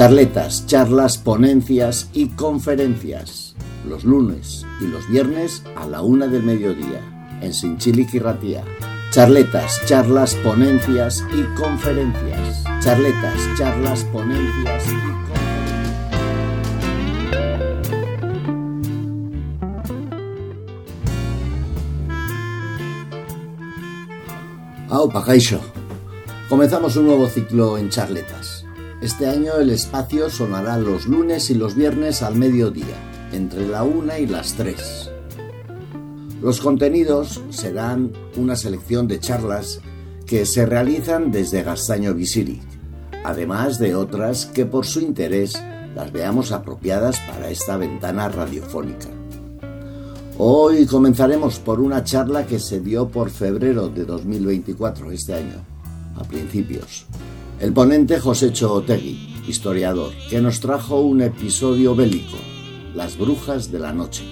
Charletas, charlas, ponencias y conferencias. Los lunes y los viernes a la una del mediodía en Sinchilic. Charletas, charlas, ponencias y conferencias. Charletas, charlas, ponencias y conferencias. Aupa, Kaisho. Comenzamos un nuevo ciclo en charletas. Este año el espacio sonará los lunes y los viernes al mediodía, entre la una y las tres. Los contenidos serán una selección de charlas que se realizan desde Gastaño Visiri, además de otras que por su interés las veamos apropiadas para esta ventana radiofónica. Hoy comenzaremos por una charla que se dio por febrero de 2024, este año a principios. El ponente José Otegui, historiador, que nos trajo un episodio bélico, Las Brujas de la Noche.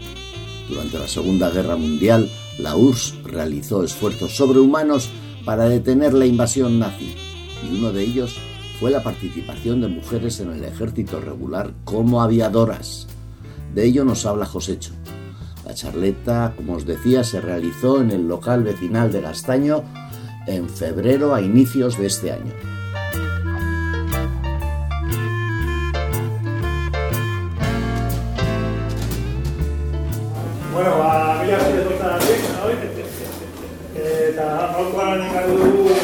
Durante la Segunda Guerra Mundial, la URSS realizó esfuerzos sobrehumanos para detener la invasión nazi, y uno de ellos fue la participación de mujeres en el ejército regular como aviadoras. De ello nos habla Josecho. La charleta, como os decía, se realizó en el local vecinal de Gastaño en febrero a inicios de este año. Bueno, ba, mila zure tortaratik, hori? Eta gaurkoan ekarri dugu,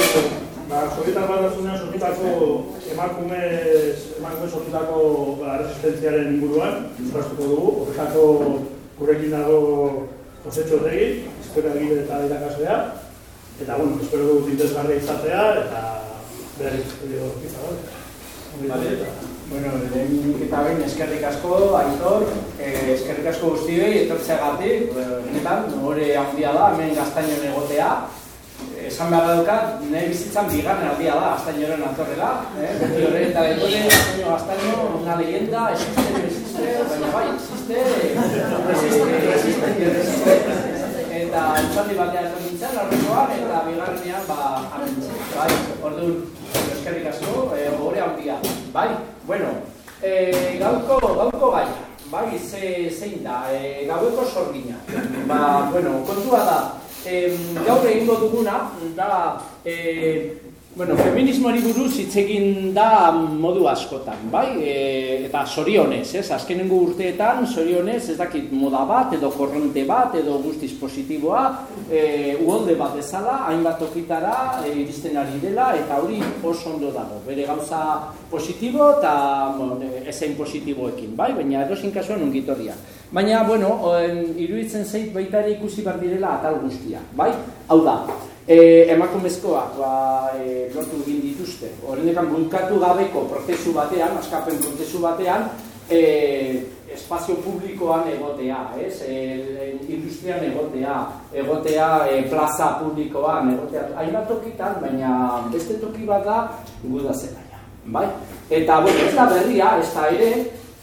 ba, Sovietar Batasunean sortutako emakumez, emakumez sortutako ba, resistentziaren inguruan, izrastuko dugu, horretako gurekin dago Josetxo Orregi, historia gide eta irakaslea, eta, bueno, espero dugu interesgarria izatea, eta behar izateko dira, Vale. Bueno, lehenik eta behin eskerrik asko, Aitor, eh, eskerrik asko guztiei, etortzeagatik, benetan, hori handia da, hemen gaztainon egotea. Esan behar daukat, nahi bizitzan bigarren aldia da, gaztainoren atorrela. Eh? Beti horre eta betore, gaztaino, gaztaino, una leyenda, existe, no existe, baina bai, existe, resiste, resiste, resiste. Eta entzaldi batean esan nintzen, horrekoan, eta bigarrenean, ba, amentxe. Bai, orduan, eskerrik asko, eh, hori handia. Bai, bueno, eh, gauko, gauko gaia, bai, ze, zein da, eh, gaueko sorgina. Ba, bueno, kontua da, eh, gaur egingo duguna, da, eh, Bueno, feminismoari buruz hitz egin da modu askotan, bai? E, eta sorionez, ez? Azkenengo urteetan sorionez, ez dakit moda bat edo korronte bat edo guztiz positiboa, e, uholde bat bezala, hainbat tokitara e, iristen ari dela eta hori oso ondo dago. Bere gauza positibo eta bon, ezein positiboekin, bai? Baina edosin kasuan ongitorria. Baina, bueno, iruditzen zait baita ere ikusi behar direla atal guztia, bai? Hau da, E, emakumezkoak ba, e, lortu egin dituzte. Horrenekan bulkatu gabeko prozesu batean, askapen prozesu batean, e, espazio publikoan egotea, ez? E, industrian egotea, egotea e, plaza publikoan egotea. Hainbat tokitan, baina beste toki bat da guda zelaia. Bai? Eta, bueno, ez da berria, ez da ere,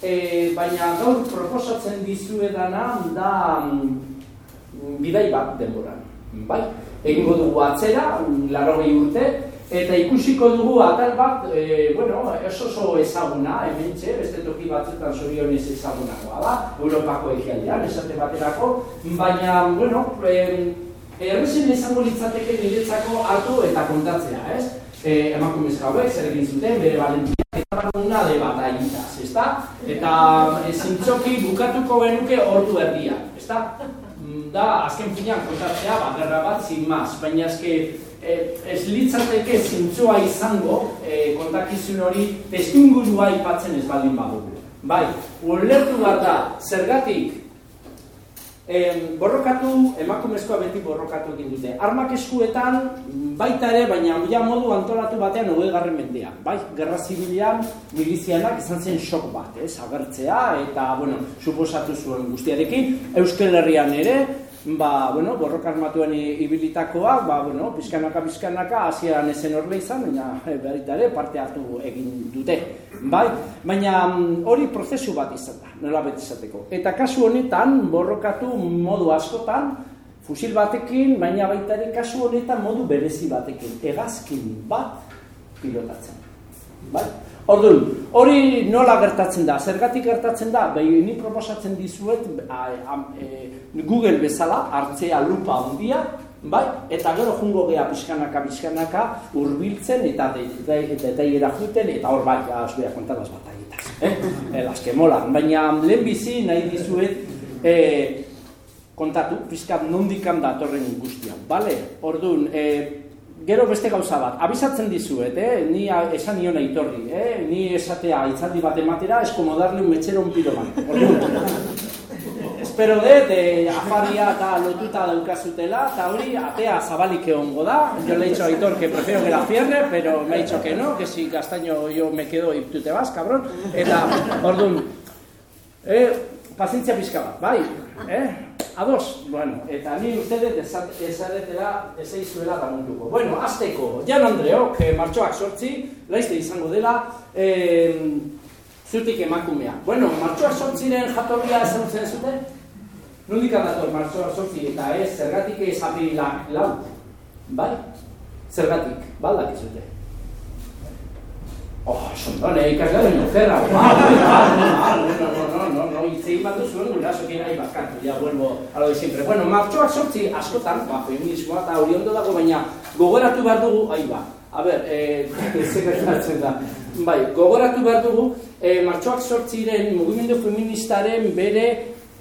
e, baina gaur proposatzen dizuedana da mm, bidai bat denboran. Bai? Egingo dugu atzera, laro urte, eta ikusiko dugu atal bat, e, bueno, oso oso ezaguna, hemen txe, beste toki batzutan zorionez ezagunakoa da, Europako egialdean, esate baterako, baina, bueno, e, errezen izango litzateke niretzako hartu eta kontatzea, ez? E, emakumez gauek, zer egin zuten, bere valentia, eta una de batallitaz, ezta? Eta e, zintzoki bukatuko genuke ordu erdia, ezta? Da azken finean kontatzea, ba, gerra bat zin maz, baina ezke eh, ez litzateke zintzua izango eh, kontakizun hori testungurua ipatzen ez baldin badugu. Bai, ulertu bat da, zergatik eh, borrokatu, emakumezkoa beti borrokatu egin dute. Armak eskuetan, baita ere, baina ja modu antolatu batean hogei garren mendean. Bai, gerra zibilian, milizianak izan zen sok bat, ez, agertzea, eta, bueno, suposatu zuen guztiarekin, Euskal Herrian ere, ba, bueno, borroka armatuen ibilitakoa, ba, bueno, pizkanaka, pizkanaka, hasieran ezen horle izan, baina e, ere parte hartu egin dute. Bai? Baina mm, hori prozesu bat izan da, nola izateko. Eta kasu honetan, borrokatu modu askotan, fusil batekin, baina baita ere kasu honetan modu berezi batekin, egazkin bat pilotatzen. Bai? Orduan, hori nola gertatzen da? Zergatik gertatzen da? Bai, ni proposatzen dizuet a, a, e, Google bezala hartzea lupa handia, bai? Eta gero jungo gea pixkanaka pixkanaka hurbiltzen eta detaiera juten eta hor bai, os voy a contar las batallitas, eh? eh las que molan. Baina lehen bizi nahi dizuet eh, kontatu, pixkat nondikan datorren guztia, bale? Orduan, eh, Gero beste gauza bat, abisatzen dizuet, eh? ni esan nion aitorri, eh? ni esatea itzaldi bat ematera, eskomo darle un mechero un piro Espero de, de afaria eta lotuta daukazutela, eta hori atea zabalik egongo da. Yo le he dicho a Aitor que prefiero que la cierre, pero me ha dicho que no, que si castaño yo me quedo y tú te vas, cabrón. Eta, orduan, eh, pazientzia pizka bat, bai, eh? Ados, bueno, eta ni uste dut ezaretela ezeizuela damuntuko. Bueno, azteko, Jan Andreok, eh, martxoak sortzi, laizte izango dela, eh, zutik emakumea. Bueno, martxoak sortziren jatorria esan zen zuten? Nundik adator martxoak sortzi eta ez, zergatik ez apilak lau? Bai? Zergatik, baldak izute. Oh, sondone, ikasle baino zerra. No, no, no, no, no, itzein bat duzuen gurasokin nahi bakatu, ya vuelvo a lo de siempre. Bueno, martxoak sortzi askotan, ba, feminismoa eta hori ondo dago, baina gogoratu behar dugu, ahi ba, a ber, eh, zekertatzen da, bai, gogoratu behar dugu, eh, martxoak sortziren mugimendu feministaren bere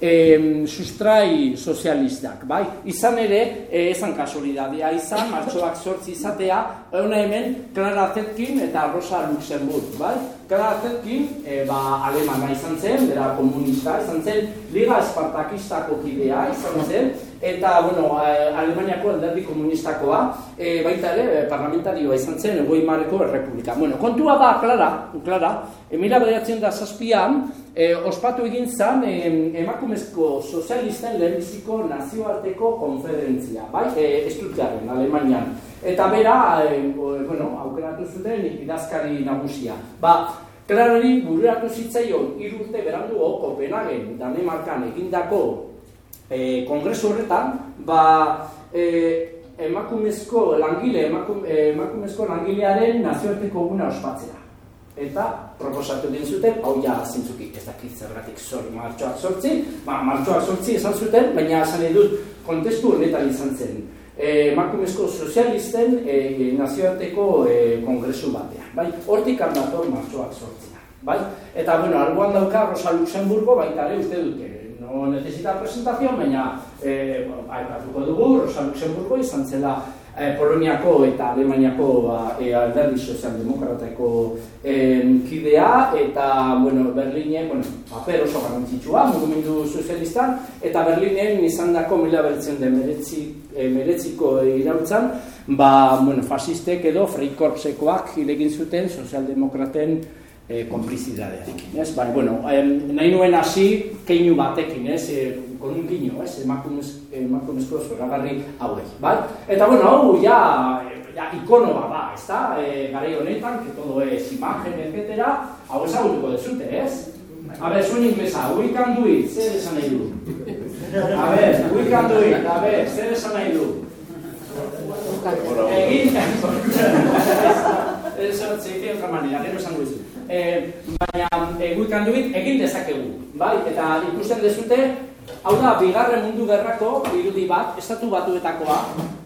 eh, sustrai sozialistak, bai? Izan ere, eh, esan kasualidadea izan, martxoak sortzi izatea, euna hemen, Clara Zetkin eta Rosa Luxemburg, bai? Clara Zetkin, eh, ba, alemana izan zen, bera komunista izan zen, Liga Espartakistako kidea izan zen, eta, bueno, Alemaniako alderdi komunistakoa, e, baita ere, parlamentarioa izan zen, Weimarreko Errepublika. Bueno, kontua da, Clara, Clara, emila beratzen da zazpian, e, ospatu egin zen e, emakumezko sozialisten lehenbiziko nazioarteko konferentzia, bai, e, Stuttgarten, Alemanian. Eta bera, e, bueno, aukeratu zuten idazkari nagusia. Ba, Klarari bururatu zitzaion irurte beranduo Kopenhagen, Danemarkan egindako e, kongresu horretan, ba, e, emakumezko langile, emakum, emakumezko langilearen nazioarteko guna ospatzea. Eta proposatu den zuten, hau ja zintzuki, ez dakit zergatik zor, martxoak sortzi, ba, martxoak sortzi esan zuten, baina esan edut kontestu honetan izan zen. E, emakumezko sozialisten e, nazioarteko e, kongresu batean. Bai? Hortik handator martxoak sortzea. Bai? Eta, bueno, alguan dauka Rosa Luxemburgo, baita ere uste dute, no necesita presentación, baina eh, bueno, dugu, Rosa Luxemburgo izan zela eh, Poloniako eta Alemaniako ba, eh, alderdi sozialdemokratako eh, kidea, eta bueno, Berlinen, bueno, paper oso garantzitsua, mugimendu sozialistan, eta Berlinen izan dako mila bertzen de meretzi, eh, meretziko irautzan, ba, bueno, fasistek edo freikorpsekoak hilegin zuten sozialdemokraten e, konplizidadearekin, ez? Bai, bueno, em, nahi nuen hasi keinu batekin, ez? E, con un guiño, ez? Emakumez, emakumezko zoragarri hauek, bai? Eta, bueno, hau, ja, ja ikono bat da, ez da? E, Garai honetan, que todo es imagen, etcétera, hau ezagutuko dezute, ez? A ver, zuen inglesa, we can do it, zer esan nahi du? A ver, we can do it, a ver, zer esan nahi du? Egin, dice de otra manera, gero esango dizu. Eh, baina eh, guikan duit egin dezakegu, bai? Eta ikusten dezute, hau da, bigarren mundu gerrako irudi bat, estatu batuetakoa,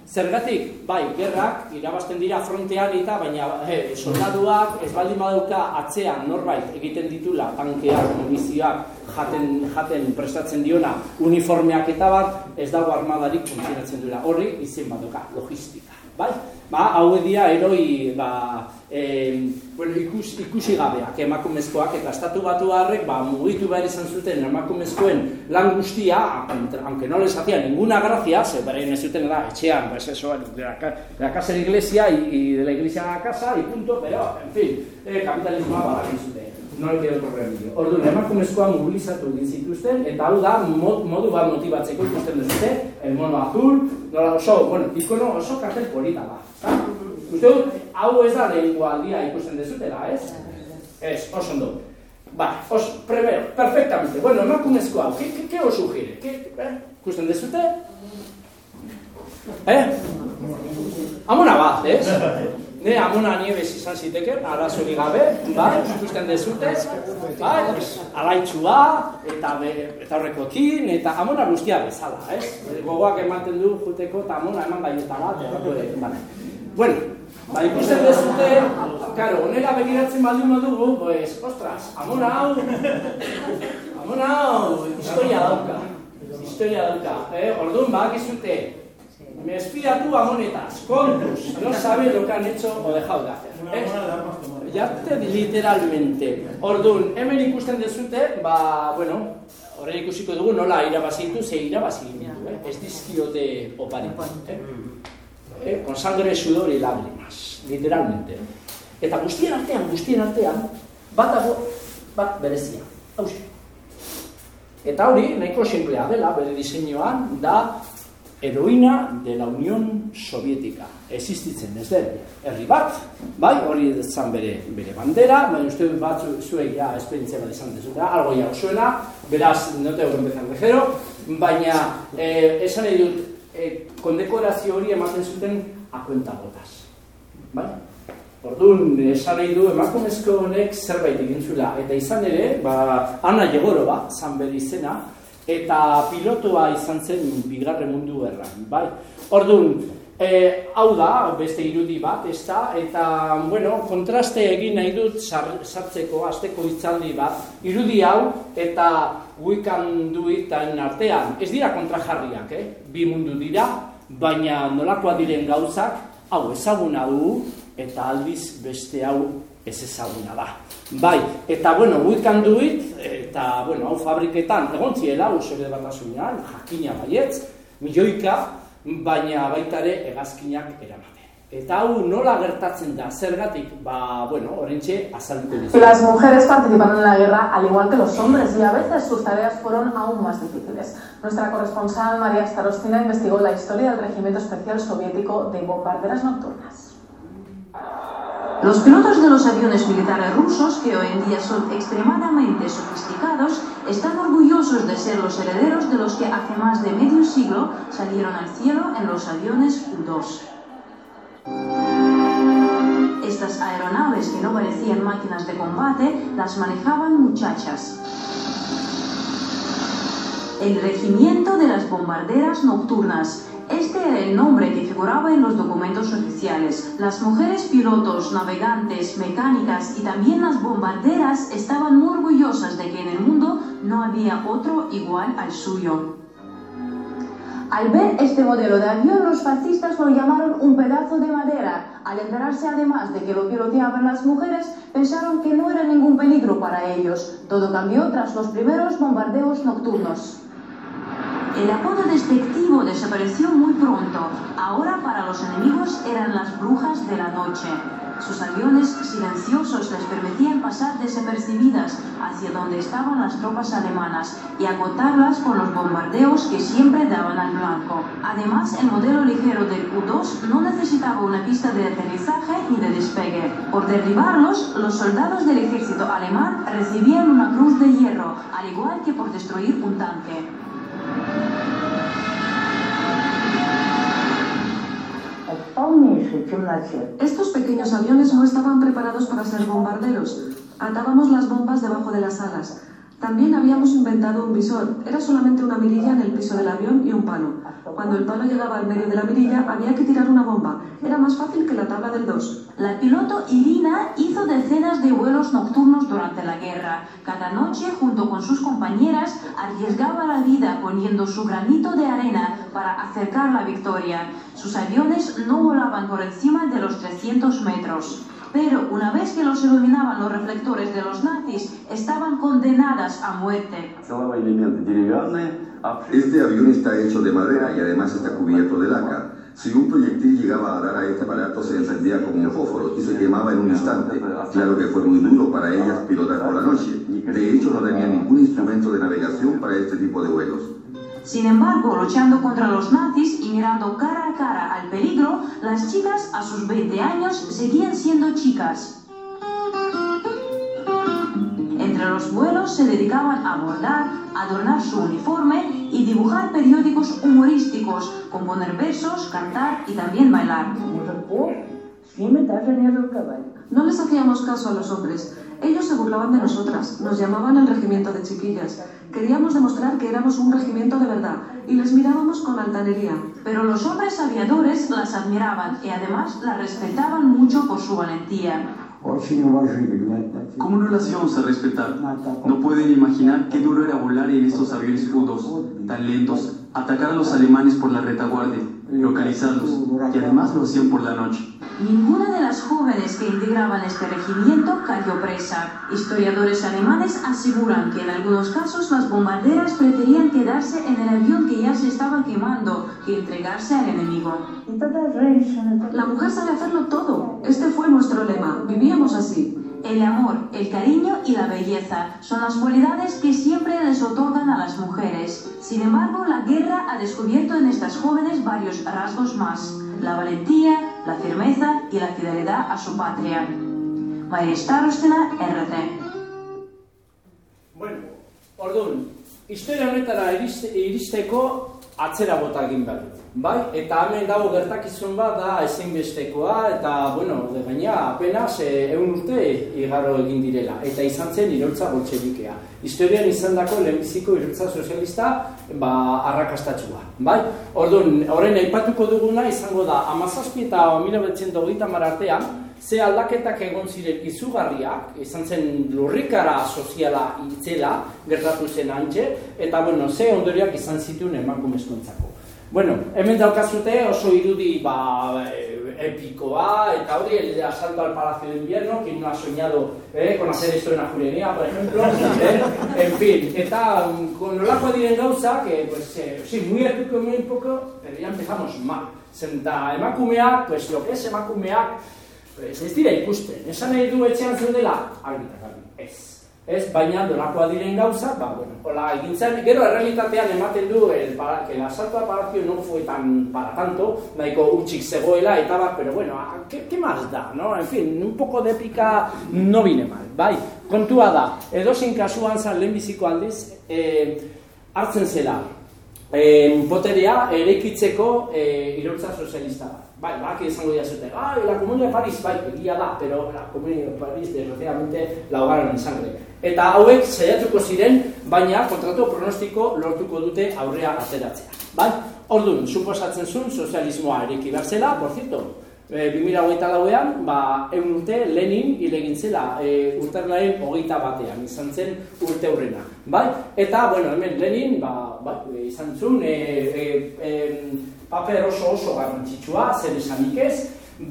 zergatik, bai, gerrak, irabazten dira frontean eta, baina eh, soldaduak ez baldin badauka atzean norbait egiten ditula, tankeak, munizioak, jaten, jaten prestatzen diona, uniformeak eta bat, ez dago armadarik funtzionatzen duela. Horri, izen baduka, logistika, bai? Ba, hau edia eroi, ba, e, bueno, ikus, ikusi gabeak emakumezkoak eta estatu batu harrek ba, mugitu behar izan zuten emakumezkoen lan guztia, aunque no les hacía ninguna gracia, se beraien ez zuten da, etxean, pues eso, de la, de la casa de iglesia y, y de la iglesia a casa y punto, pero, en fin, eh, kapitalismoa badakin zuten no le queda otro remedio. Ordu, emakumezkoa mobilizatu egin zituzten, eta hau da, mod, modu bat motibatzeko ikusten duzute, el mono azul, nola oso, bueno, ikono oso kartel polita da. Uste dut, hau ez da lehenko aldia ikusten dezutela, ez? Ez, oso ondo. Ba, os, primero, perfectamente. Bueno, emakumezko hau, ke, ke, ke os sugiere? Ke, eh? Ikusten dezute? Eh? Amona bat, ez? Ne amona niebes izan ziteke, arazori gabe, bai, ikusten dezute, bai, alaitxua, eta, be, eta horrekokin, eta amona guztia bezala, ez? Gogoak ematen du juteko, eta amona eman baieta bat, eta bai. Bueno, ba, ikusten dezute, karo, onera begiratzen baldin dugu, pues, ostras, amona hau, amona hau, historia dauka, historia dauka, eh? Orduan, ba, izute, Me espiratu amonetas, contuz, no sabe lo que han hecho o dejado de hacer. Eh? Ya te literalmente. Ordun, hemen ikusten dezute, ba, bueno, horre ikusiko dugu nola irabazi ditu, ze irabazi ditu, eh? Ez dizkiote opari. Eh? Eh? Con sangre, sudor y lágrimas, literalmente. Eta guztien artean, guztien artean, bat dago, bat berezia. Hau Eta hori, nahiko simplea dela, bere diseinuan, da heroina de la Unión Soviética. Existitzen ez den, herri bat, bai, hori zan bere, bere bandera, bai, uste bat zuek ja esperientzia bat izan dezuta, algo ja zuena, beraz, no te empezar de baina, eh, esan nahi dut, eh, kondekorazio hori ematen zuten a cuenta gotas. Bai? Orduan, esan nahi du, emakumezko honek zerbait egin zuela, eta izan ere, ba, Ana Jegoro ba, zan bere izena, eta pilotoa izan zen bigarren mundu erran, bai? Orduan, e, hau da, beste irudi bat, ez da, eta, bueno, kontraste egin nahi dut sartzeko, azteko itzaldi bat, irudi hau, eta weekend duitan artean, ez dira kontrajarriak, eh? bi mundu dira, baina nolakoa diren gauzak, hau ezaguna du, eta aldiz beste hau ez ezaguna da. Bai, eta bueno, we can do it, eta bueno, hau fabriketan, egon ziela, usore bat jakina baietz, milioika, baina baita ere egazkinak eramate. Eta hau nola gertatzen da, zergatik, ba, bueno, orentxe, azalduko dizu. Las mujeres participaron en la guerra al igual que los hombres y a veces sus tareas fueron aún más difíciles. Nuestra corresponsal María Starostina investigó la historia del Regimiento Especial Soviético de Bombarderas Nocturnas. Los pilotos de los aviones militares rusos, que hoy en día son extremadamente sofisticados, están orgullosos de ser los herederos de los que hace más de medio siglo salieron al cielo en los aviones U-2. Estas aeronaves que no parecían máquinas de combate las manejaban muchachas. El regimiento de las bombarderas nocturnas, este era el nombre que figuraba en los documentos oficiales. Las mujeres pilotos, navegantes, mecánicas y también las bombarderas estaban muy orgullosas de que en el mundo no había otro igual al suyo. Al ver este modelo de avión, los fascistas lo llamaron un pedazo de madera. Al enterarse además de que lo piloteaban las mujeres, pensaron que no era ningún peligro para ellos. Todo cambió tras los primeros bombardeos nocturnos. El apodo despectivo desapareció muy pronto. Ahora para los enemigos eran las brujas de la noche. Sus aviones silenciosos les permitían pasar desapercibidas hacia donde estaban las tropas alemanas y agotarlas con los bombardeos que siempre daban al blanco. Además, el modelo ligero del U-2 no necesitaba una pista de aterrizaje ni de despegue. Por derribarlos, los soldados del ejército alemán recibían una cruz de hierro, al igual que por destruir un tanque. Estos pequeños aviones no estaban preparados para ser bombarderos. Atábamos las bombas debajo de las alas. También habíamos inventado un visor. Era solamente una mirilla en el piso del avión y un palo. Cuando el palo llegaba al medio de la mirilla, había que tirar una bomba. Era más fácil que la tabla del 2. La piloto Irina hizo decenas de vuelos nocturnos durante la guerra. Cada noche, junto con sus compañeras, arriesgaba la vida poniendo su granito de arena para acercar la victoria. Sus aviones no volaban por encima de los 300 metros. Pero una vez que los iluminaban los reflectores de los nazis, estaban condenadas a muerte. Este avión está hecho de madera y además está cubierto de laca. Si un proyectil llegaba a dar a este aparato se encendía como un fósforo y se quemaba en un instante. Claro que fue muy duro para ellas pilotar por la noche. De hecho, no tenían ningún instrumento de navegación para este tipo de vuelos. Sin embargo, luchando contra los nazis y mirando cara a cara al peligro, las chicas a sus 20 años seguían siendo chicas. Entre los vuelos se dedicaban a bordar, adornar su uniforme y dibujar periódicos humorísticos, componer versos, cantar y también bailar. No les hacíamos caso a los hombres. Ellos se burlaban de nosotras, nos llamaban el regimiento de chiquillas. Queríamos demostrar que éramos un regimiento de verdad y les mirábamos con altanería. Pero los hombres aviadores las admiraban y además las respetaban mucho por su valentía. ¿Cómo no las íbamos a respetar? No pueden imaginar qué duro era volar en estos aviones rudos, tan lentos, atacar a los alemanes por la retaguardia, localizarlos, y además lo hacían por la noche. Ninguna de las jóvenes que integraban este regimiento cayó presa. Historiadores alemanes aseguran que en algunos casos las bombarderas preferían quedarse en el avión que ya se estaba quemando que entregarse al enemigo. La mujer sabe hacerlo todo. Este fue nuestro lema. Vivíamos así. El amor, el cariño y la belleza son las cualidades que siempre les otorgan a las mujeres. Sin embargo, la guerra ha descubierto en estas jóvenes varios rasgos más. La valentía, la firmeza y la fidelidad a su patria. María Starostena, RT. Bueno, orduan, historia honetara iriste, iristeko atzera bota egin behar. Bai, eta hemen dago gertakizun bat da ezinbestekoa eta, bueno, de gaina apenas egun urte igaro egin direla. Eta izan zen iroltza boltxebikea. Historian izan dako lehenbiziko iroltza sozialista ba, arrakastatxua. Bai, orduan, horren aipatuko duguna izango da, amazazpi eta 1980 artean, ze aldaketak egon ziren izugarriak, izan zen lurrikara soziala itzela, gertatu zen antxe, eta bueno, ze ondoriak izan zituen emakumezkontzako. Bueno, hemen daukazute oso irudi ba, epikoa, eta hori el de asalto al Palacio de Invierno, quien no ha soñado eh, con hacer esto en la Julianía, por ejemplo, eh, en fin, eta con olako diren gauza, que, pues, eh, sí, muy épico, muy poco, pero ya empezamos mal. Zenta emakumeak, pues, lo que es emakumeak, pues, ez dira ikusten, esan nahi du etxean zeudela, argitak, argi, ez. Ez, baina dolakoa diren gauza, ba, bueno, hola, egintzen, gero errealitatean ematen du, el, para, que el asalto al palacio no fue tan para tanto, nahiko utxik zegoela, eta bat, pero bueno, a, ¿qué, ¿qué más da, no? En fin, un poco de épica no vine mal, bai? Kontua da, edozein kasuan zan lehenbiziko aldiz, eh, hartzen zela, eh, poterea erekitzeko eh, iroltza sozialista bat. Bai, bak izango dira zuten, ah, la Comunidad de París, bai, egia da, pero la Comunidad de París, desgraciadamente, la hogaron en sangre. Eta hauek saiatuko ziren, baina kontratu pronostiko lortuko dute aurrea ateratzea. Bai? Orduan, suposatzen zuen sozialismoa eriki behar zela, por cierto, e, 2008 lauean, ba, egun urte Lenin hile egin zela, e, urterlaen hogeita batean, izan zen urte hurrena. Bai? Eta, bueno, hemen Lenin, ba, ba, izan zuen, e, e, e, paper oso oso garrantzitsua, zer esanik ez,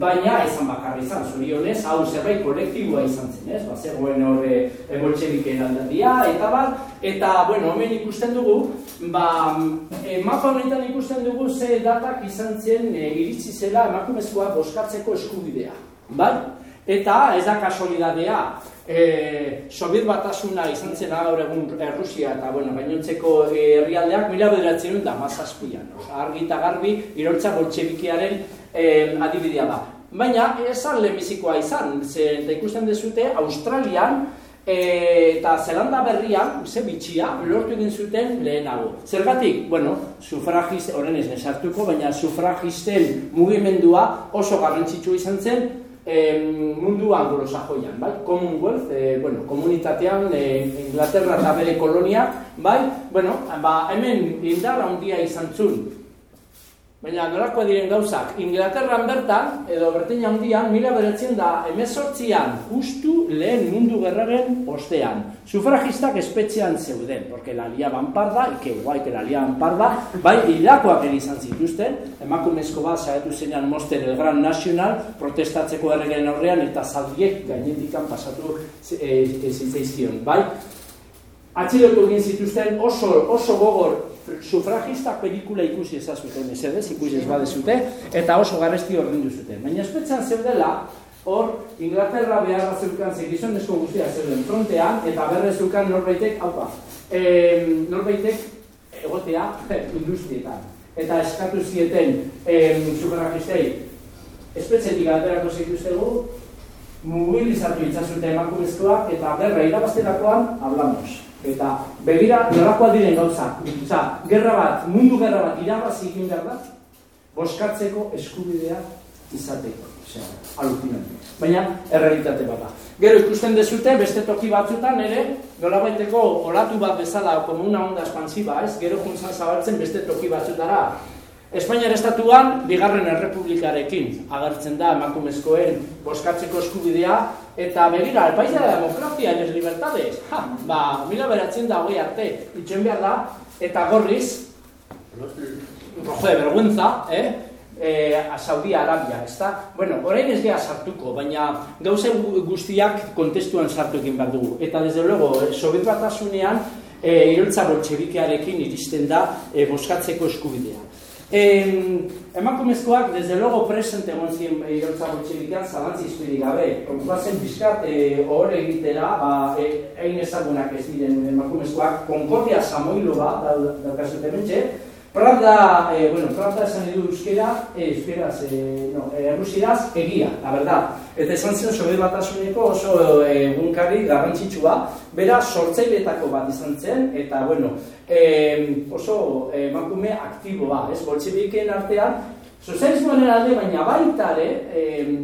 baina izan bakarri izan, zorionez, hau zerbait kolektiboa izan zen, ez? Ba, zegoen horre e, boltxebiken alderdia, eta bat, eta, bueno, hemen ikusten dugu, ba, e, mapa honetan ikusten dugu ze datak izan zen e, iritsi zela emakumezkoa boskatzeko eskubidea, bai? Eta ez da kasualidadea, e, Sobiet batasuna izan zen gaur egun Errusia eta bueno, gainontzeko herrialdeak mila bederatzen da mazazpian. Argi eta garbi, iroltza boltxebikiaren eh, adibidea da. Baina, esan lehenbizikoa izan, ze, eta ikusten dezute, Australian e, eta Zelanda berrian, ze bitxia, lortu egin zuten lehenago. Zergatik, bueno, sufragist, horren ez nesartuko, baina sufragisten mugimendua oso garrantzitsu izan zen, e, mundu anglosajoian, bai? Commonwealth, e, bueno, komunitatean, e, Inglaterra eta bere kolonia, bai? Bueno, ba, hemen indar handia izan zuen, Baina nolakoa diren gauzak, Inglaterran bertan, edo bertein handian, mila beretzen da emezortzian, justu lehen mundu gerraren ostean. Sufragistak espetxean zeuden, porque la liaban parda, ike guai que la liaban parda, bai, hilakoak izan zituzten, emakumezko bat saiatu zenean Monster el Gran National, protestatzeko erregen aurrean, eta zaldiek gainetikan pasatu e, zitzaizkion, bai? Atxilotu egin zituzten oso, oso gogor sufragista pelikula ikusi ezazuten, ez edez, ikusi ez badezute, eta oso garesti ordindu zuten. Baina espetzan zeudela, hor, Inglaterra beharra zeukan zegizon esko guztia zeuden frontean, eta berre zeukan norbaitek, haupa, e, norbaitek egotea industrietan. Eta eskatu zieten e, sufragistei, espetzetik aterako zituztegu, mobilizatu itzazute emakumezkoak, eta berra irabazterakoan, hablamos. Eta begira nolakoa diren gauza. Osa, gerra bat, mundu gerra bat irabazi egin behar da, boskatzeko eskubidea izateko. Osea, alucinante. Baina, errealitate bat da. Gero ikusten dezute, beste toki batzutan ere, nola baiteko olatu bat bezala, como una onda expansiba, ez? Gero juntzan zabaltzen beste toki batzutara. Espainiar estatuan, bigarren errepublikarekin agertzen da emakumezkoen boskatzeko eskubidea, eta begira, de la demokrazia y las libertades, ha, ba, mila beratzen da hogei arte, itxen behar da, eta gorriz, rojo de vergüenza, eh? E, a Saudi Arabia, ezta? Bueno, orain ez geha sartuko, baina gauze guztiak kontestuan sartu egin behar dugu. Eta, desde luego, Sobiet batasunean, e, iroltza boltsebikearekin iristen da e, boskatzeko eskubidea. Eh, emakumezkoak, desde logo presente egon ziren irotza boltxebikan, zalantzi izpirik gabe. Kontuazen pixkat, eh, hor egitera, ba, eh, egin ezagunak ez diren emakumezkoak, Concordia Samoilo bat, daukazute mentxe, Pravda, eh, bueno, Pravda esan edu euskera, eh, euskeraz, eh, no, eh, errusiraz, egia, la verdad. Eta esan zen sobe batasuneko oso egunkari garrantzitsua, bera sortzaileetako bat izan zen, eta, bueno, eh, oso emakume aktiboa, ez, boltsebiken artean, sozialismoen alde, baina baita ere,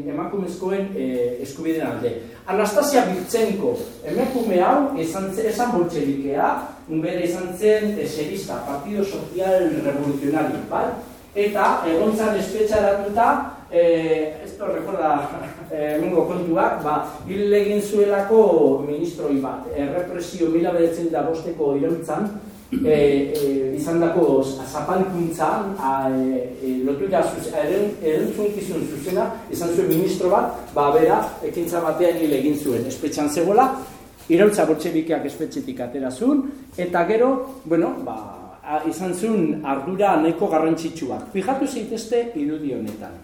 emakumezkoen eskubideen alde. Anastasia Birtzenko, emakume hau, esan, esan boltsebikea, bere izan zen eserista, Partido Social Revolucionario, bai? Eta, egon zan espetxaratuta, eh, esto rekorda eh, mungo kontuak, ba, hil egin zuelako ministroi bat, errepresio mila bedetzen da bosteko irontzan, e, e, izan dako zapalkuntza, e, e, lotu da erantzun zuzena, izan zuen ministro bat, ba, bera, ekintza batean hil egin zuen, espetxan zegoela, irautza bortxebikeak espetxetik atera zuen, eta gero, bueno, ba, izan zuen ardura nahiko garrantzitsua. Fijatu zeitezte irudi honetan.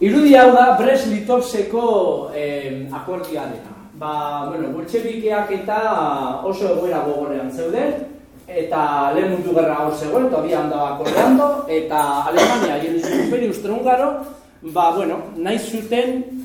Irudi hau da Bres-Litovseko eh, akordiarena. Ba, bueno, boltsebikeak eta oso egoera gogorean zeuden, eta lehen mundu gerra hor zegoen, tobia handaba akordeando, eta Alemania, Jelizu Imperi Ustrungaro, ba, bueno, nahi zuten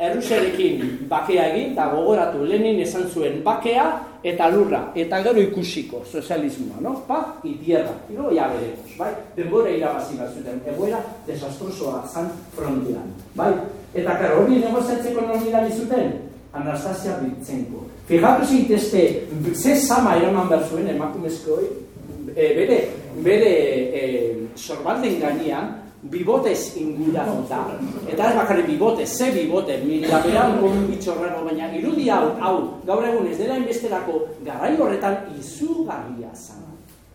Errusiarekin bakea egin, eta gogoratu Lenin esan zuen bakea eta lurra, eta gero ikusiko sozialismoa, no? Pa, itierra, iro, ya veremos, bai? Denbora irabazi bat zuten, egoera desastrosoa zan frontean, bai? Eta karo, hori negoziatzeko non bidali zuten? Anastasia Bitzenko. Fijatu zitezte, ze sama eraman behar zuen emakumezkoi, e, bere, bere e, sorbalden gainean, bibotez inguratuta, eta ez bakarri bibote, ze bibote, mila beran gomu bitxorrero, baina irudi hau, hau, gaur egun ez dela inbesterako garai horretan izugarria zan.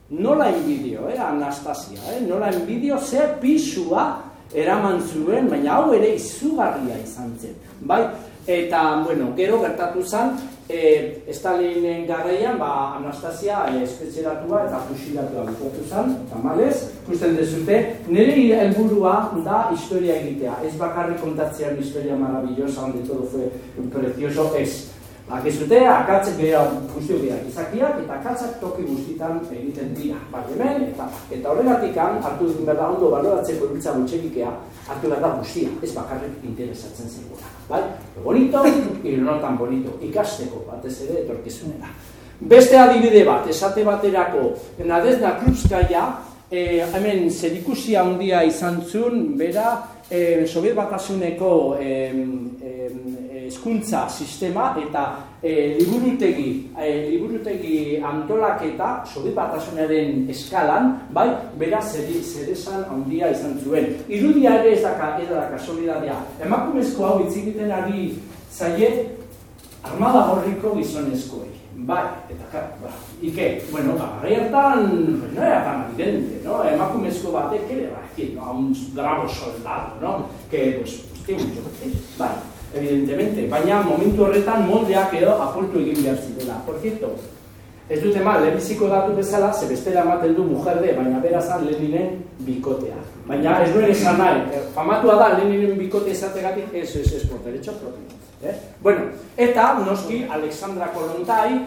Nola inbidio, eh, Anastasia, eh? nola inbidio, ze pisua eraman zuen, baina hau ere izugarria izan zen. Bai, Eta, bueno, gero gertatu zen, e, Stalinen garaian, ba, Anastasia e, espetxeratua eta fusilatua bukatu zen, eta malez, ikusten dezute, nire helburua da historia egitea, ez bakarri kontatzean historia maravillosa, onde todo fue precioso, ez. Akizute, akatzek gara guztio gara izakiak, eta akatzak toki guztitan egiten dira. Bai, hemen, eta, eta horregatik hartu dut berda ondo baloratzeko irutza butxekikea, hartu behar da guztia, ez bakarrik interesatzen zegoela. Bai? Bonito, y no tan bonito, ikasteko batez ere etorkizunera. Beste adibide bat, esate baterako, nadez da kruzkaia, eh, hemen zerikusia handia izan zuen, bera, eh, Sobiet batasuneko eh, hezkuntza sistema eta e, liburutegi, e, liburutegi antolaketa Sobiet batasunaren eskalan, bai, bera zer, zer esan handia izan zuen. Irudia ere ez daka, ez daka solidadea. Emakumezko hau hitz egiten ari zaie armada horriko gizonezkoei. Bai, eta kar, ba, ike, bueno, ba, hartan, no era tan evidente, no? Emakumezko batek ere, ba, no, un bravo soldado, no? Que, pues, tiene mucho que bai, evidentemente, baina momentu horretan moldeak edo apurtu egin behar zidela. Por cierto, ez dute mal, lehenbiziko datu bezala, ze bestela ematen du mujer de, baina berazan Leninen bikotea. Baina ez duen esan nahi, eh, famatua da Leninen bikote esategatik, ez, ez, ez, por derecho propio. Eh? Bueno, eta noski Alexandra Kolontai,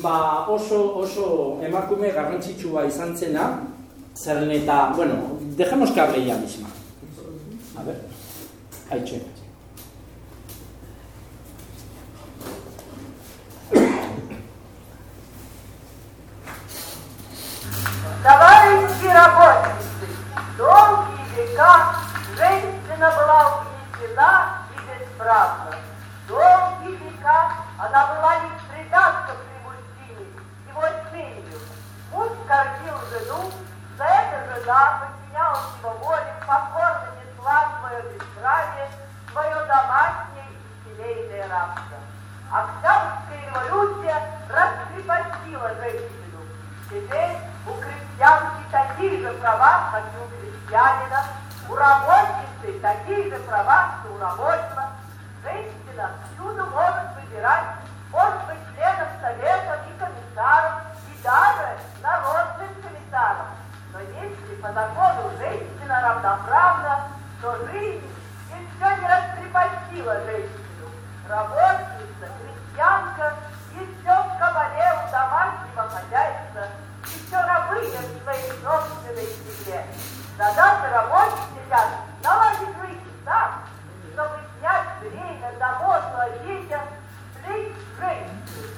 ba oso, oso emakume garrantzitsua izan zena, zerren eta, bueno, dejemos que hable ella misma. A ver, haitxe. Товарищи работники, долгие века женщина была угнетена и бесправна. Долгие века она была лишь придатком при мужчине, его целью. Муж корчил жену, за это жена подчинялась его воле, покорно несла свое бесправие, свое домашнее и семейное рабство. Октябрьская а революция раскрепостила женщину. Теперь у крестьянки такие же права, как и у крестьянина, у работницы такие же права, что у рабочего. Женщина всюду может выбирать, может быть членом совета и комиссаром, и даже народным комиссаром. Но если по закону женщина равноправна, то жизнь еще не раскрепостила женщину. Работница, крестьянка, еще в кабале у домашнего хозяйства, еще рабыня в своей собственной семье. Задача рабочих сейчас наладить жизнь так, чтобы снять время, заботу о детях, жить женщине,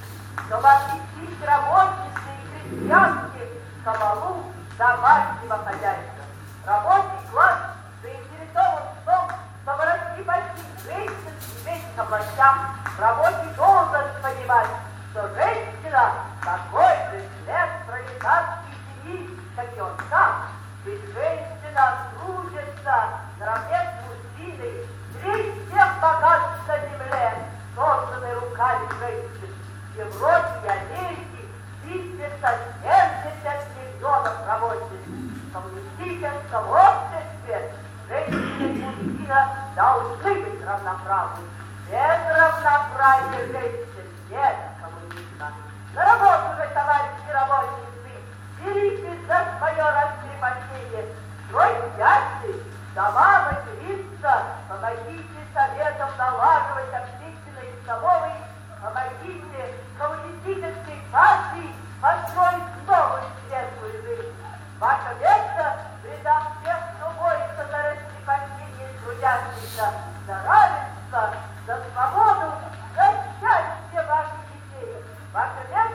чтобы освещить работницы и крестьянки кабалу домашнего хозяйства. Рабочий класс заинтересован в том, чтобы раскрепостить женщин в этих областях. Рабочий должен понимать, что женщина такой же член пролетарской семьи, как и он сам. Ведь женщина трудится наравне с мужчиной, треть всех богатств на земле, созданной руками женщин. В Европе и Америке числится 70 миллионов работниц. В коммунистическом обществе женщина и мужчина должны быть равноправны. Без равноправия женщин нет На работу же, товарищи работницы, беритесь за свое раскрепощение. Стройте ясли, дома материться, помогите советам налаживать общественные столовые, помогите коммунистической партии построить новую светлую жизнь. Ваше место в рядах кто борется за раскрепощение трудящихся, за равенство, за свободу, Vai primeiro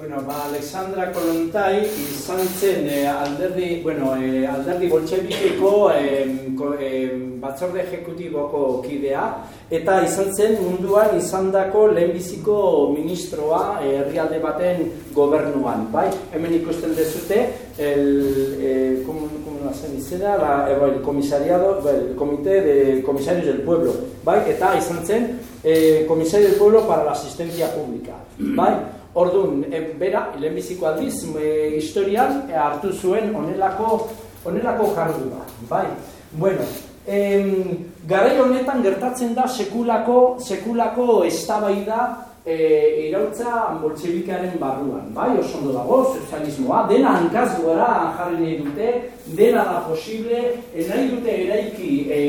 Bueno, ba, Alexandra Kolontai izan zen eh, alderdi, bueno, eh, alderdi boltsebikeko eh, eh, batzorde ejekutiboko kidea, eta izan zen munduan izandako lehenbiziko ministroa eh, herrialde baten gobernuan, bai? Hemen ikusten dezute, el, eh, como, como zen izena, la, eh, el comisariado, el comité de comisarios del pueblo, bai? Eta izan zen eh, comisario del pueblo para la asistencia pública, bai? Orduan, e, bera, lehenbiziko aldiz, e, historian e, hartu zuen onelako, onelako jardua, bai. Bueno, em, garai honetan gertatzen da sekulako, sekulako eztabaida e, irautza boltsebikaren barruan, bai, oso ondo dago, sozialismoa, dena hankaz gora jarri nahi dute, dena da posible, nahi dute eraiki e,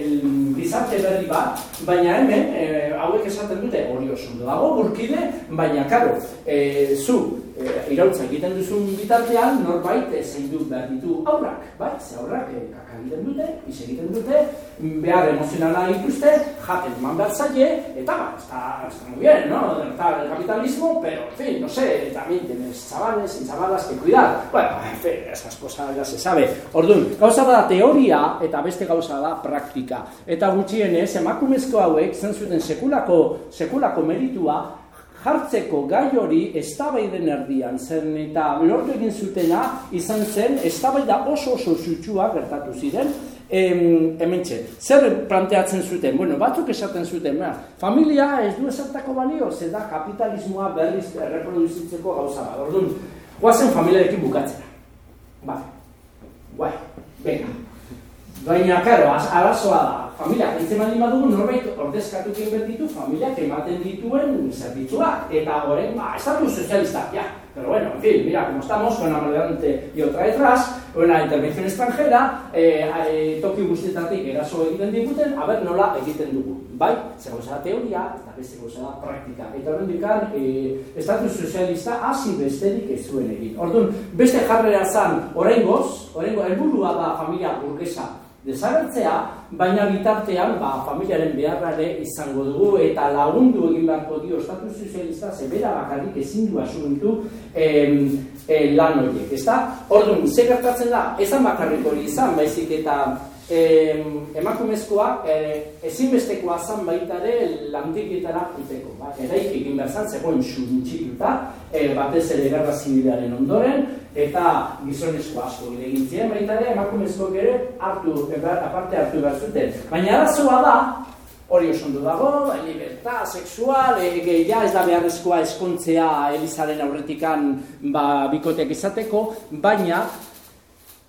el, gizarte berri bat, baina hemen, e, hauek esaten dute, hori oso dago, burkide, baina, karo, e, zu, e, irautza egiten duzun bitartean, norbait zein du behar ditu aurrak, bai, ze aurrak e, kaka egiten dute, iz egiten dute, behar emozionala ikuste, jaten eman behar zaie, eta ba, está, está muy bien, ¿no? Está el capitalismo, pero, en fin, no sé, también tienes chavales y chavalas que cuidar. Bueno, en fin, esas cosas ya se sabe. Orduan, gauza da teoria eta beste gauza da praktika. Eta gutxienez, emakumezko hauek zen zuten sekulako, sekulako meritua jartzeko gai hori eztabaiden erdian zen eta lortu egin zutena izan zen eztabaida oso oso sutsua gertatu ziren em, hementxe. Zer planteatzen zuten? Bueno, batzuk esaten zuten, ba, familia ez du esartako balio, ze da kapitalismoa berriz reproduzitzeko gauza bat. Orduan, guazen familiarekin bukatzera. Ba, guai, venga. Baina, karo, arazoa da, familiak eitzen baldin badugu norbait ordezkatu egin familiak ematen dituen zerbitzuak. Eta horren, ba, estatu sozialista, ja. Pero bueno, en fin, mira, como estamos con una adelante y otra detrás, una intervención extranjera, eh, eh, toki guztietatik eraso egiten diguten, a ber, nola egiten dugu. Bai, ze gauza teoria, eta beste gauza da praktika. Eta horren dikar, eh, estatu sozialista hasi besterik ez zuen egin. Orduan, beste jarrera zan, oraingoz, oraingo helburua da familia burgesa desagertzea, baina bitartean ba, familiaren beharra ere izango dugu eta lagundu egin beharko dio estatu sozialista zebera bakarrik ezin du asumitu em, e, lan horiek, ezta? Orduan, ze gertatzen da, ezan bakarrik hori izan, baizik eta em, emakumezkoa e, ezinbestekoa zan baita ere lantiketara juteko. Ba, eraik egin behar zan, zegoen suruntxituta, e, batez ere gerra zibilaren ondoren, eta gizonezko asko egin ziren, baita ere emakumezko ere hartu, aparte hartu behar zuten. Baina arazoa da, hori oso dago, libertad sexual, e, ja ez da beharrezkoa eskontzea Elizaren aurretikan ba, bikoteak izateko, baina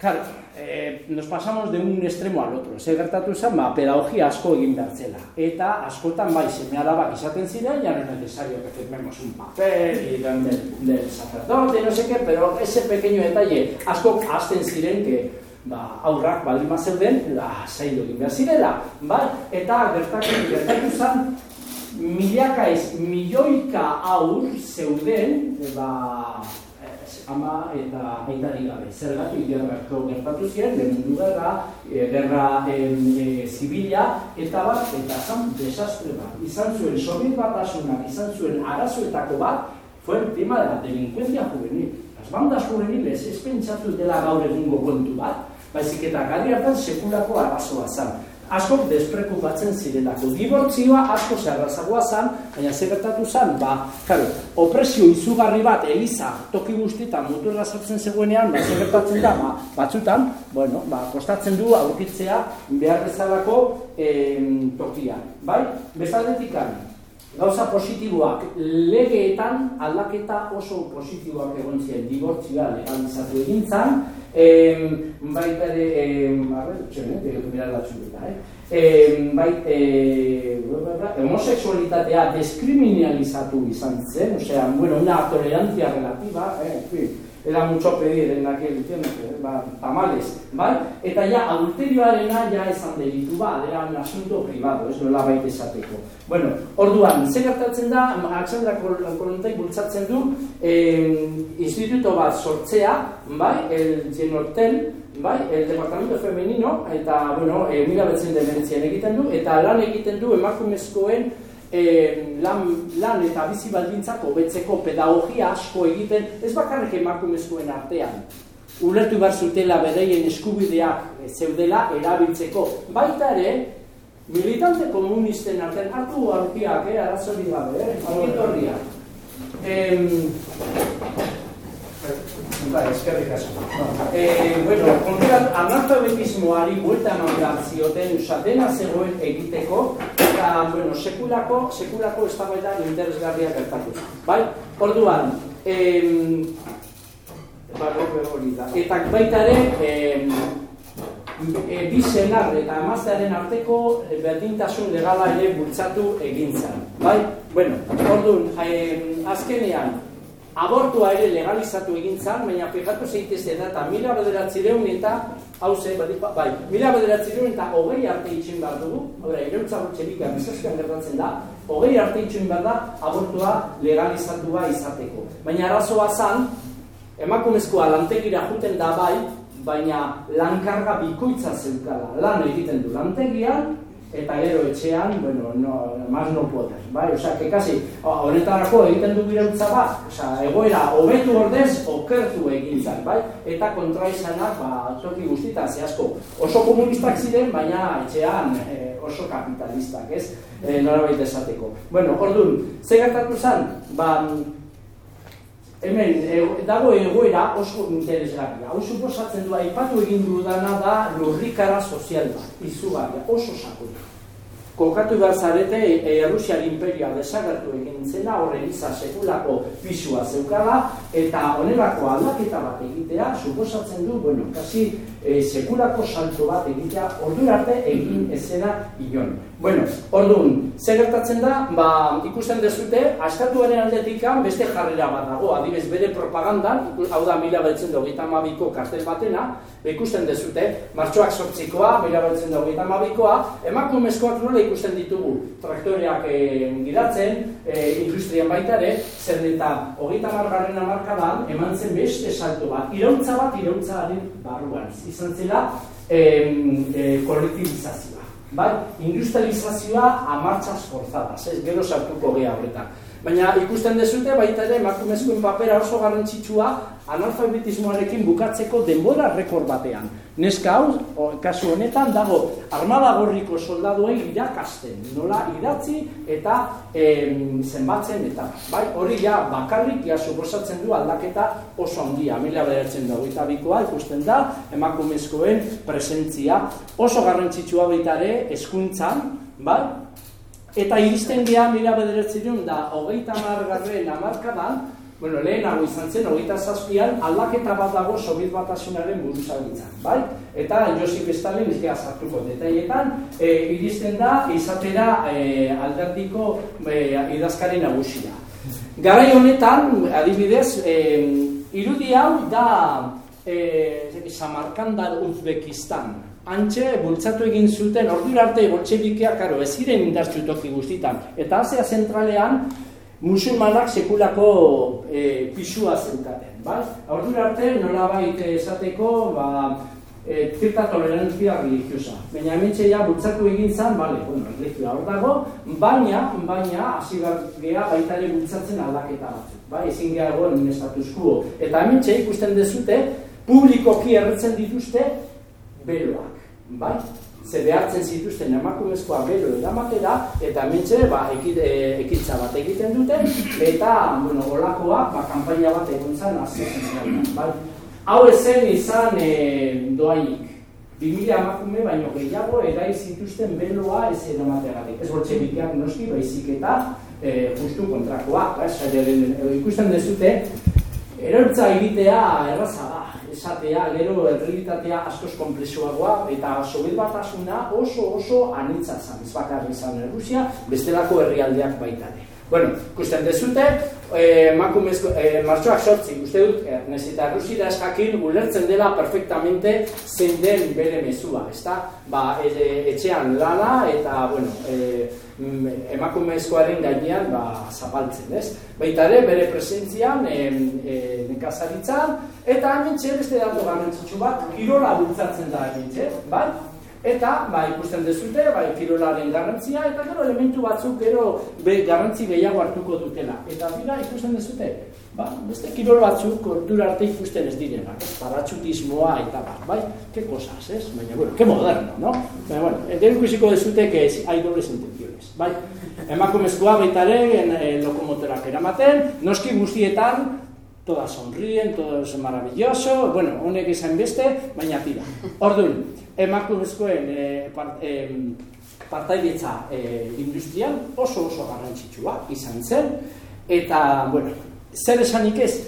Claro, eh, nos pasamos de un extremo al otro. Se gertatu zen, ba, pedagogia asko egin behar zela. Eta askotan bai, seme alabak izaten ziren, ya no es necesario que firmemos un papel y del, del, sacerdote, no sé qué, pero ese pequeño detalle asko azten ziren que ba, aurrak baldin zeuden, la zailo egin behar zirela. Bai? Eta gertatu, gertatu zen, milaka ez, milioika aur zeuden, ba, ama eta aitari gabe. Zergatik gerrako gertatu ziren, lehenendu gerra, e, gerra e, zibila, eta bat, eta zan desastre bat. Izan zuen sobit bat asunak, izan zuen arazoetako bat, fue el tema de la delincuencia juvenil. Las bandas juveniles ez pentsatu dela gaur egungo kontu bat, baizik eta gari hartan sekulako arazoa zan asko despreocupatzen zirelako. Dibortzioa asko zerrazagoa zan, baina zer gertatu zan, ba, claro, opresio izugarri bat, Eliza, toki guztietan muturra sartzen zegoenean, ba, zer gertatzen da, ba, batzutan, bueno, ba, kostatzen du aurkitzea behar bezalako eh, tokia. Bai? Bezaldetik gauza positiboak. Legeetan aldaketa oso positiboak egon ziren. Dibortzioa legalizatu egin zan, Eh, baita ere, eh, a ver, txene, mirar la chuleta, eh. Eh, bai, eh, homosexualitatea descriminalizatu izan zen, osea, bueno, una tolerancia relativa, eh, en fin, era mucho pedir en aquel tiempo, ba, tamales, bai? Eta ja, adulterioarena ja esan delitu ba, era un asunto privado, ez nola baita esateko. Bueno, orduan, ze gertatzen da, Alexandra Kolontai bultzatzen du, eh, instituto bat sortzea, bai, el Genortel, bai, el departamento femenino, eta, bueno, e, mila betzen egiten du, eta lan egiten du emakumezkoen e, lan, lan eta bizi baldintzak hobetzeko pedagogia asko egiten, ez bakarrik emakumezkoen artean. Ulertu behar zutela bereien eskubideak zeudela erabiltzeko. Baita ere, militante komunisten artean, hartu aurkiak, eh, arazori gabe, eh, aurkitorriak. Bai, eskerrik asko. Eh, bueno, kontuan, analfabetismoari buelta eman behar zioten, dena zegoen egiteko, eta, bueno, sekulako, sekulako eztabaida interesgarria gertatu. Bai, orduan, em, ba, hori da. Eta baita ere, em, e, bi senar eta emaztearen arteko berdintasun legala ere bultzatu egintzen. Bai? Bueno, orduan, azkenean, abortua ere legalizatu egin zan, baina fijatu zeitezte da, eta mila bederatzireun eta, hau ze, bai, mila bederatzireun eta hogei arte itxin behar dugu, hori, ireutza gutxerik bizaskan gertatzen da, hogei arte itxin behar da, abortua legalizatua izateko. Baina arazoa zan, emakumezkoa lantegira juten da bai, baina lankarga bikoitza zeukala, lan egiten du lantegian, eta gero etxean, bueno, no, más no puedes, bai? Osea, que casi, honetarako egiten du birautza bat, osea, egoera, hobetu ordez, okertu egin zan, bai? Eta kontra izanak, ba, toki guztita, zehazko, oso komunistak ziren, baina etxean eh, oso kapitalistak, ez? E, Nora baita esateko. Bueno, orduan, ze gertatu zan, ba, hemen e, dago egoera oso interesgarria. Hau suposatzen du aipatu egin du dana da lurrikara sozial bat, izugarria, oso sakona kokatu behar zarete e, Errusiar imperioa desagertu egin zena, horre giza sekulako pisua zeukala, eta honelako aldaketa bat egitea, suposatzen du, bueno, kasi e, sekulako salto bat egitea, ordu arte egin ezena ion. Bueno, orduan, zer gertatzen da, ba, ikusten dezute, askatuaren aldetikan beste jarrera bat dago, adibes bere propagandan, hau da mila beltzen dugu mabiko kartel batena, ba, ikusten dezute, martxoak sortzikoa, mila beltzen dugu eta mabikoa, emakumezkoak nola ikusten ditugu traktoreak e, gidatzen, e, industrian baita ere, zer eta hogeita margarren amarkadan eman zen beste salto bat, irautza bat irautza barruan. Izan zela, em, e, kolektibizazioa. Bai? Industrializazioa amartxas forzadas, ez gero sartuko geha horretan. Baina ikusten dezute baita ere emakumezkoen papera oso garrantzitsua analfabetismoarekin bukatzeko denbora rekord batean. Neska hau, o, kasu honetan, dago armada gorriko soldaduei irakasten, nola idatzi eta em, zenbatzen eta. Bai, hori ja bakarrik ja suposatzen du aldaketa oso handia, mila bederatzen dago eta bikoa ikusten da emakumezkoen presentzia. Oso garrantzitsua baita ere eskuntzan, bai, Eta iristen dira mila bederetzireun da hogeita margarren amarkadan, bueno, lehen hau izan zen, hogeita zazpian, aldaketa bat dago Sobiet batasunaren buruzagitzan, bai? Eta Josip Stalin izkera sartuko detailetan, e, iristen da izatera e, alderdiko e, idazkari nagusia. Garai honetan, adibidez, e, irudi hau da e, Samarkandar Uzbekistan, antxe bultzatu egin zuten ordura arte boltxebikeak karo ez ziren indartzu toki guztitan eta Asia zentralean musulmanak sekulako e, pisua zentaten bai? ordura arte nolabait esateko ba, e, zirta tolerantzia religiosa baina hemen ja bultzatu egin zan bale, bueno, religioa hor dago baina, baina hasi gea baita ere bultzatzen aldaketa batzuk bai? ezin geha egon status quo eta hemen ikusten dezute publikoki erretzen dituzte beloak bai? Ze behartzen zituzten emakumezkoa bero edamatera, eta mentxe, ba, ekide, ekitza bat egiten duten, eta, bueno, olakoa, ba, kampaina bat egon zan, azizien bai? Hau ezen izan e, doainik. 2000 emakume baino gehiago erai zituzten beloa ez edamateagatik. Ez boltxe biteak noski, baizik eta e, justu kontrakoa. Eh? ikusten dezute, erortza egitea erraza da esatea, gero errealitatea askoz komplexuagoa eta batasuna oso oso anitza zan, ez bakarri izan Rusia, bestelako herrialdeak baita ere. Bueno, ikusten dezute, eh, makumezko, eh, martxoak sortzi, uste dut, eh, nezita Rusira eskakin ulertzen dela perfectamente zein den bere mezua, ezta? Ba, e, etxean lana eta, bueno, eh, emakumezkoaren gainean ba, zapaltzen, ez? Baita ere, bere presentzian, e, e, nekazaritzan, eta hemen beste datu garrantzitsu bat, kirola bultzatzen da hemen bai? Eta, ba, ikusten dezute, ba, kirolaren garrantzia, eta gero elementu batzuk gero be, garrantzi gehiago hartuko dutela. Eta dira, ikusten dezute, ba, beste kirol batzuk ordura arte ikusten ez direna, ez, paratxutismoa eta ba, bai, ke cosas, ez? Baina, bueno, ke moderno, no? Baina, bueno, gero ikusiko dezute, que es, hay dobles intenciones, bai? Emakumezkoa baita ere, eh, lokomotorak eramaten, noski guztietan, todas sonrien, todo es maravilloso, bueno, honek izan beste, baina tira. Orduan, emakumezkoen e, part, e, partaidetza e, industrial oso oso garrantzitsua izan zen eta, bueno, zer esanik ez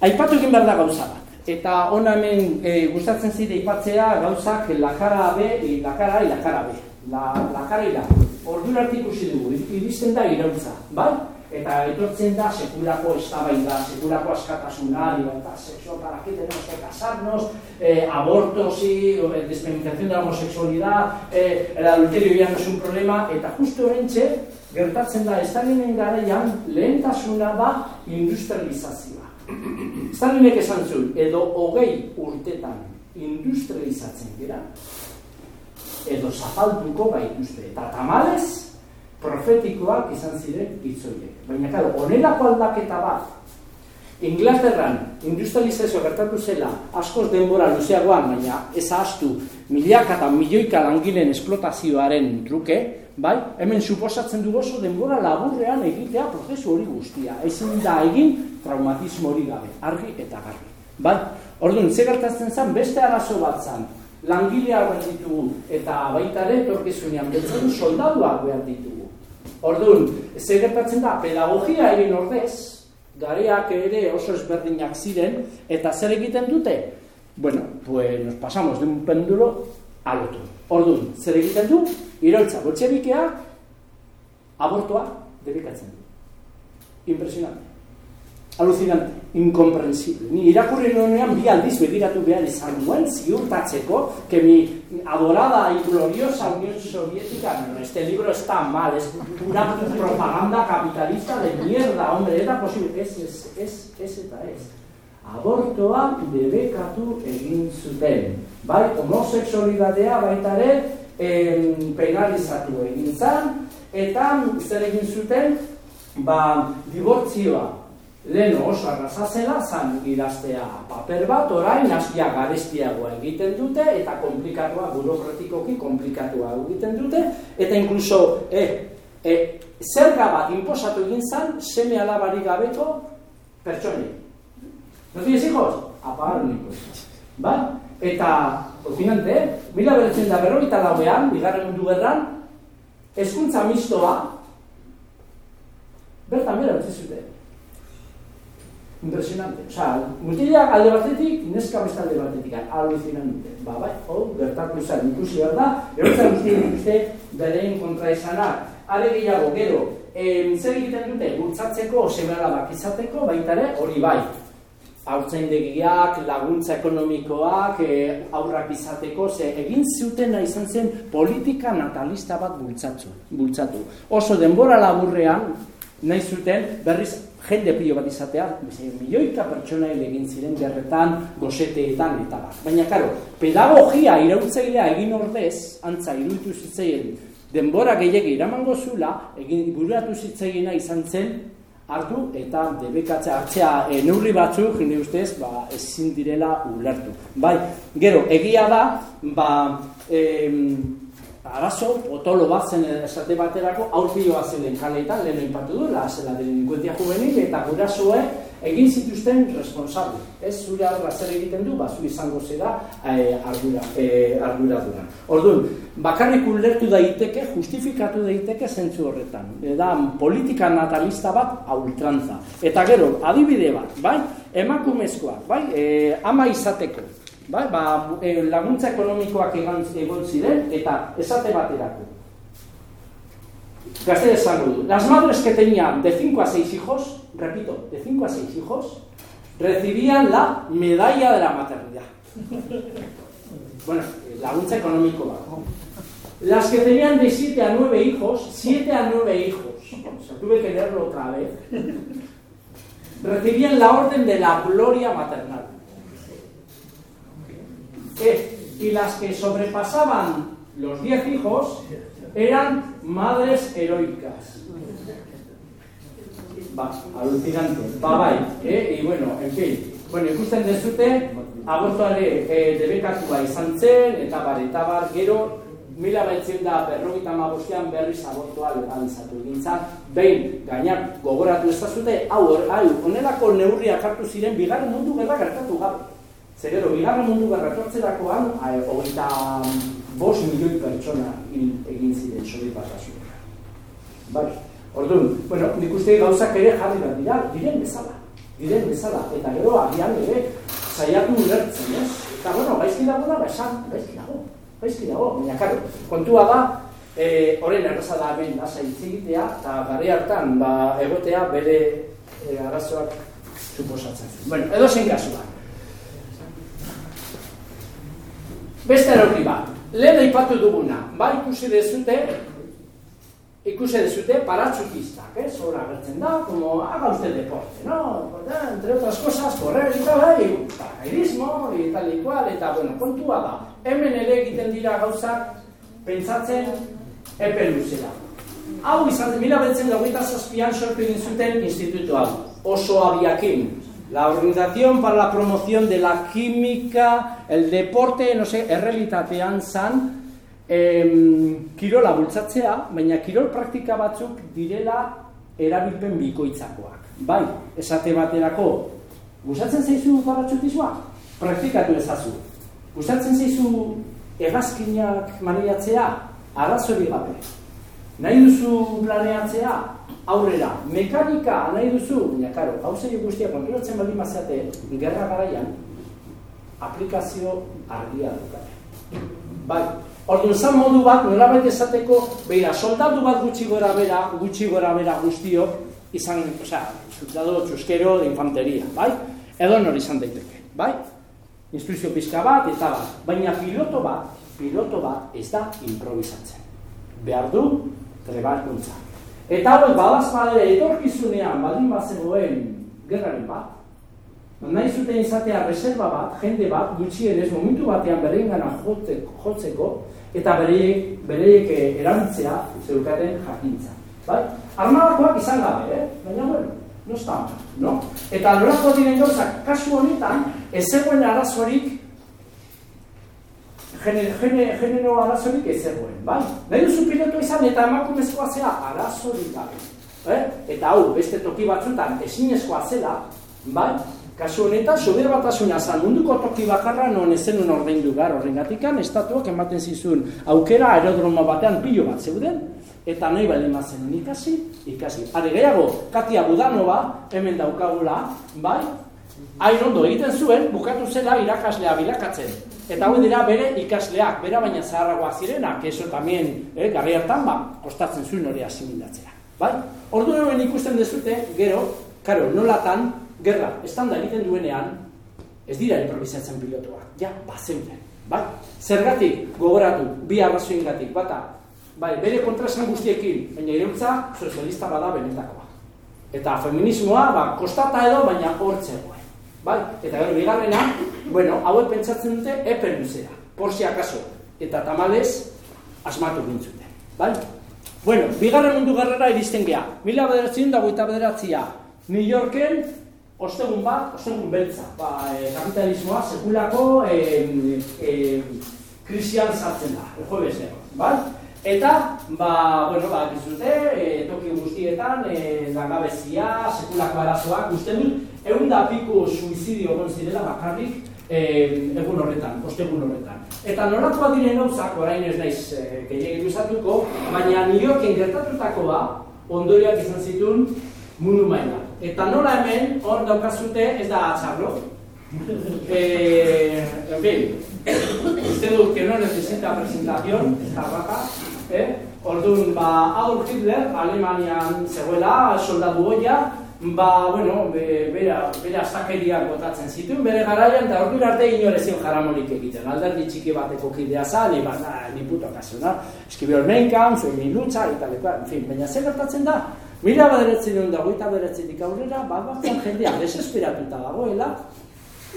aipatu egin behar da gauza bat eta hona hemen e, gustatzen zide aipatzea gauzak lakara B lakara lakara B la, lakara I ordura ikusi dugu, iristen da irautza, bai? eta etortzen da sekulako eztabaida, sekulako askatasuna, libertad sexual, para qué tenemos que casarnos, eh, abortos y eh, despenalización de la homosexualidad, eh, el adulterio ya no es un problema, eta justo horrentxe, gertatzen da, Stalinen garaian lehentasuna da industrializazioa. Stalinek esan zuen, edo hogei urtetan industrializatzen dira, edo zapalduko baituzte, eta tamalez, profetikoak izan ziren hitzoiek. Baina, kalo, onelako aldaketa bat, Inglaterran industrializazio gertatu zela askoz denbora luzeagoan, baina ez ahaztu miliaka eta milioika langileen esplotazioaren truke, bai? hemen suposatzen du oso denbora laburrean egitea prozesu hori guztia. Ezin da egin traumatismo hori gabe, argi eta garri. Bai? Orduan, ze gertatzen zen beste arazo bat zen, langilea behar ditugu eta baita ere torkizunean betzen soldaduak behar ditugu. Orduan, zer gertatzen da, pedagogia egin ordez, gareak ere oso ezberdinak ziren, eta zer egiten dute? Bueno, pues nos pasamos de un pendulo al otro. Orduan, zer egiten du? Iroltza, boltxebikea, abortoa, dedikatzen du. Impresionante alucinante, incomprensible. Ni irakurri nonean bi aldiz begiratu behar izan nuen ziurtatzeko que mi adorada y gloriosa Unión Soviética, no, este libro está mal, es una propaganda capitalista de mierda, hombre, era posible, es, es, es, es eta es. Abortoa debekatu egin zuten. Bai, homoseksualitatea baita ere penalizatu egin zan, eta zer egin zuten, ba, dibortzioa lehen oso arrasazela zan idaztea paper bat, orain asia garestiagoa egiten dute, eta komplikatua, burokratikoki komplikatua egiten dute, eta inkluso, eh, eh, zerga bat inposatu egin zan, seme alabari gabeko pertsoni. No tienes hijos? Apagar un Ba? Eta, ofinante, mila beretzen da berroita lauean, bigarren mundu gerran, eskuntza mistoa, bertan bera utzi zuten. Impresionante. Osa, mutilak alde batetik, neska besta alde batetik, alucinante. Ba, bai, hau, gertatu zen, ikusi behar da, erotzen guztien ikuste bereen kontra esanak. Are gehiago, gero, em, zer egiten dute, bultzatzeko, semela bakizateko, baitare, hori bai, haurtzaindegiak, laguntza ekonomikoak, e, aurrak izateko, ze egin zutena izan zen politika natalista bat bultzatu. bultzatu. Oso denbora laburrean, nahi zuten, berriz jende pilo bat izatea, milioika pertsona egin ziren gerretan, goseteetan eta bat. Baina, karo, pedagogia irautzailea egin ordez, antza iruditu zitzaien, denbora gehiagi iramango zula, egin buratu zitzaiena izan zen, hartu eta debekatzea hartzea e, neurri batzuk jende ustez ba, ezin direla ulertu. Bai, gero, egia da, ba, em, arazo, potolo bat zen esate baterako, aurpioa zeuden kaleetan, lehen empatu du, la zela delinkuentia juvenil, eta gurasoe egin zituzten responsable. Ez zure arra zer egiten du, bazu izango zera e, ardura, e, ardura dura. Orduan, bakarrik ulertu daiteke, justifikatu daiteke zentzu horretan. Eda, politika natalista bat, ultrantza. Eta gero, adibide bat, bai? Emakumezkoak, bai? E, ama izateko, bai? Ba, e, laguntza ekonomikoak egon, egon ziren, eta esate baterako. Gazte esango du. Las madres que tenían de 5 a 6 hijos, repito, de 5 a 6 hijos, recibían la medalla de la maternidad. Bueno, laguntza económico bajo. Las que tenían de 7 a 9 hijos, 7 a 9 hijos, o sea, tuve que leerlo otra vez, recibían la orden de la gloria maternal. ¿Qué? Y las que sobrepasaban los 10 hijos eran madres heroicas. Ba, alucinante. Ba, bai, eh? y bueno, en fin. Bueno, ikusten dezute, abortuare eh, debekatua izan zen, eta bar, eta bar, gero, mila baitzen da berrogita magostean berriz abortua legalizatu egin zan, behin, gainak gogoratu ez zute, hau, hau, onelako neurriak hartu ziren, bigarren mundu gerra gertatu gabe. Zer gero, bigarren mundu gerra etortzerakoan, hogeita bos milioi pertsona egin ziren sori batasun. Bai, orduan, bueno, nik uste gauzak ere jarri bat dira, diren bezala diren bezala, eta gero agian ere saiatu ulertzen, ez? Eta, bueno, gaizki dago da, esan, gaizki dago, gaizki dago, baina, karo, kontua da, e, horren erraza da hemen asa egitea, eta gari hartan, ba, egotea bere e, arazoak suposatzen zen. Bueno, edo zen kasua. Beste erorri bat, lehen aipatu duguna, ba ikusi dezute, ikusi dezute parachutistak, eh? Hora agertzen da, como haga usted deporte, ¿no? Entre otras cosas, correr y tal, y paracaidismo, y tal y cual, eta, bueno, kontua da. Hemen ere egiten dira gauzak, pentsatzen, epe luzera. Hau izan, mila betzen lauita zazpian sortu egin zuten institutu hau, oso abiakin. La Organización para la Promoción de la Química, el Deporte, no sé, errealitatean zan, em, kirola bultzatzea, baina kirol praktika batzuk direla erabilpen bikoitzakoak. Bai, esate baterako, gustatzen zaizu paratxutismoa? Praktikatu ezazu. Gustatzen zaizu egazkinak maniatzea? Arrazori gabe. Nahi duzu planeatzea? Aurrera, mekanika nahi duzu? Baina, karo, hau zei guztia kontrolatzen baldin mazeate, gerra garaian, aplikazio argia dukare. Bai, Orduan, zan modu bat, nolabait esateko, beira, soldatu bat gutxi gora bera, gutxi gora bera guztio, izan, osea, soldado txuskero de infanteria, bai? Edo nori izan daiteke, bai? Instruizio pizka bat, eta bat. Baina piloto bat, piloto bat ez da improvisatzen. Behar du, trebalkuntza. Eta hori, badaz badere, etorkizunean, baldin bat zegoen, gerraren bat, nahi zuten izatea reserva bat, jende bat, gutxienez, momentu batean bereingana jotzeko, jotzeko eta bereiek, bereiek eh, erabiltzea zeukaten jakintza. Bai? Armadakoak izan gabe, eh? baina bueno, no está mal, no? Eta nolako diren gauzak, kasu honetan, ez zegoen arazorik genero arazorik ez zegoen, bai? Nahi duzu pilotu izan eta emakumezkoa zea arazorik gabe. Eh? Eta hau, beste toki batzutan ezinezkoa zela, bai? Kasu honetan, sober batasuna zan munduko toki bakarra non ezen un ordaindu gar horrengatikan, estatuak ematen zizun aukera aerodromo batean pilo bat zeuden, eta nahi bali mazen ikasi, ikasi. Are gehiago, Katia Budanova, hemen daukagula, bai? Hain ondo egiten zuen, bukatu zela irakaslea bilakatzen. Eta hau dira bere ikasleak, bera baina zaharragoak zirenak, eso tamien, eh, garri hartan, ba, kostatzen zuen hori asimilatzea. Bai? Ordu ikusten dezute, gero, karo, nolatan, gerra, estanda egiten duenean, ez dira improvisatzen pilotuak, ja, bazeuden, bai? Zergatik gogoratu, bi arrazoingatik, bata, bai, bere kontrasan guztiekin, baina ireutza sozialista bada benetakoa. Eta feminismoa, ba, kostata edo, baina hortzegoen. Bai? Eta gero, bigarrena, bueno, hauek pentsatzen dute epen luzera, por si acaso. Eta tamales, asmatu gintzuten. Bai? Bueno, bigarren mundu garrera iristen geha. Mila bederatzen dago eta bederatzia. New Yorken, ostegun bat, ostegun beltza. Ba, e, kapitalismoa sekulako e, e, krisian sartzen da, el jueves bai? Eta, ba, bueno, ba, bizute, e, toki guztietan, e, langabezia, sekulako arazoak, uste dut, egun da piko suizidio egon zirela bakarrik e, egun horretan, ostegun horretan. Eta nolakoa diren gauzak, orain ez naiz e, gehiagin izatuko, baina New Yorken gertatutakoa ondoriak izan zituen mundu maila. Eta nola hemen, hor daukazute ez da atxarro. eh, en fin, uste dut que no necesita presentación, esta rata, eh? Orduan, ba, Adolf Hitler, Alemanian zegoela, soldadu hoia, ba, bueno, be, bera, bera zakeriak botatzen zituen, bere garaian, eta orduan arte inorezio jaramonik egiten. Alderdi txiki bateko kidea za, ni, ba, ni puto kaso, na? Eskibio ormeinkan, zuen mi lutza, eta lekoa, en fin, baina zer gertatzen da? Mila baderetzen duen dago, eta baderetzetik aurrera, bat batean jendea desesperatuta dagoela,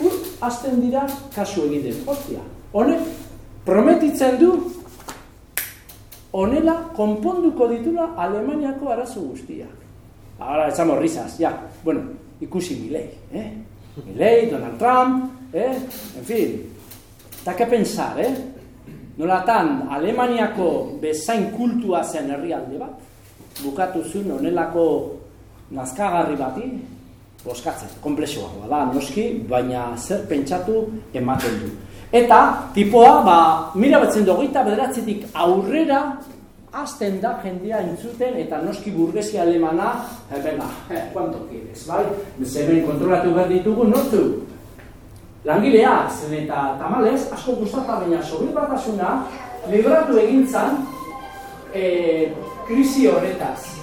ur, azten dira kasu egiten, hostia. Honek, prometitzen du, honela, konponduko ditula Alemaniako arazo guztiak. Ahora echamos risas, ya. Bueno, ikusi Milei, eh? Milei, Donald Trump, eh? En fin, eta que pensar, eh? Nolatan, Alemaniako bezain kultua zen herrialde bat, bukatu zuen onelako nazkagarri bati, boskatzen, komplexoa da, noski, baina zer pentsatu ematen du. Eta, tipoa, ba, mila betzen dogeita bederatzetik aurrera azten da jendea intzuten eta noski burgesia alemana, eh, venga, eh, cuánto quieres, bai? Zeben kontrolatu behar ditugu, nortu? Langilea, zen eta tamales, asko gustata baina sobri batasuna, libratu egintzan eh, krisi horretaz.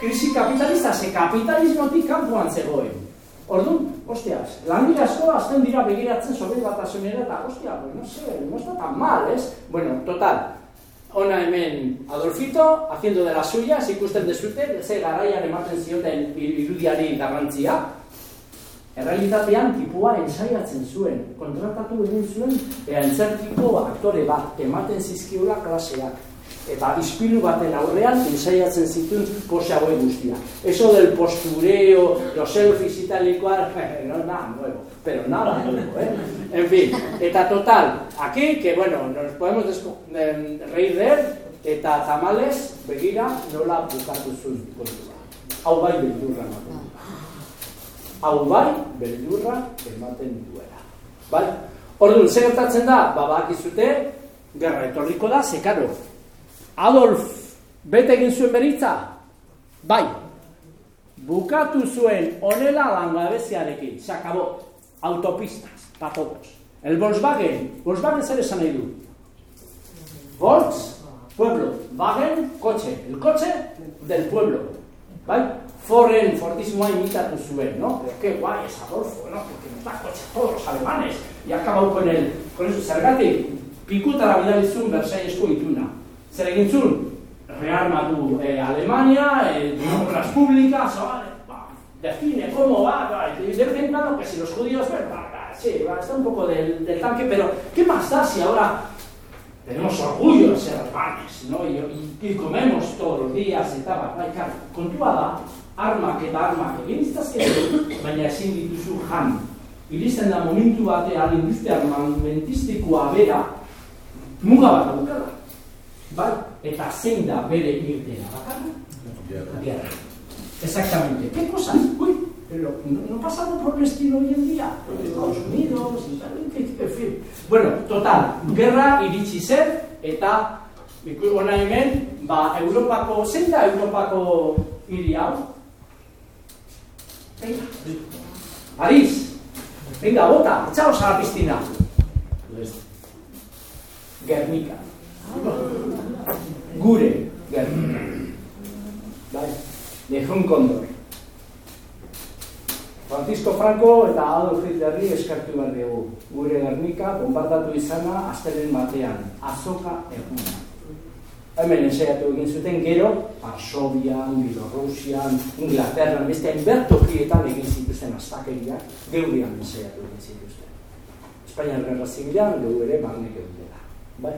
Krisi kapitalista, ze kapitalismotik kanpoan zegoen. Orduan, hostias, langile asko azten dira begiratzen sobri batasunera eta, hostia, no sé, no está tan mal, es? Bueno, total, ona hemen Adolfito, haciendo de las suyas, ikusten dezute, ze garaian ematen zioten irudiari garrantzia. Errealitatean tipua ensaiatzen zuen, kontratatu egin zuen, ea entzertiko aktore bat ematen zizkiola klaseak. Eta ispilu baten aurrean ensaiatzen zituen pose haue guztia. Eso del postureo, los selfies italikoa, no nada nuevo, pero nada nuevo, eh? En fin, eta total, aquí, que bueno, nos podemos reír de él, eta tamales, begira, nola bukatu zuen kontua. Hau bai beldurra ematen Hau bai beldurra ematen duela. Bai? Orduan, zer gertatzen da? Ba, bakizute, gerra etorriko da, zekaro, Adolf bete egin zuen beritza? Bai. Bukatu zuen onela langabeziarekin. Acabó. Autopistas. Pa todos. El Volkswagen. Volkswagen zer esan nahi du? Volks, pueblo. Wagen, coche. El coche del pueblo. Bai? Forren, fortísimoa imitatu zuen, ¿no? Pero qué guay es Adolfo, ¿no? Porque nos da a todos los alemanes. Y acabau con el, con eso. Zergatik, pikutara bidalizun Versaillesco ituna. Zer egin zuen? Rearmatu eh, Alemania, eh, obras públicas, vale, ba, define cómo va, de vez en cuando que si los judíos, bueno, va, va, sí, va, está un poco del, del tanque, pero ¿qué más da si ahora tenemos orgullo de ser alemanes, ¿no? Y, y, y comemos todos los días eta bat, bai, kar, kontua da, armak eta armak egin iztazkezu, baina ezin dituzu jan. Iristen da momentu batean industria armamentistikoa bera, muga bat daukala. Bai, eta zein da bere irtena bakarra? Guerra. Exactamente. ¿Qué cosa? Uy, pero no, no pasa algo por el estilo hoy en día. Estados Unidos, en fin. Bueno, total, gerra iritsi zen, eta ona hemen, ba, Europako, zein da Europako hiri hau? Venga, París. Venga, bota, echaos a la piscina. Guernica. Gure Guernica. Bai, Hong Kong. Francisco Franco eta Adolf Hitlerri eskartu behar dugu. Gure Gernika bombardatu izana astelen batean, azoka eguna. Hemen ensaiatu egin zuten gero, Varsovian, Bielorrusian, Inglaterran, beste hainbertokietan egin zituzten astakeriak, geurean ensaiatu egin zituzten. Espainian Gerra Zibilan, geu ere barne geundela. Bai?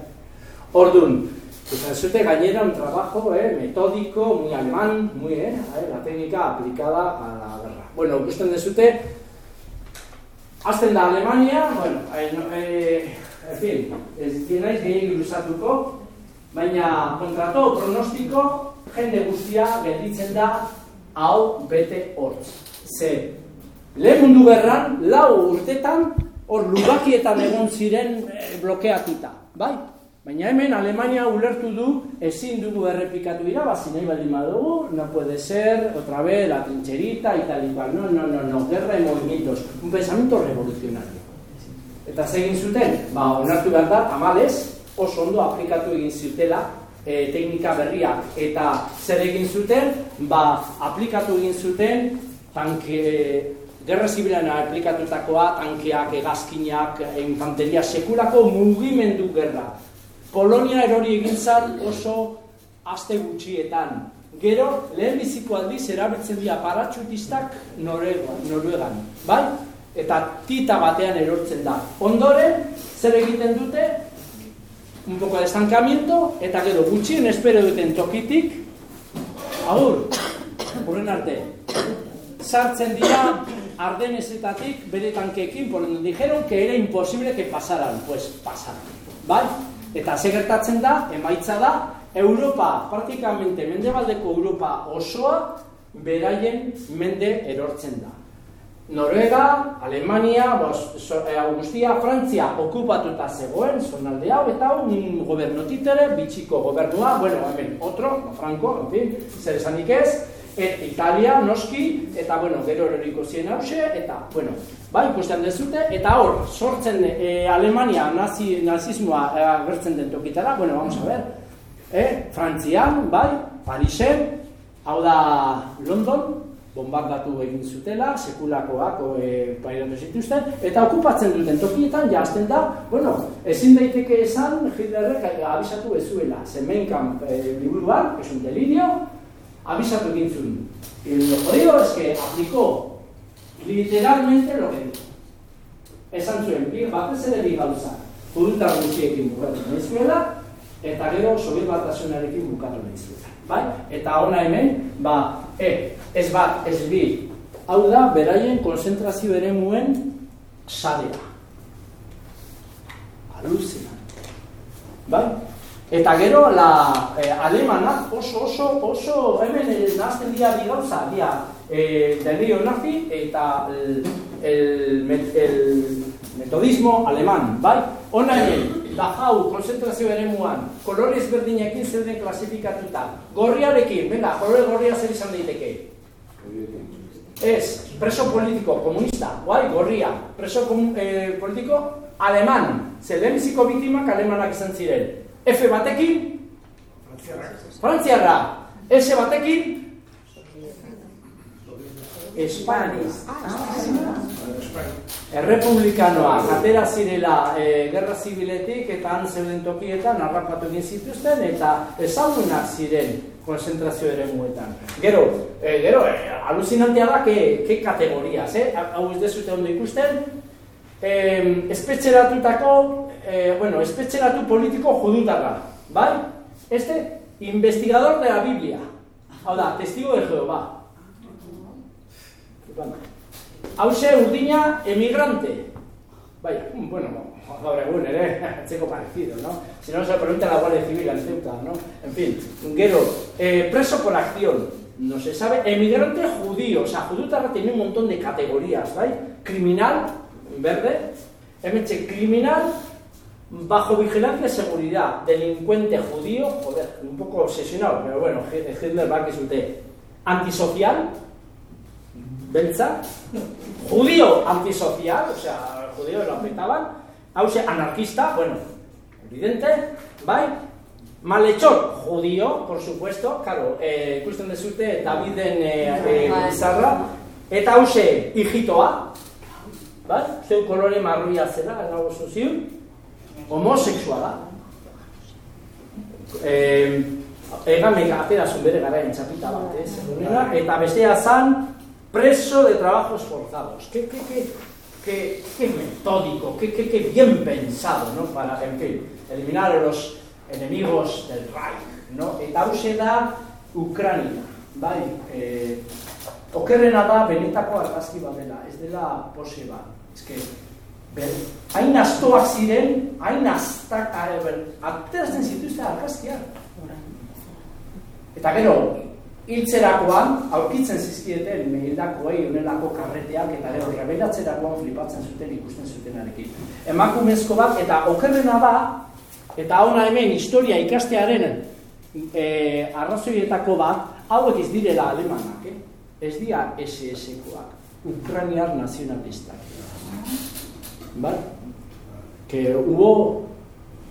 Orduan, Esan zute gainera un trabajo eh, metódico, muy alemán, muy, eh, la técnica aplicada a la guerra. Bueno, ikusten dezute, azten da Alemania, bueno, eh, en fin, ez dienaiz gehiagin luzatuko, baina kontrato pronostiko, jende guztia gelditzen da hau bete hortz. Ze, lehen mundu gerran, lau urtetan, hor lugakietan egon ziren eh, blokeatuta, bai? Baina hemen Alemania ulertu du ezin dugu errepikatu irabazi nahi baldin badugu, no puede ser otra vez la trincherita y tal. No, no, no, no, guerra de movimientos, un pensamiento revolucionario. Eta zegin zuten, ba, onartu behar da, amales, oso ondo aplikatu egin zutela e, teknika berriak. Eta zer egin zuten, ba, aplikatu egin zuten tanke, Gerra zibilan aplikatutakoa, tankeak, egazkinak, infanteria sekulako mugimendu gerra. Polonia erori egin zan oso aste gutxietan. Gero, lehen biziko aldiz erabiltzen dira paratxutistak Noruegan, bai? Eta tita batean erortzen da. Ondoren, zer egiten dute? Un poco de estancamiento, eta gero gutxien espero duten tokitik, agur, horren arte, sartzen dira ardenezetatik bere tankekin, por donde dijeron que era imposible que pasaran, pues pasaran, bai? Eta ze gertatzen da, emaitza da, Europa, praktikamente mendebaldeko Europa osoa, beraien mende erortzen da. Noruega, Alemania, bos, so, e, Augustia, Frantzia okupatuta zegoen, zonalde hau, eta un goberno titere, bitxiko gobernua, bueno, hemen, otro, Franco, en fin, zer esanik ez, et Italia, noski, eta, bueno, gero eroriko zien hause, eta, bueno, bai, ikusten dezute, eta hor, sortzen e, Alemania nazi, nazismoa agertzen den tokitara, bueno, vamos a ver, e, Frantzian, bai, Parisen, hau da London, bombardatu egin zutela, sekulakoak e, pairatu zituzten, eta okupatzen duten tokietan, jazten da, bueno, ezin daiteke esan, Hitlerrek abisatu ezuela, zemenkan e, liburuan, es un delirio, abisatu egin zuen. Y lo jodido es que aplicó literalmente lo que dijo. Esan zuen, bi, batez ere bi gauza, judutar guztiekin bukatu nahi zuela, eta gero sobiet batasunarekin bukatu nahi zuela. Bai? Eta ona hemen, ba, e, ez bat, ez bi, hau da, beraien konzentrazio ere muen sarea. Aluzina. Bai? Eta gero, la eh, alemanak oso, oso, oso, hemen eh, nazten dira bi gauza, dira eh, delio nazi eta el, el, el metodismo aleman, bai? Ona hemen, da jau, konzentrazio ere muan, kolore ezberdinekin zeuden klasifikatuta. Gorriarekin, venga, kolore gorria zer izan daiteke? Ez, preso politiko, komunista, guai, gorria. Preso eh, politiko, aleman. Zer lehenbiziko alemanak izan ziren. F batekin, Frantziarra. S batekin, Espainia. errepublikanoak atera zirela e, gerra zibiletik eta han zeuden tokietan harrapatu egin zituzten eta ezagunak ziren konzentrazio ere muetan. Gero, e, gero, e, alucinantea da, ke, ke kategoriaz, eh? hau ez dezute ondo ikusten, e, espetxeratutako, e, bueno, espetxeratu politiko judutara, bai? Este, investigador de la Biblia, hau testigo de Jehová. Hau urdina emigrante. Vaya, bueno, gaur egun ere, parecido, ¿no? Si no, se pregunta la Guardia Civil en Ceuta, ¿no? En fin, gero, eh, preso por acción, no se sabe, emigrante judío, o sea, judutarra tiene un montón de categorías, ¿vale? Criminal, verde, MH, criminal, bajo vigilancia seguridad, delincuente judío, joder, un poco obsesionado, pero bueno, Hitler que es usted, antisocial, beltza, judío antisocial, o sea, judíos lo afectaban, hause anarquista, bueno, evidente, bai, malhechor judío, por supuesto, claro, eh, ikusten dezute Daviden eh, eh, bizarra, eta hause hijitoa, bai, zeu kolore marruia zela, nago zuziu, homosexuala, eh, Egan mega atera zuen bere gara entzapita bat, ez? Eta bestea zan, preso de trabajos forzados. Qué, qué, qué, qué, qué metódico, qué, qué, qué, bien pensado, ¿no? Para, en fin, eliminar a los enemigos del Reich, ¿no? Eta hause da Ucrania, bai, eh, okerrena da benetako argazki bat dela, ez dela pose bat, ez que, ber, hain astoak ziren, hain astak, ateratzen zituzte argazkiak. Eta gero, hiltzerakoan aurkitzen zizkieten mehildakoei unelako karreteak eta gero rebelatzerakoan flipatzen zuten ikusten zutenarekin. Emakumezko bat eta okerrena da eta ona hemen historia ikastearen e, arrazoietako bat hauek ez direla alemanak, eh? ez dira SS-koak, ukraniar nazionalistak. Bai? Que hubo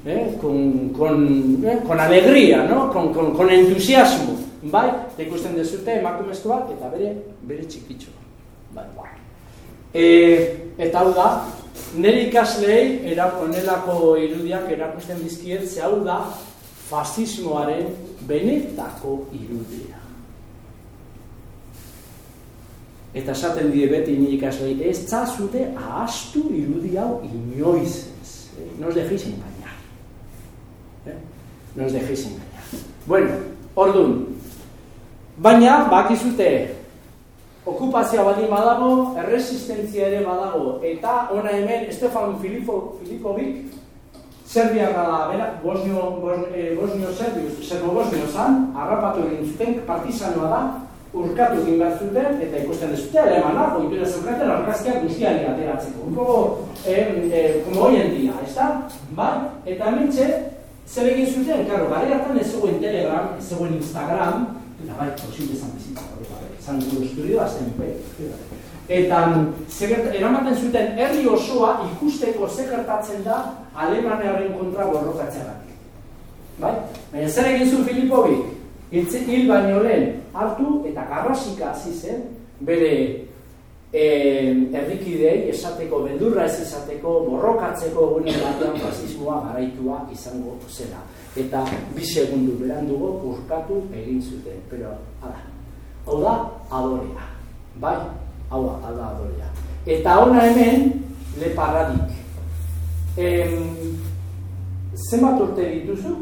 eh, con, con, eh, con alegría, ¿no? con, con, con entusiasmo, bai, eta ikusten dezute emakumezko bat, eta bere, bere txikitxo. Bai. E, eta hau da, nire ikaslei onelako irudiak erakusten dizkiet, ze hau da, fasismoaren benetako irudia. Eta esaten die beti nire ikaslei, ez zazute ahastu irudi hau inoiz ez. Eh? Nos dejéis engañar. Eh? Nos dejéis engañar. Bueno, orduan, Baina, bakizute, okupazioa bali badago, erresistentzia ere badago, eta ona hemen, Estefan Filipo, Filipovic, Serbiarra da, bera, Bosnio, Bosnio, eh, Bosnio Serbius, Serbo Bosnio zan, harrapatu egin zuten, partizanoa da, urkatu egin behar zuten, eta ikusten dezute, alemana, oitura zeukaten, arkazkiak guztiari ateratzeko. Un poco, eh, eh, como hoy en día, ez da? Bai? Eta hemen zer egin zuten, karo, gare hartan ez zegoen Telegram, ez zegoen Instagram, eta bai, posible izan bizitza, zan gure estudioa zen, Eta eramaten zuten herri osoa ikusteko ze gertatzen da Alemaniaren kontra borrokatzeagatik. Bai? Baina zer egin zuen Filipovi? Hil baino lehen hartu eta garrasika hasi zen bere eh, errikidei esateko, beldurra ez esateko, borrokatzeko egunen batean fasismoa garaitua izango zela eta bi segundu berandugo urkatu egin zuten. Pero, ala, hau da adorea. Bai, hau da, da adorea. Eta ona hemen, leparradik. Em, zenbat urte dituzu?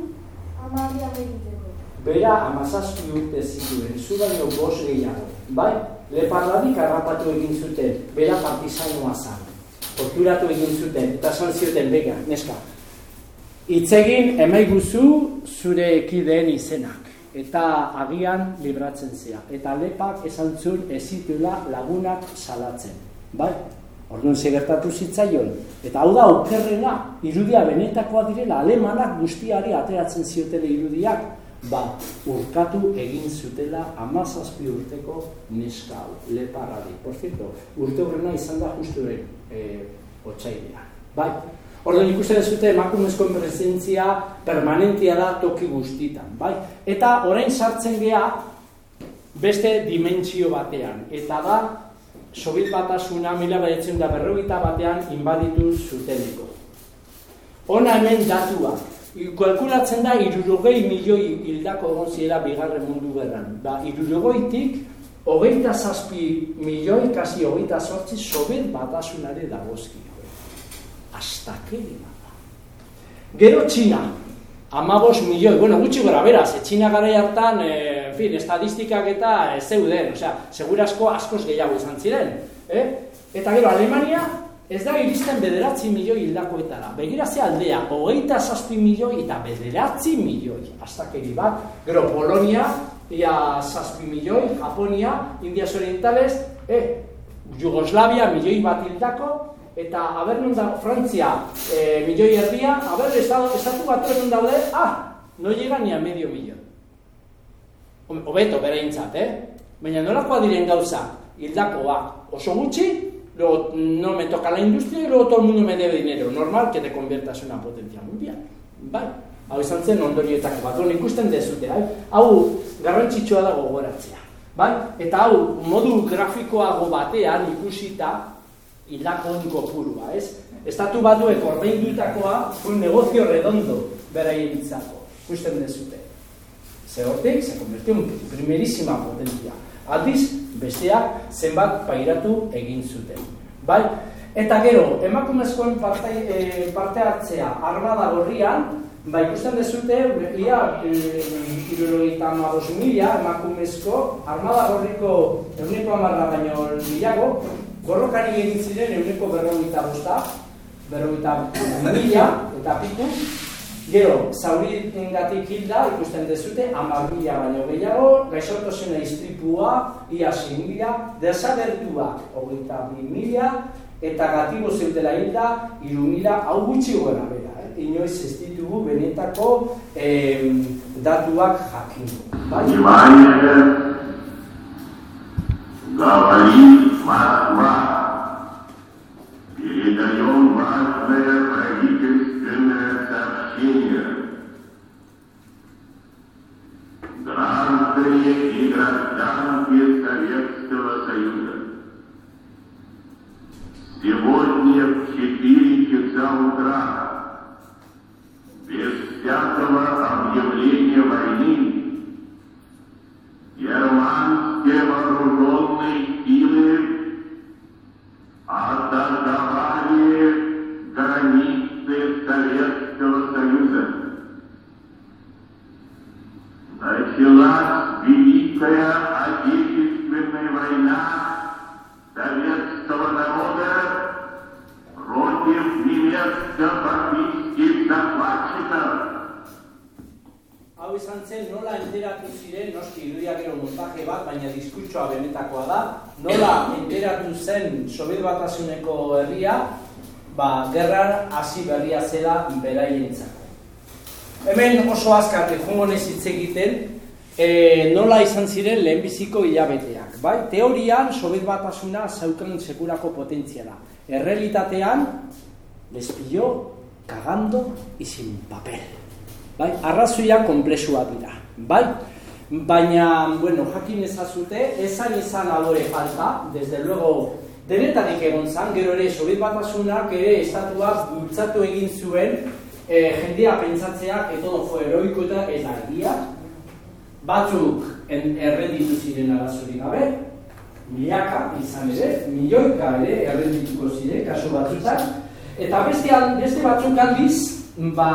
Behiteko. Bera, amazazki urte zituen, zu baino bos gehiago. Bai, leparradik harrapatu egin zuten, bera partizanoa zan. Torturatu egin zuten, eta zan zioten, bega, neska, Itzegin emaiguzu zure ekideen izenak eta agian libratzen zea. Eta lepak esan zuen ezitula lagunak salatzen. Bai? Orduan segertatu zitzaion. Eta hau da, okerrena, irudia benetakoa direla, alemanak guztiari ateratzen ziotele irudiak, ba, urkatu egin zutela amazazpi urteko neska hau, leparrari. Por cierto, urte horrena izan da justu e, otxaidea. Bai? Orduan ikusten zute emakumezko presentzia permanentia da toki guztitan, bai? Eta orain sartzen gea beste dimentsio batean, eta da Sobit batasuna mila behatzen da berrogeita batean inbaditu zuteneko. Hona hemen datua. Kalkulatzen da irurogei milioi hildako egon zirela bigarren mundu gerran. Ba, irurogoitik, hogeita zazpi milioi, kasi hogeita sortzi, sobet batasunare dagozki. Astakeri bat. Gero txina, amabos milioi, bueno, gutxi gora beraz, txina gara hartan, e, en fin, estadistikak eta e, zeuden, osea, segurasko askoz gehiago izan ziren. Eh? Eta gero, Alemania, ez da iristen bederatzi milioi hildakoetara. Begira ze aldea, hogeita zazpi milioi eta bederatzi milioi. Aztakeri bat, gero Polonia, ia zazpi milioi, Japonia, Indias Orientales, eh, Jugoslavia milioi bat hildako, eta haber nun da, Frantzia eh, milioi erdia, haber, estatu, estatu bat nun daude, ah, no llega ni a medio milioi. Obeto, bere intzat, eh? Baina nolakoa diren gauza, hildakoak oso gutxi, luego no me toca la industria y luego todo el mundo me debe dinero. Normal que te conviertas en una potencia mundial. Bai, hau izan zen ondorioetako bat, hon ikusten dezute, bai? hau garrantzitsua dago gogoratzea. Bai? Eta hau modu grafikoago batean ikusita hilako kopurua, ez? Estatu batuek ordaindutakoa un negozio redondo beraien itzako, ikusten dezute. Ze hortik, se convirtió en primerísima potencia. Aldiz, besteak zenbat pairatu egin zuten. Bai? Eta gero, emakumezkoen parte, e, parte hartzea armada gorrian, ba ikusten dezute, ia, irurogeita amabos mila emakumezko, armada gorriko euneko amarra baino milago, gorrokari egin ziren euneko berrogeita bosta, berrogeita mila eta piku, Gero, zaubiengatik hilda, ikusten dezute, amabila baino gehiago, gaixotosena iztripua, iasi mila, desagertua, hogeita bi mila, eta gatibo zeutela hilda, iru mila, hau gutxi gora bera, eh? inoiz ez ditugu benetako eh, datuak jakin. Bai? bai, bai, bai, bai, bai, bai, bai, Граждане и гражданки Советского Союза. Сегодня в 4 часа утра, без всякого объявления войны, германские вооруженные силы атаковали границы Советского Союза. Началась Великая Отечественная война советского народа против немецко-фашистских захватчиков. hau izan zen nola enteratu ziren, noski irudia gero montaje bat, baina diskurtsoa benetakoa da, nola enteratu zen Sobiet Batasuneko herria, ba, gerran hasi berria zela beraientzako. Hemen oso azkar jungonez hitz egiten, e, nola izan ziren lehenbiziko hilabeteak. Bai? Teorian, Sobiet Batasuna zaukan sekurako potentziala. Errealitatean, les pilló cagando y sin papel. Bai, arrazoia konplexua dira. Bai, baina, bueno, jakin ezazute, esan izan adore falta, desde luego, denetarik egon zan, gero ere, Sobiet Batasunak ere estatuak bultzatu egin zuen, eh, jendea pentsatzeak, etodo fue heroiko eta eta egia, batzuk en, errenditu ziren arazorik gabe, milaka izan ere, milioika ere errendituko ziren, kasu batzutan, eta beste, beste batzuk aldiz, ba,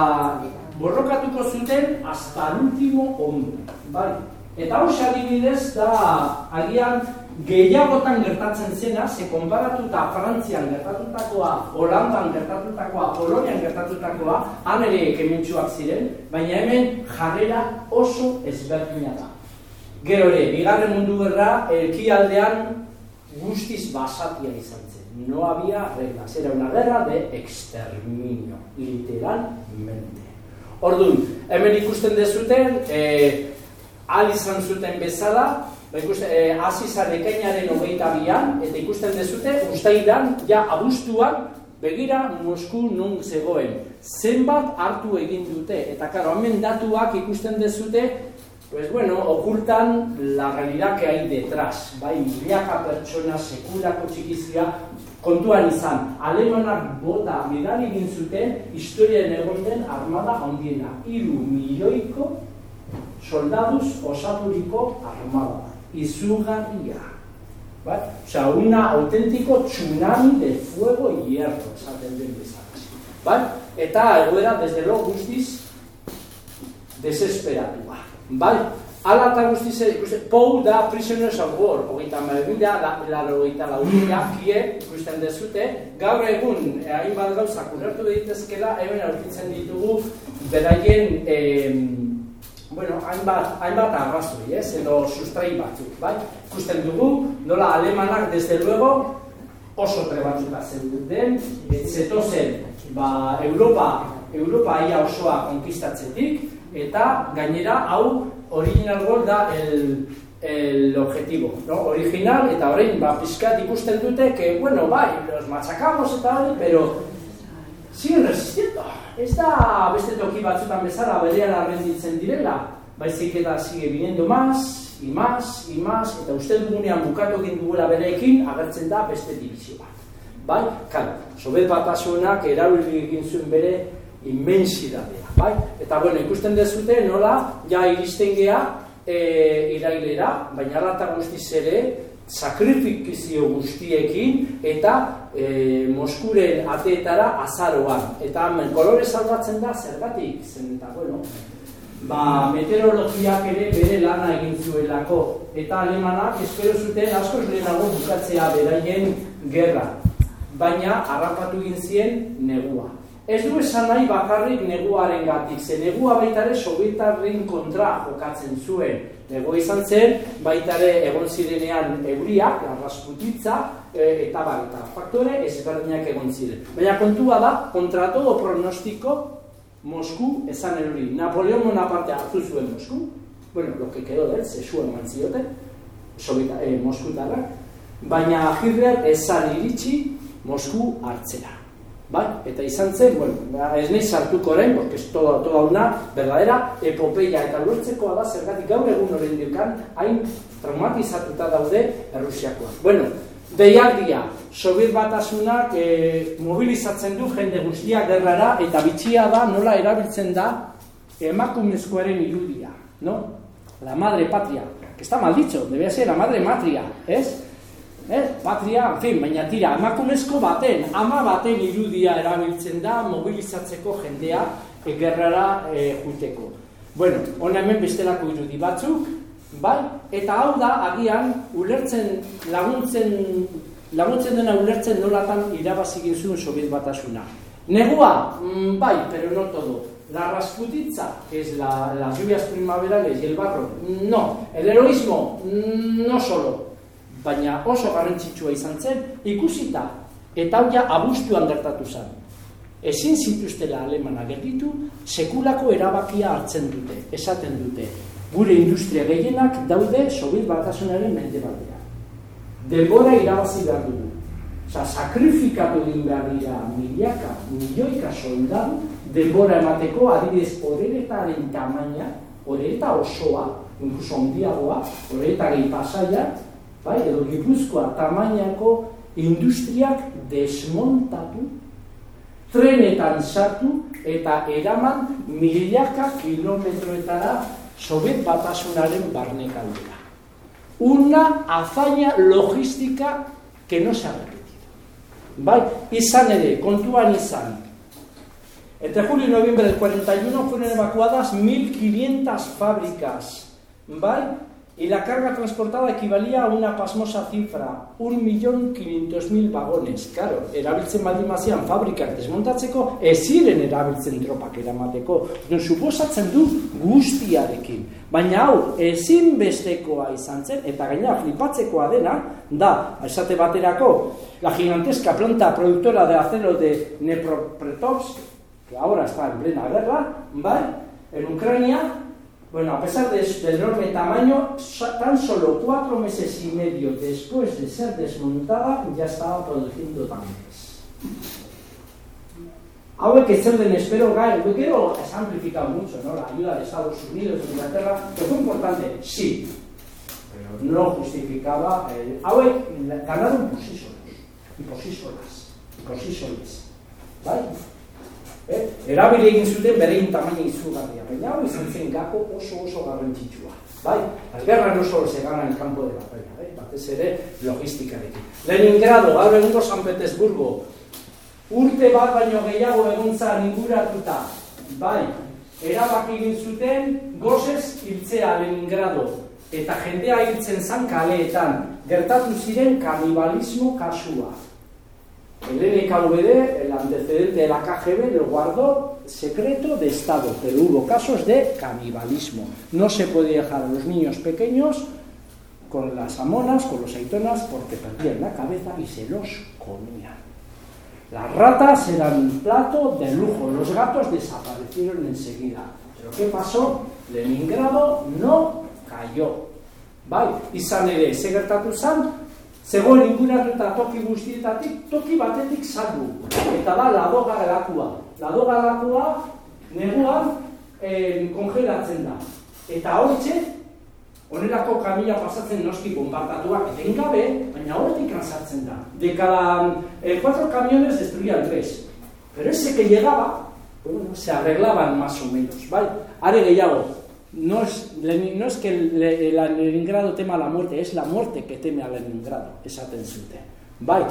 borrokatuko zuten hasta último hombre, bai. Eta hau adibidez da agian gehiagotan gertatzen zena, ze konparatuta Frantzian gertatutakoa, Holandan gertatutakoa, Polonian gertatutakoa, han ere kementsuak ziren, baina hemen jarrera oso ezberdina da. Gero ere, bigarren mundu gerra, elkialdean guztiz basatia izan zen. No había reglas, era una guerra de exterminio, literalmente. Orduan, hemen ikusten dezuten, eh, al izan zuten bezala, ba ikusten, eh, hasi zan ekainaren hogeita bian, eta ikusten dezute, ustaidan, ja abuztuan, begira Mosku non zegoen. Zenbat hartu egin dute, eta karo, hemen datuak ikusten dezute, pues bueno, ocultan la realidad que hay detrás, bai, milaka pertsona sekulako txikizia kontuan izan, alemanak bota medali egin zuten historiaren egon armada handiena, hiru milioiko soldaduz osaturiko armada, izugarria. Bai? Osea, una auténtico tsunami de fuego y hierro, esaten den bezala. Bai? Eta egoera, desde lo guztiz, desesperatua. Bai? Ala eta guztiz, ikusten, pou da prisoners of war, hogeita marebila, laro hogeita lauria, kie, ikusten dezute, gaur egun, eh, hainbat gauza, kurertu behitezkela, hemen aurkitzen ditugu, beraien, eh, bueno, hainbat, hainbat arrazoi, ez, edo sustrai batzuk, bai? Ikusten dugu, nola alemanak, desde luego, oso trebatuta zeuden, zetozen, ba, Europa, Europa ia osoa konkistatzetik, eta gainera hau original goal da el, el objetivo, no? Original eta orain ba pizkat ikusten dute que bueno, bai, los machacamos eta hori, pero siguen resistiendo. Ez da beste toki batzutan bezala berehala renditzen direla, baizik eta sigue viniendo más y más y más eta uste dugunean bukatu egin duela bereekin agertzen da beste divizio bat. Bai, claro, Sobet batasunak erabili egin zuen bere inmensidadea, bai? Eta bueno, ikusten dezute nola ja iristen gea e, irailera, baina alata guztiz ere sakrifikizio guztiekin eta e, Moskuren ateetara azaroan. Eta kolore salbatzen da zergatik, zen eta bueno, ba, meteorologiak ere bere lana egin zuelako. Eta alemanak espero zuten askoz lehenago bukatzea beraien gerra. Baina harrapatu egin zien negua. Ez du esan nahi bakarrik neguaren gatik, ze negua baitare sovietarren kontra jokatzen zuen. Nego izan zen, baitare egon zirenean euriak, arrasputitza, e, eta bar, eta faktore ezberdinak egon ziren. Baina kontua da, kontra todo pronostiko, Mosku esan erori. Napoleon Bonaparte hartu zuen Mosku, bueno, lo que quedó del, ze zuen mantziote, eh, Mosku tarrak, baina Hitler esan iritsi Mosku hartzera. Bai? Eta izan zen, bueno, ba, ez nahi sartuko orain, porque toda, toda una verdadera epopeia eta lurtzekoa da zergatik gaur egun horrein dukan, hain traumatizatuta daude Errusiakoa. Bueno, deialdia, Sobiet batasunak e, mobilizatzen du jende guztia gerrara eta bitxia da nola erabiltzen da emakumezkoaren irudia, no? La madre patria, que está mal dicho, debe ser la madre matria, ¿es? Eh, patria, fin, baina tira, emakumezko baten, ama baten irudia erabiltzen da mobilizatzeko jendea egerrara e, eh, juteko. Bueno, hona hemen bestelako irudi batzuk, bai? Eta hau da, agian, ulertzen, laguntzen, laguntzen dena ulertzen nolatan irabazi zuen sobiet batasuna. Negua, mm, bai, pero no todo. La rasputitza, que es la, las lluvias primaverales y el barro, no. El heroísmo, mm, no solo baina oso garrantzitsua izan zen, ikusita, eta hau ja abustuan gertatu zen. Ezin zituztela alemana gertitu, sekulako erabakia hartzen dute, esaten dute. Gure industria gehienak daude sobil batasunaren mende batea. Denbora irabazi behar dugu. Osa, sakrifikatu egin behar dira miliaka, milioika soldadu, denbora emateko adibidez horeretaren tamaina, horereta osoa, inkluso ondiagoa, horereta gehi pasaia, bai, edo gipuzkoa tamainako industriak desmontatu, trenetan sartu eta eraman milaka kilometroetara sobet batasunaren barnekaldera. Una hazaina logística que no se ha repetido. Bai, izan ere, kontuan izan. Entre julio y noviembre del 41 fueron evacuadas 1.500 fábricas, bai, y la carga transportada equivalía a una pasmosa cifra, 1.500.000 vagones. Claro, erabiltzen baldin mazian fabrikak desmontatzeko, ez ziren erabiltzen tropak eramateko. Non suposatzen du guztiarekin. Baina hau, ezin bestekoa izan zen, eta gaina flipatzekoa dena, da, esate baterako, la gigantesca planta productora de acero de Nepropretovsk, que ahora está en plena guerra, bai, en Ucrania, Bueno, a pesar de su enorme tamaño, tan solo cuatro meses y medio después de ser desmontada, ya estaba produciendo tanques. hauek ez zeuden espero gai, gero es amplificado mucho, ¿no? La ayuda de Estados Unidos, de Inglaterra, que fue importante, sí, pero no justificaba, eh, hauek ganaron por sí solos, y por sí solas, y por sí soles, bai? Eh? Erabili egin zuten berein tamaina izugarria, baina hau izan zen gako oso oso garrantzitsua. Bai, solo se ganan en campo de batalla, eh? batez ere logistikarekin. Leningrado, gaur egungo San Petersburgo, urte bat baino gehiago egontza inguratuta, bai, erabaki egin zuten gozez hiltzea Leningrado, eta jendea hiltzen zan kaleetan, gertatu ziren kanibalismo kasua. El NKVD, el antecedente de la KGB, lo guardó secreto de Estado, pero hubo casos de canibalismo. No se podía dejar a los niños pequeños con las amonas, con los aitonas, porque perdían la cabeza y se los comían. Las ratas eran un plato de lujo, los gatos desaparecieron enseguida. Pero ¿qué pasó? Leningrado no cayó. Bai, izan ere, ze gertatu zan, zegoen inguratuta toki guztietatik, toki batetik saldu. Eta da, ladoga galakua. Ladoga galakua, neguan, eh, kongelatzen da. Eta hortxe, onelako kamila pasatzen noski bombardatuak eten gabe, baina horretik sartzen da. De cada eh, cuatro camiones destruían tres. Pero ese que llegaba, bueno, se arreglaban más o menos, ¿vale? Are gehiago, no es, no es que el, el, el Leningrado tema la muerte, es la muerte que teme a Leningrado, esaten zuten. Bai,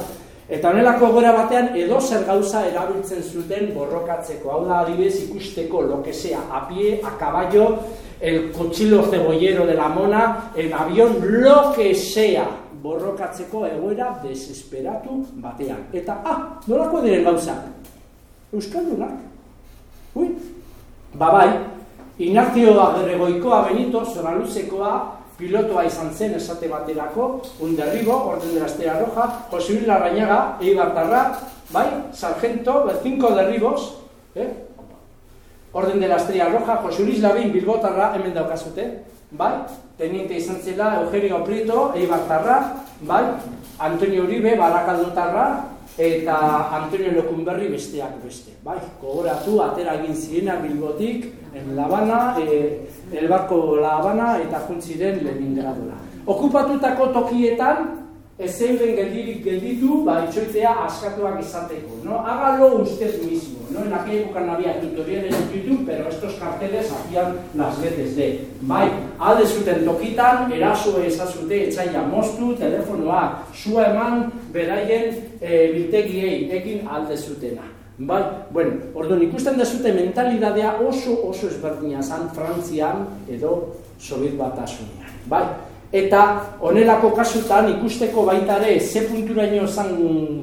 eta honelako gora batean edo zer gauza erabiltzen zuten borrokatzeko. Hau da adibidez ikusteko lo que sea, a pie, a caballo, el cochilo cebollero de la mona, en avión, lo que sea, borrokatzeko egoera desesperatu batean. Eta, ah, nolako diren gauzak? Euskaldunak. Ui, babai, Ignacio Agregoikoa Benito, Zoraluzekoa, pilotoa izan zen esate baterako, un derribo, orden de la Estrella Roja, José Luis Larrañaga, Eibartarra, bai, sargento, cinco derribos, eh? orden de la Estrella Roja, José Luis Lavín, Bilbotarra, hemen daukazute, bai, teniente izan zela, Eugenio Prieto, Eibartarra, bai, Antonio Uribe, Barakaldotarra, eta Antonio Lokunberri besteak beste. Bai, gogoratu, atera egin zirena Bilbotik, en La Habana, e, el barco La Habana eta juntziren Leningradora. Okupatutako tokietan, ez zeuden geldirik gelditu, ba, itxoitea askatuak izateko. No? Hágalo usted mismo. No? En aquella época no había tutoriales en YouTube, pero estos carteles hacían las veces de. Bai, alde zuten tokitan, eraso ezazute etxaila moztu, telefonoa, sua eman, beraien e, biltegiei, egin alde zutena. Bai, bueno, orduan ikusten dezute mentalidadea oso oso ezberdina zan Frantzian edo Soviet batasunean. Bai, eta honelako kasutan ikusteko baita ere ze punturaino zan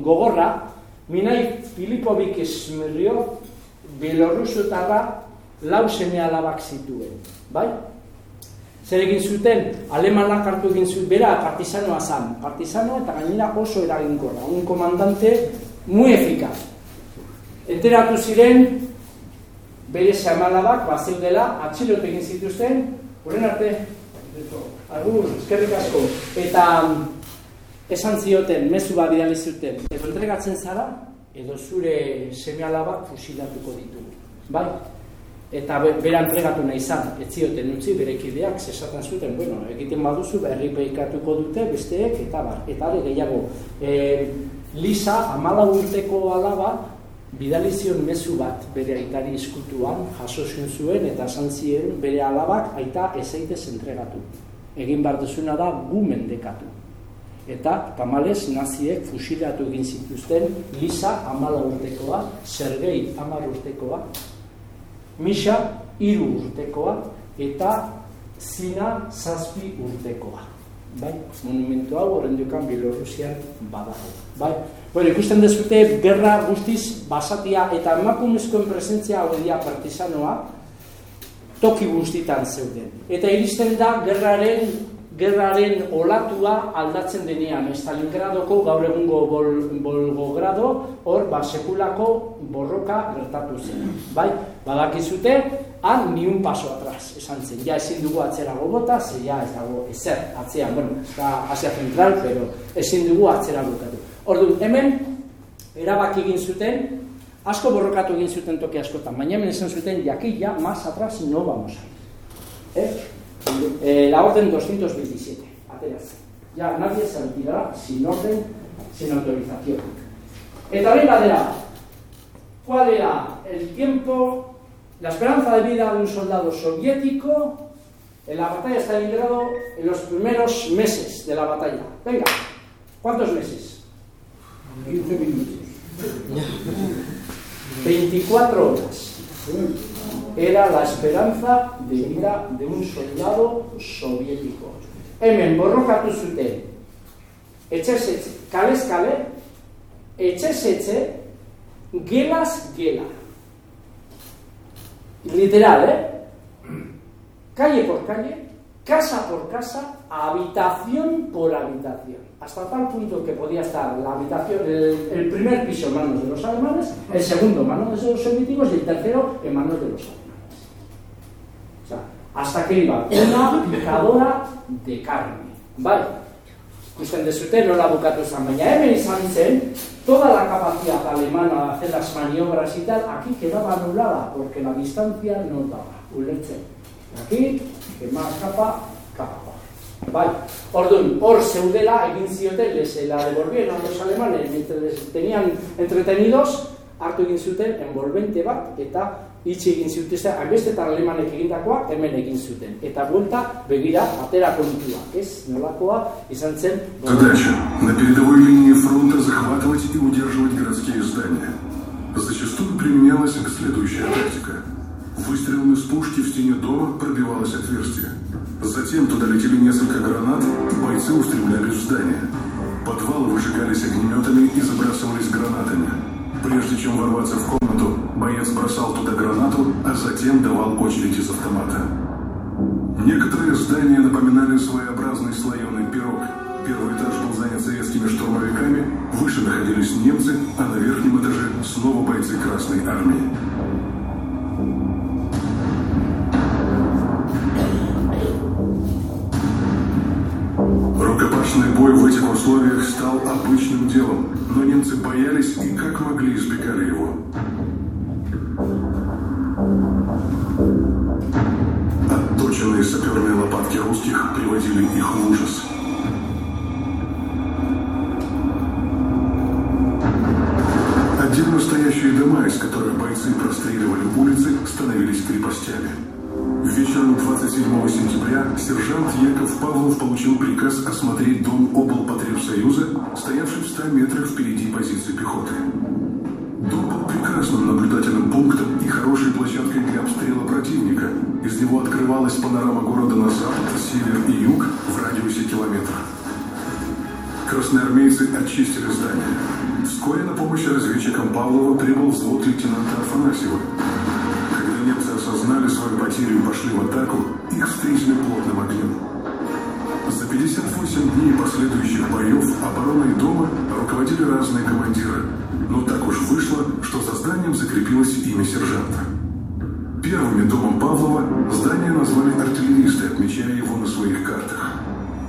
gogorra, Minai Filipovic Esmerrio Bielorrusotarra lau seme alabak zituen. Bai? Zer egin zuten, alemanak hartu egin zuten, bera partizanoa zan, partizano eta gainera oso eraginkorra, un komandante muy eficaz. Enteratu ziren, bere seamalabak, bazeudela, atxilot egin zituzten, horren arte, agur, eskerrik asko, eta esan zioten, mezu bat bidali zuten, edo entregatzen zara, edo zure semealabak fusilatuko ditu. Bai? Eta bera entregatu nahi izan, ez zioten utzi, bere kideak, zesaten zuten, bueno, egiten baduzu, berri peikatuko dute, besteek, eta bar, eta are gehiago. E, Lisa, amala urteko alaba, bidalizion mezu bat bere aitari iskutuan jaso zuen eta esan zien bere alabak aita ezeitez entregatu. Egin bar duzuna da gu mendekatu. Eta tamales naziek fusilatu egin zituzten Lisa amala urtekoa, Sergei amar urtekoa, Misha hiru urtekoa eta Zina zazpi urtekoa. Bai, monumentu hau horren dukan Bielorrusian badago. Bai, bueno, ikusten dezute gerra guztiz basatia eta emakumezkoen presentzia dia partizanoa toki guztitan zeuden. Eta iristen da gerraren gerraren olatua aldatzen denean, Stalingradoko gaur egungo bol, Bolgogrado, hor ba sekulako borroka gertatu zen. Bai, badakizute, han ni un paso atrás, esan zen. Ja ezin dugu atzera gobota, ze ja ez dago ezer atzean, bueno, da Asia Central, pero ezin dugu atzera gobotatu. Ordu, hemen erabaki egin zuten Asko borrokatu egin zuten toki askotan, baina hemen esan zuten jakilla, más atrás no vamos a ir. Eh? Eh, la orden 227, ateraz. Ya nadie se retirará sin orden, sin autorización. Eta hori badera, ¿cuál era el tiempo, la esperanza de vida de un soldado soviético en la batalla de Stalingrado en los primeros meses de la batalla? Venga, ¿cuántos meses? 15 minutos. 24 horas. Era la esperanza de vida de un soldado soviético. Hemen borrokatu zuten, etxez etxe, kalez kale, etxez etxe, gelaz gela. Literal, ¿eh? Calle por calle, casa por casa, habitación por habitación. Hasta tal punto que podía estar la habitación, el, primer piso en manos de los alemanes, el segundo en manos de los soviéticos y el tercero en manos de los alemanes. O sea, hasta que iba una picadora de carne. Vale. Ikusten dezute nola bukatu zen, baina hemen izan zen, toda la capacidad alemana de hacer las maniobras y tal, aquí quedaba anulada, porque la distancia no daba, ulertzen. Aquí, que más capa, capa. Bai, orduan, hor zeudela egin zioten, les la devolvieron a los alemanes, mientras les tenían entretenidos, hartu egin zuten envolvente bat, eta itxi egin zuten, hainbestetan alemanek egindakoa, hemen egin zuten. Eta buelta, begira, atera kontua, ez, nolakoa, izan zen... Задача – на передовой линии фронта захватывать и удерживать городские здания. Зачастую применялась следующая тактика. Выстрелом из пушки в стене дома пробивалось отверстие. Затем туда летели несколько гранат, бойцы устремлялись в здание. Подвалы выжигались огнеметами и забрасывались гранатами. Прежде чем ворваться в комнату, боец бросал туда гранату, а затем давал очередь из автомата. Некоторые здания напоминали своеобразный слоеный пирог. Первый этаж был занят советскими штурмовиками, выше находились немцы, а на верхнем этаже снова бойцы Красной Армии. В условиях стал обычным делом, но немцы боялись и как могли избегали его. Отточенные саперные лопатки русских приводили их в ужас. Отдельно стоящие дома, из которых бойцы простреливали улицы, становились крепостями. Вечером 27 сентября сержант Яков Павлов получил приказ осмотреть дом облпотребсоюза, стоявший в 100 метрах впереди позиции пехоты. Дом был прекрасным наблюдательным пунктом и хорошей площадкой для обстрела противника. Из него открывалась панорама города на запад, север и юг в радиусе километра. Красноармейцы очистили здание. Вскоре на помощь разведчикам Павлова прибыл взвод лейтенанта Афанасьева. Осознали свою потерю и пошли в атаку, их встретили плотным огнем. За 58 дней последующих боев обороной дома руководили разные командиры. Но так уж вышло, что за зданием закрепилось имя сержанта. Первыми домом Павлова здание назвали артиллеристы, отмечая его на своих картах.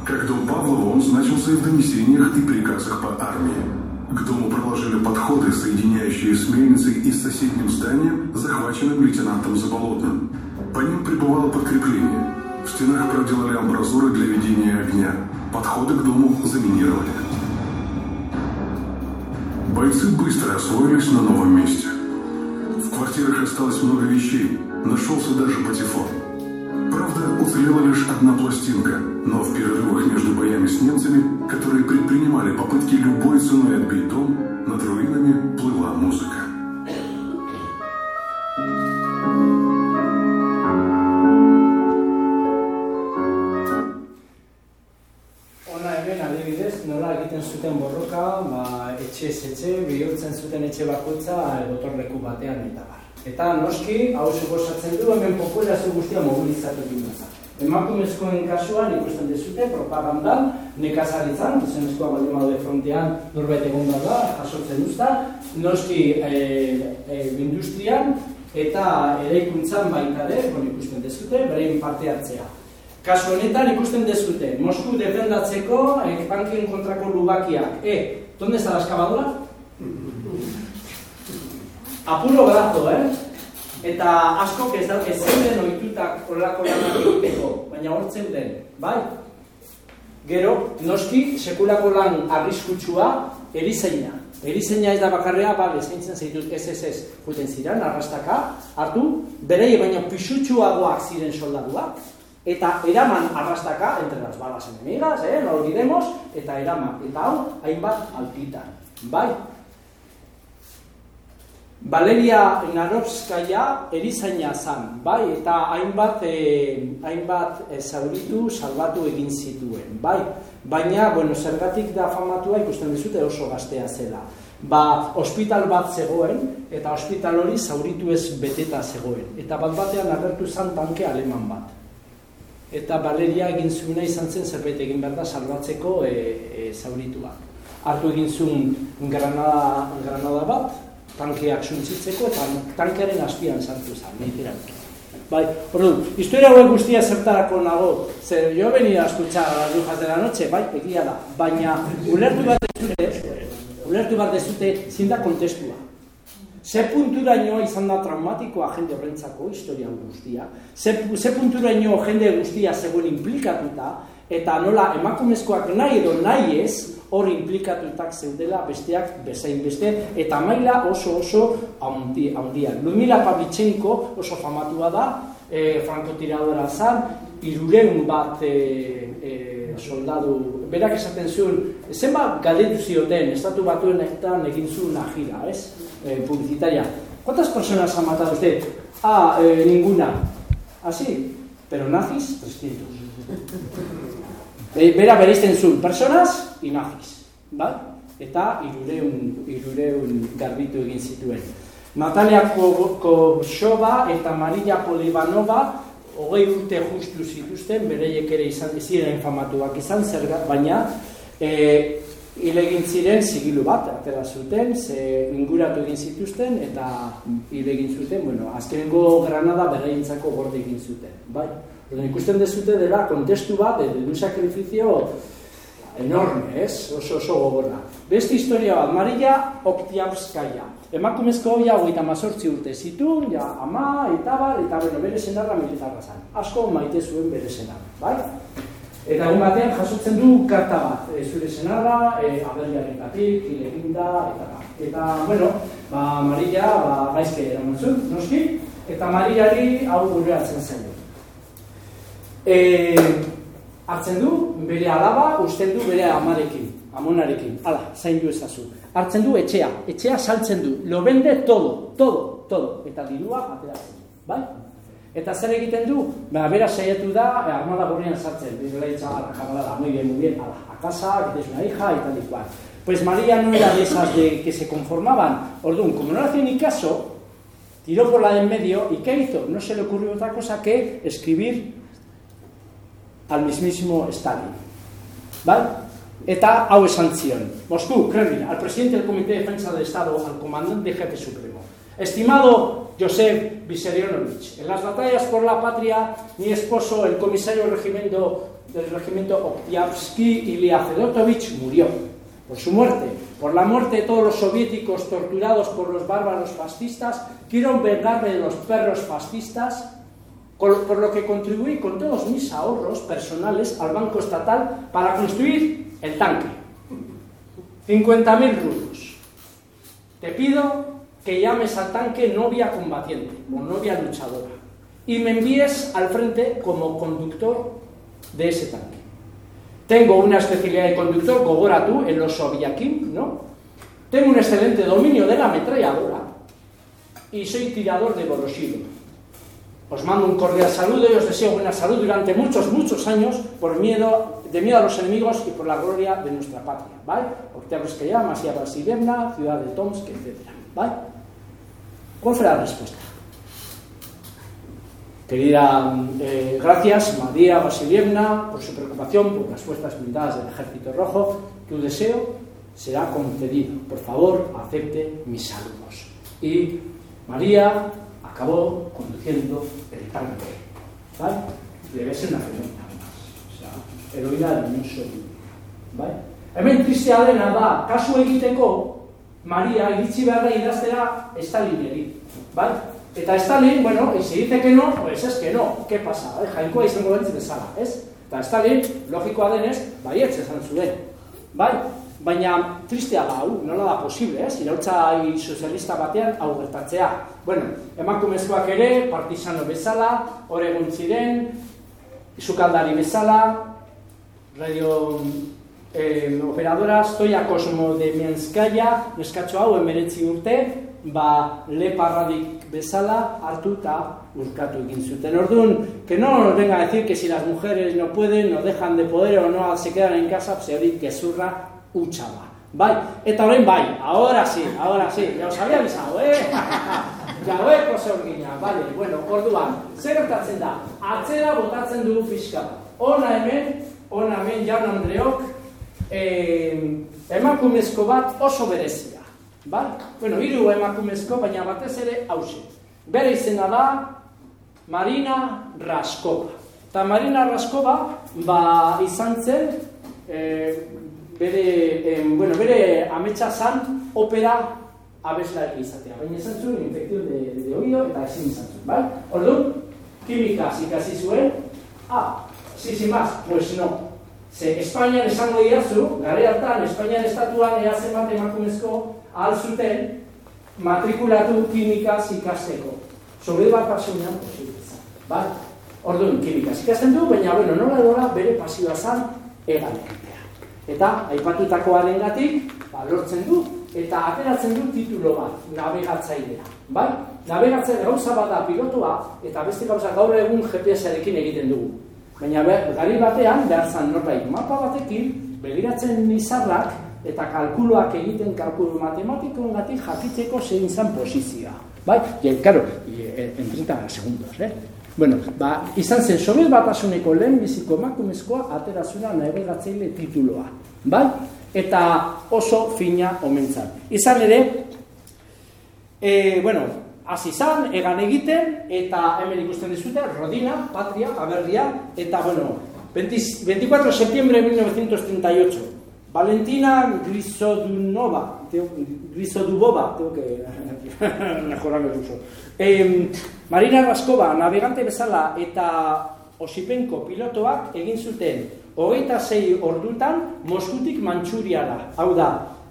Как дом Павлова он значился и в донесениях и приказах по армии. К дому проложили подходы, соединяющие с мельницей и с соседним зданием, захваченным лейтенантом Заболотным. По ним прибывало подкрепление. В стенах проделали амбразуры для ведения огня. Подходы к дому заминировали. Бойцы быстро освоились на новом месте. В квартирах осталось много вещей, нашелся даже патефон. Уцелела лишь одна пластинка, но в перерывах между боями с немцами, которые предпринимали попытки любой ценой отбить дом, над руинами плыла музыка. Zuten borroka, ba, etxe etxe, bihurtzen zuten etxe bakoitza gotorleku batean eta bar. Eta noski, hau suposatzen du, hemen populazio guztia mobilizatu egin da. Emakumezkoen kasuan ikusten dezute propagandan, nekazaritzan, zenezkoa baldin badaude frontean norbait egon da da, jasotzen duzta, noski e, e, industrian eta eraikuntzan baita ere, bon, ikusten dezute, berein parte hartzea. Kasu honetan ikusten dezute, Mosku defendatzeko eh, bankien kontrako lubakiak. E, donde está la excavadora? apuro brazo, eh? Eta asko ez da, ez zeuden ohitutak horrelako lanak egiteko, baina hortzen den, bai? Gero, noski, sekulako lan arriskutsua, erizaina. Erizaina ez da bakarrea, bale, zaintzen zaitut, ez ez ez, juten ziren, arrastaka, hartu, berei baina pisutsuagoak ziren soldaduak, eta eraman arrastaka, entre las balas enemigas, eh, no olvidemos, eta eraman, eta hau, hainbat altitan, bai? Valeria Narovskaya erizaina zan, bai, eta hainbat e, hainbat e, zauritu salbatu egin zituen, bai. Baina, bueno, zergatik da famatua ikusten dizute oso gaztea zela. Ba, ospital bat zegoen, eta ospital hori zauritu ez beteta zegoen. Eta bat batean agertu zan tanke aleman bat. Eta Valeria egin zuena izan zen zerbait egin behar da salbatzeko e, e, zauritua. Artu egin zuen granada, granada bat, tankeak suntzitzeko eta tankearen azpian sartu zen, nitiran. Bai, orduan, historia hauek guztia zertarako nago, zer jo venido a escuchar las brujas de la noche, bai, egia da, baina ulertu bat dezute, ulertu bat dezute, zin kontestua. Ze punturaino izan da traumatikoa jende horrentzako historia guztia, ze, ze punturaino jende guztia zegoen implikatuta, eta nola emakumezkoak nahi edo nahi ez, hor implikatutak zeudela besteak bezain beste, eta maila oso oso handi, handia. Lumila Pavlichenko oso famatua da, e, franko tiradora zan, irureun bat e, e, soldadu, berak esaten zuen, zenbat galdetu zioten, estatu batuen eta egin zuen ajira, ez? E, publicitaria. ¿Cuántas personas ha matado usted? Ah, e, ninguna. Así, pero nazis, 300. E, bera bereizten zuen, personas y bai? Eta irureun, irureun garbitu egin zituen. Natalia Kosoba eta Maria Polibanova hogei urte justu zituzten, bereiek ere izan ziren infamatuak izan, zer, baina e, hile egin ziren zigilu bat, atera zuten, ze inguratu egin zituzten, eta hile egin zuten, bueno, azkenengo granada bereintzako gorde egin zuten, bai? Eta ikusten dezute dela kontestu bat, de un sakrifizio enorme, ez? Oso oso gogorra. Beste historia bat, Maria Oktiavskaya. Emakumezko hobia hogeita mazortzi urte zitu, ja, ama, eta bar, eta bueno, bere senarra militarra zan. Asko maite zuen bere senarra, bai? Eta egun batean jasotzen du karta bat, e, zure senarra, e, aberriaren gatik, hileginda, eta bar. Eta, bueno, ba, Maria, ba, gaizke eramantzun, noski, eta Mariari hau gure atzen zen. E, hartzen du, bere alaba, usten du bere amarekin, amonarekin, ala, zain du ezazu. Hartzen du etxea, etxea saltzen du, lo bende todo, todo, todo, eta dirua ateratzen du, bai? Eta zer egiten du? Ba, bera saiatu da, e, armada gorrian sartzen, bere leitza, ala, jabalada, muy bien, muy bien, ala, a casa, que tienes una hija, y tal y cual. Pues María no era de esas de que se conformaban. Orduan, como no le hacía ni caso, tiró por la de en medio, ¿y qué hizo? No se le ocurrió otra cosa que escribir al mismísimo Stalin. ¿Vale? Eta hau esan zion. Moscú, Kremlin, al presidente del Comité de Defensa del Estado, al comandante jefe supremo. Estimado Josef Vissarionovich, en las batallas por la patria, mi esposo, el comisario del regimiento, del regimiento Oktiavsky, murió. Por su muerte, por la muerte de todos los soviéticos torturados por los bárbaros fascistas, quiero vengarme de los perros fascistas por lo que contribuí con todos mis ahorros personales al Banco Estatal para construir el tanque. 50.000 rublos. Te pido que llames al tanque novia combatiente o novia luchadora y me envíes al frente como conductor de ese tanque. Tengo una especialidad de conductor, Gogora tú, en los Soviakim, ¿no? Tengo un excelente dominio de la ametralladora y soy tirador de Boroshilo. Os mando un cordial saludo y os deseo buena salud durante muchos, muchos años por miedo, de miedo a los enemigos y por la gloria de nuestra patria. ¿Vale? Octavio Escayá, Masía Brasilievna, Ciudad de Tomsk, etc. ¿Vale? ¿Cuál fue la respuesta? Querida, eh, gracias María Vasilievna por su preocupación por las fuerzas blindadas del Ejército Rojo. Tu deseo será concedido. Por favor, acepte mis saludos. Y María acabó conduciendo el tanque. ¿Vale? Debe ser una fenomena, además. O sea, heroína del Unión Soviética. ¿Vale? Hemen tristea dena da, kasu egiteko, Maria iritsi behar da idaztera Stalineri, bai? Eta Stalin, bueno, ez egiteke no, pues ez que no, ¿qué pasa? Eh? Jainkoa izango bentz bezala, ez? Eta Stalin, logikoa denez, baietz esan zuen, bai? Baina tristea da hau, nola da posible, ez? Irautza sozialista batean hau gertatzea. Bueno, emakumezkoak ere, partizano bezala, hor egun ziren, izukaldari bezala, radio eh, operadora Stoia Cosmo de Mianskaya, neskatxo hau emeretzi urte, ba leparradik bezala hartu eta urkatu egin zuten. Orduan, que no venga a decir que si las mujeres no pueden, no dejan de poder o no se quedan en casa, pues hori gezurra utxa ba. Bai, eta orain bai, ahora sí, ahora sí, ya os había avisado, eh? Gaueko zorgina, bale, bueno, orduan, zer gertatzen da, atzera botatzen dugu fiska. Ona hemen, ona hemen jaun Andreok, eh, emakumezko bat oso berezia. Ba? Bueno, hiru emakumezko, baina batez ere hause. Bere izena da Marina Raskova. Eta Marina Raskova ba, izan zen eh, bere, eh, bueno, bere ametsa zan opera abeslari izatea. Baina izan zuen infekzio de, de oído eta ezin izan zuen. Bai? Orduan, kimika ikasi zuen, ah, sí, sin más, pues no, Ze Espainian esango diazu, gare hartan, Espainian estatuan eazen bat emakumezko ahal zuten matrikulatu kimikaz ikasteko. Sobre bat pasionean posibilizan. Ba? Orduan, kimikaz ikasten du, baina, bueno, nola edola bere pasioa zan egan Eta, aipatutakoaren gatik, ba, lortzen du, eta ateratzen du titulo bat, navegatzailea. Bai? Navegatzailea gauza bada pilotua, eta beste gauza gaur egun GPS-arekin egiten dugu. Baina gari batean, behar zan norbait mapa batekin, begiratzen izarrak eta kalkuloak egiten kalkulu matematikoen gati jakitzeko zein zan posizioa. Bai? Y, claro, y, en 30 segundos, eh? Bueno, ba, izan zen, sobiet batasuneko lehen biziko emakumezkoa aterazuna navegatzeile tituloa. Bai? Eta oso fina omentzan. Izan ere, e, bueno, hasi zan, egan egiten, eta hemen ikusten dizute, Rodina, Patria, Aberria, eta, bueno, 20, 24 de septiembre de 1938, Valentina Grisodunova, tengo, Grisodubova, tengo que mejorar el uso, eh, Marina Raskova, navegante bezala, eta Osipenko pilotoak egin zuten hogeita zei ordutan Moskutik Mantxuriara. Hau da,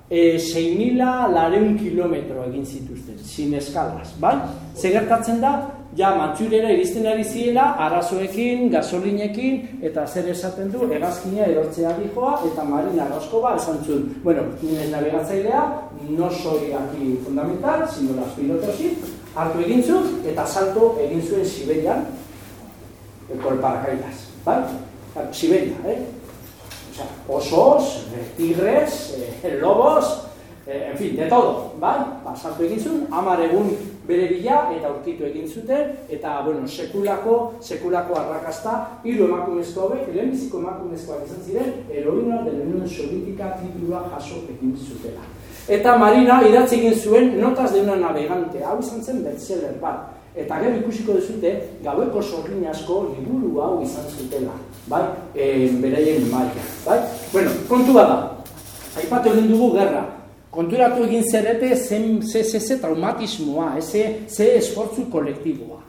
e, 6.000 lareun kilometro egin zituzten, sin eskalas, bai? Zegertatzen da, ja, mantxurera iristen ari ziela, arazoekin, gasolinekin, eta zer esaten du, egazkina erortzea dijoa, eta marina ba, esan zuen, bueno, nire navegatzailea, no soy aquí fundamental, sino las pilotosi, hartu egin zuen, eta salto egin zuen Siberian, kol parakaidas, bai? Siberia, eh? sea, osos, eh, tigres, eh, lobos, eh, en fin, de todo, bai? Pasatu egin zuen, amar egun bere bila eta aurkitu egin zuten, eta, bueno, sekulako, sekulako arrakasta, hiru emakumezko hobek, lehenbiziko emakumezkoak izan ziren, heroina de Unión Soviética titulua jaso egin zutela. Eta Marina idatzi egin zuen notas de una navegante, hau izan zen bestseller bat, eta gero ikusiko duzute, gaueko sorrin asko liburu hau izan zutela. Bai, e, beraien maia, bai? Bueno, kontu da, aipatu egin dugu gerra, konturatu egin zerete zen ze, ze, ze traumatismoa, ze, ze esfortzu kolektiboa.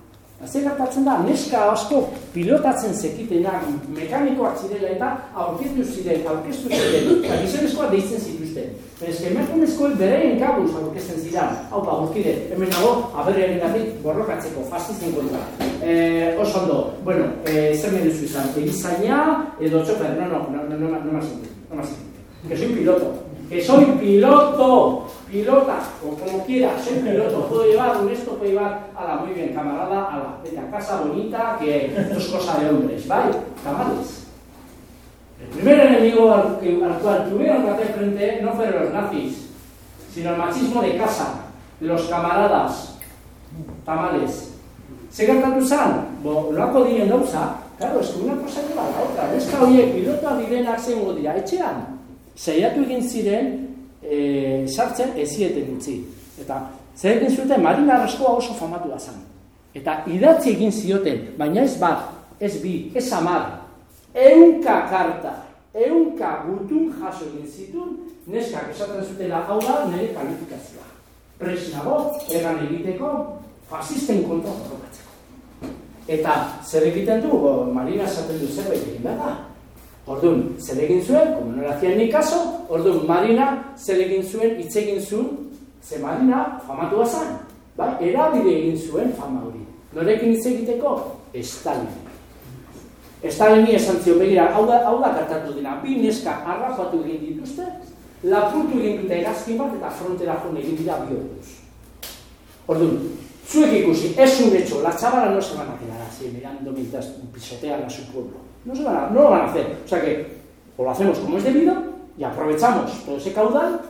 Zer gertatzen da, neska asko pilotatzen zekitenak mekanikoak zirela eta aurketu ziren, aurkeztu ziren, eta gizonezkoa deitzen zituzten. Que emakumezkoek bereien kabuz aurkezten ziren, hau pa, urkide, hemen nago, aberrearen gatik borrokatzeko, fastizien kontra. Eh, oso ondo, bueno, eh, zer me duzu izan, egizaina edo txofer, no, no, no, no, no, no, no, no, no, que soy piloto, que soy piloto, pilota, o como quiera, soy piloto, puedo llevar un esto, puedo llevar, a la muy bien, camarada, a la, casa bonita, que es cosa de hombres, ¿vale? Tamales. El primer enemigo al, al cual tuvieron que hacer frente no fueron los nazis, sino el machismo de casa, los camaradas, tamales. ¿Se gertatu zan? Bo, loako diren gauza, claro, es que una cosa lleva a la otra. Neska horiek pilota direnak zengo dira, etxean. Zaiatu egin ziren, e, sartzen ezieten utzi. Eta, zer egin zuten, Marina Arraskoa oso famatu da. Eta idatzi egin zioten, baina ez bat, ez bi, ez amar, eunka karta, eunka gutun jaso egin zitun, neskak esaten zutela hau da nire kalifikazioa. Presnago, egan egiteko, fasisten kontra borrokatzeko. Eta zer egiten du, Marina esaten du zerbait egin da. Orduan, zer egin zuen, como no hacían ni caso, orduan Marina zer egin zuen, hitz egin zuen, ze Marina famatua zan. Bai, erabide egin zuen fama hori. Norekin hitz egiteko? Stalin. Stalini esan zio begira, hau da, hau da gertatu dina, bi neska arrafatu egin dituzte, lapurtu egin dute egazkin bat eta frontera jone egin dira bi orduz. Orduan, zuek ikusi, ez un hecho, la chavala no se van a quedar así mirando mientras pisotean a su pueblo. No se van a, no lo van a hacer. O sea que, o lo hacemos como es debido, y aprovechamos todo ese caudal,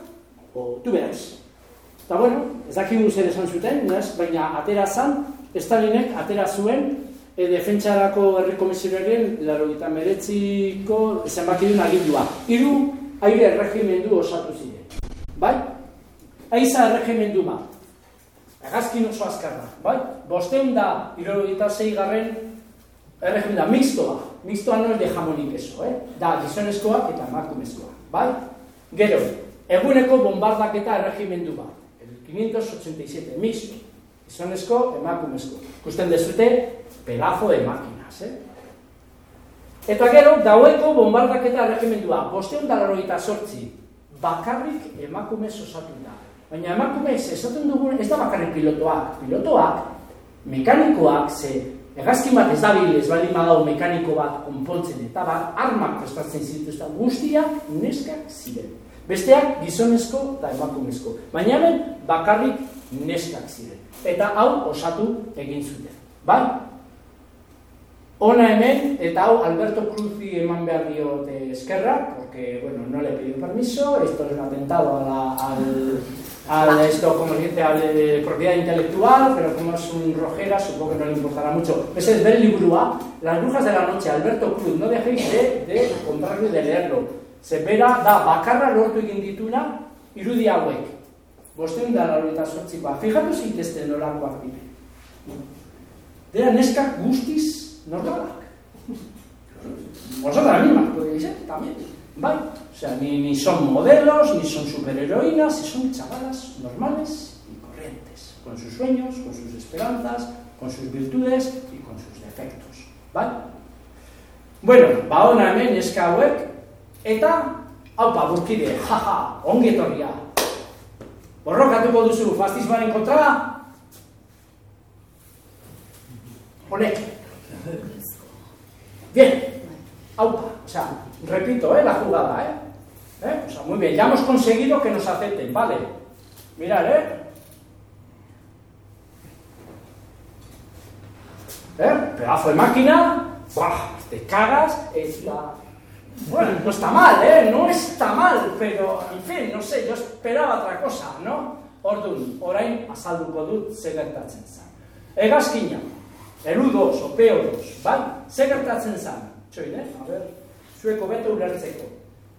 o tú verás. Eta bueno, ez dakigu zer esan zuten, nes? baina atera zan, Stalinek atera zuen e, defentsarako herri komisionarien laro eta meretziko zenbakidun agindua. Hiru aire erregimendu osatu ziren. Bai? Aiza erregimendu ma. Egazkin oso azkarra. Bai? Bosteun da, iroro eta zei garren erregimenda, mixtoa. Mixtoa no de jamonik eso, eh? Da, gizonezkoak eta emakumezkoa. Bai? Gero, eguneko bombardaketa erregimendu bat. 587, mixto. Gizonezko, emakumezko. Kusten dezute, pedazo de máquinas, eh? Eta gero, daueko bombardaketa erregimendua, bosteun dalaroita sortzi, bakarrik emakumez osatu da. Baina emakumez esaten dugun, ez da bakarrik pilotoak. Pilotoak, mekanikoak, ze egazkin bat ez dabil ez baldin badau mekaniko bat konpontzen eta bat, armak prestatzen zituzta guztiak neskak ziren. Besteak gizonezko eta emakumezko. Baina hemen bakarrik neskak ziren. Eta hau osatu egin zuten. Bai? Ona hemen, eta hau Alberto Cruzi eman behar diote eskerra, porque, bueno, no le pidió permiso, esto es un atentado a la, al, al, esto, como dice, a la propiedad intelectual, pero como es un rojera, supongo que no le importará mucho. Ese es del libro A, Las brujas de la noche, Alberto Cruz, no dejéis de, de comprarlo y de leerlo. Se verá, da, bakarra lortu egin dituna, irudi hauek. Bosteun da lauroita sortzikoa. Fijatu zintezte nolakoak dire. Dera neskak guztiz normalak. Vosotras mismas, podéis ser también. ¿Vale? O sea, ni, ni son modelos, ni son superheroínas, son chavalas normales y corrientes, con sus sueños, con sus esperanzas, con sus virtudes y con sus defectos. ¿Vale? Bueno, ba ona hemen eska hauek, eta, haupa, burkide, jaja, ongi etorria. Borrokatuko duzu fascismoaren kontra? Honek, Bien, o sea, repito, ¿eh? la jugada, ¿eh? ¿eh? Muy bien, ya hemos conseguido que nos acepten, vale. Mirad, ¿eh? ¿Eh? Pedazo de máquina, ¡buah! Te cagas, es la... Bueno, no está mal, ¿eh? No está mal, pero, en fin, no sé, yo esperaba otra cosa, ¿no? Ordun, orain azalduko dut ze gertatzen zen. Egazkina, Erudos, opeodos, bai? Ze gertatzen? Txoin, eh? A ver, zueko beto ulertzeko.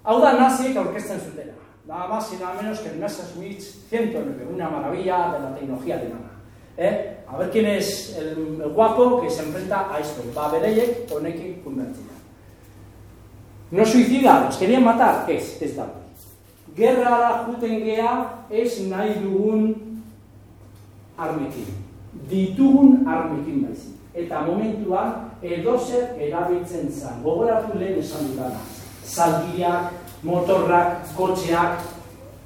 Hau da naziek aurkezten zutela. Nada más y nada menos que el Messerschmitt 109, una maravilla de la tecnología alemana. ¿Eh? A ver quién es el, el guapo que se enfrenta a esto. Ba bereiek honekin kunbertzia. No suicidados, querían matar, ez, ez da. Gerrara juten gea ez nahi dugun armekin. Ditugun armekin baizik. Eta momentuan edozer erabiltzen zen. Gogoratu lehen esan dutana. Zalgiak, motorrak, kotxeak,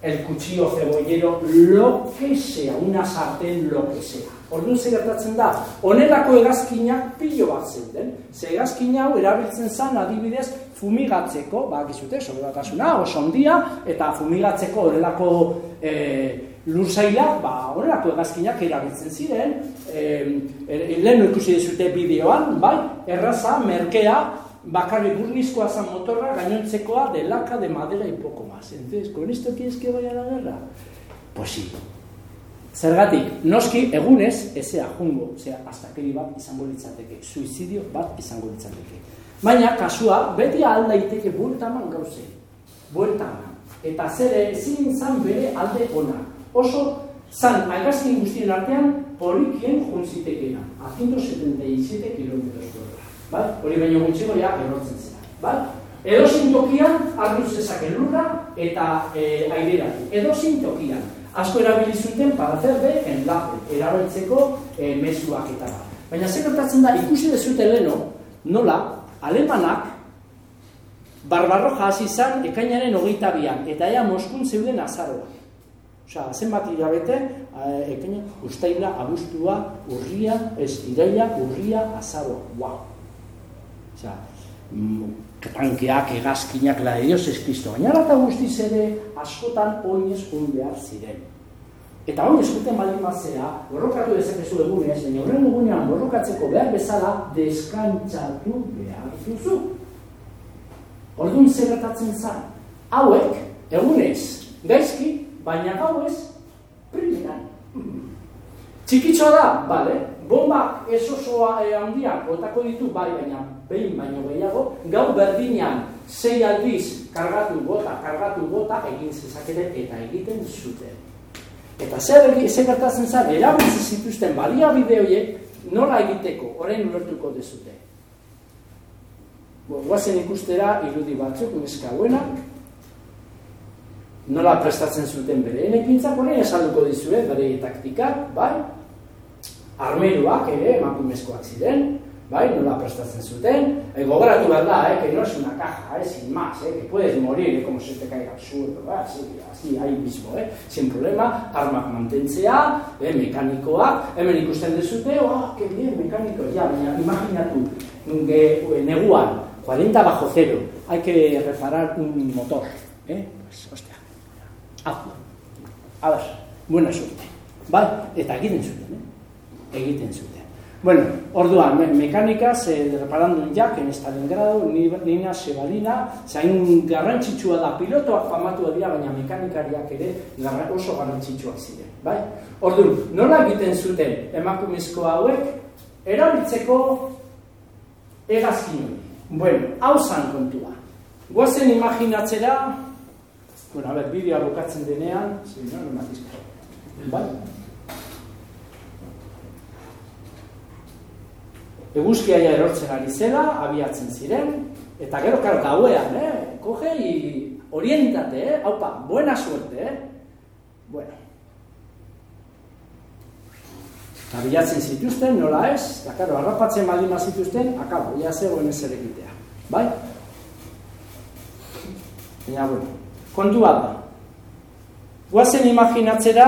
el cuchillo cebollero, lo que sea, una sartén, lo que sea. Orduan ze gertatzen da, honelako egazkinak pilo bat zeuden. Ze egazkin hau erabiltzen zen adibidez fumigatzeko, ba, gizute, oso ondia, eta fumigatzeko horrelako e, lurzailak, ba, horrelako egazkinak erabiltzen ziren, e, e, lehen ikusi dizute bideoan, bai, erraza, merkea, bakarri burnizkoa zan motorra, gainontzekoa de laka, de madera y poco más. Entonces, ¿con esto quieres que vaya a la guerra? Pues sí. Zergatik, noski egunez, ezea jungo, zera, astakeri bat izango litzateke, suizidio bat izango litzateke. Baina, kasua, beti aldaiteke bueltaman gauze. Bueltaman. Eta zere, ezin zan bere alde ona. Oso, zan, agazkin guztien artean, polikien junzitekena. A 177 kilometros por. Bai? Hori baino gutxiko ja erortzen zera. Bai? Edozein tokian hartu zezake lurra eta e, aireratu. Edozein tokian. Asko erabili para hacer de enlace, erabiltzeko e, mezuak eta bat. Baina zer gertatzen da, ikusi dezute leno, nola, alemanak Barbarroja hasi zan ekainaren hogeita bian, eta ea Moskun zeuden azaroa. Osea, zenbat hilabete, ekaina, ustaila, abustua, urria, ez, iraila, urria, azaroa. Wow! Osea, mm, tankeak, egazkinak, la Dios es Cristo. Baina eta guztiz ere, askotan oinez un behar ziren. Eta hori eskuten baldin mazera, borrokatu dezakezu egunez, baina horren egunean borrokatzeko behar bezala, deskantzatu behar duzu. Orduan zer gertatzen zan. Hauek, egunez, gaizki, baina gauez, primeran. Txikitxoa da, bale, bombak ez osoa eh, handiak botako ditu, bai, baina behin baino gehiago, gau berdinean sei aldiz kargatu bota, kargatu bota, egin zezakete eta egiten zuten. Eta zer, zer gertatzen zan, erabiltzen zituzten baliabide horiek nola egiteko, orain ulertuko dezute. Guazen ikustera irudi batzuk, neska hauenak, nola prestatzen zuten bere enekintzak, horrein esalduko dizue, bere taktikak, bai? Armeruak ere, emakumezkoak ziren, bai? Nola prestatzen zuten, e, gogoratu behar da, eh, que no es una caja, eh, sin más, eh, que puedes morir, eh, como se te caiga al suelo, bai? Así, así, ahí mismo, eh, sin problema, armak mantentzea, eh, mekanikoa, hemen ikusten dezute, oh, que bien, mekaniko, ja, imaginatu, neguan, 40 bajo cero, hay que reparar un motor. ¿eh? Pues, hostia, hazlo. A ver, buena suerte. Vale, eta egiten zuten, eh? egiten zuten. Bueno, orduan, me mekanikaz, eh, reparando un jack en Stalingrado, Nina Sebalina, zain garrantzitsua da, pilotoak famatu dira, baina mekanikariak ere garra, oso garrantzitsuak ziren. Bai? Orduan, nola egiten zuten emakumezko hauek, erabiltzeko egazkin. Bueno, hau zan kontua. Guazen imaginatzera, bueno, a ver, bidea bukatzen denean, si no, no matizko. Bai? Eguzkia ja erortzen ari zela, abiatzen ziren, eta gero, karo, gauean, eh? Koge y orientate, eh? Haupa, buena suerte, eh? Bueno. Abiatzen zituzten, nola ez, eta karo, harrapatzen baldin zituzten, akabo, ja zegoen ez ere. Bai? Baina, bueno, kontu bat da. Guazen imaginatzera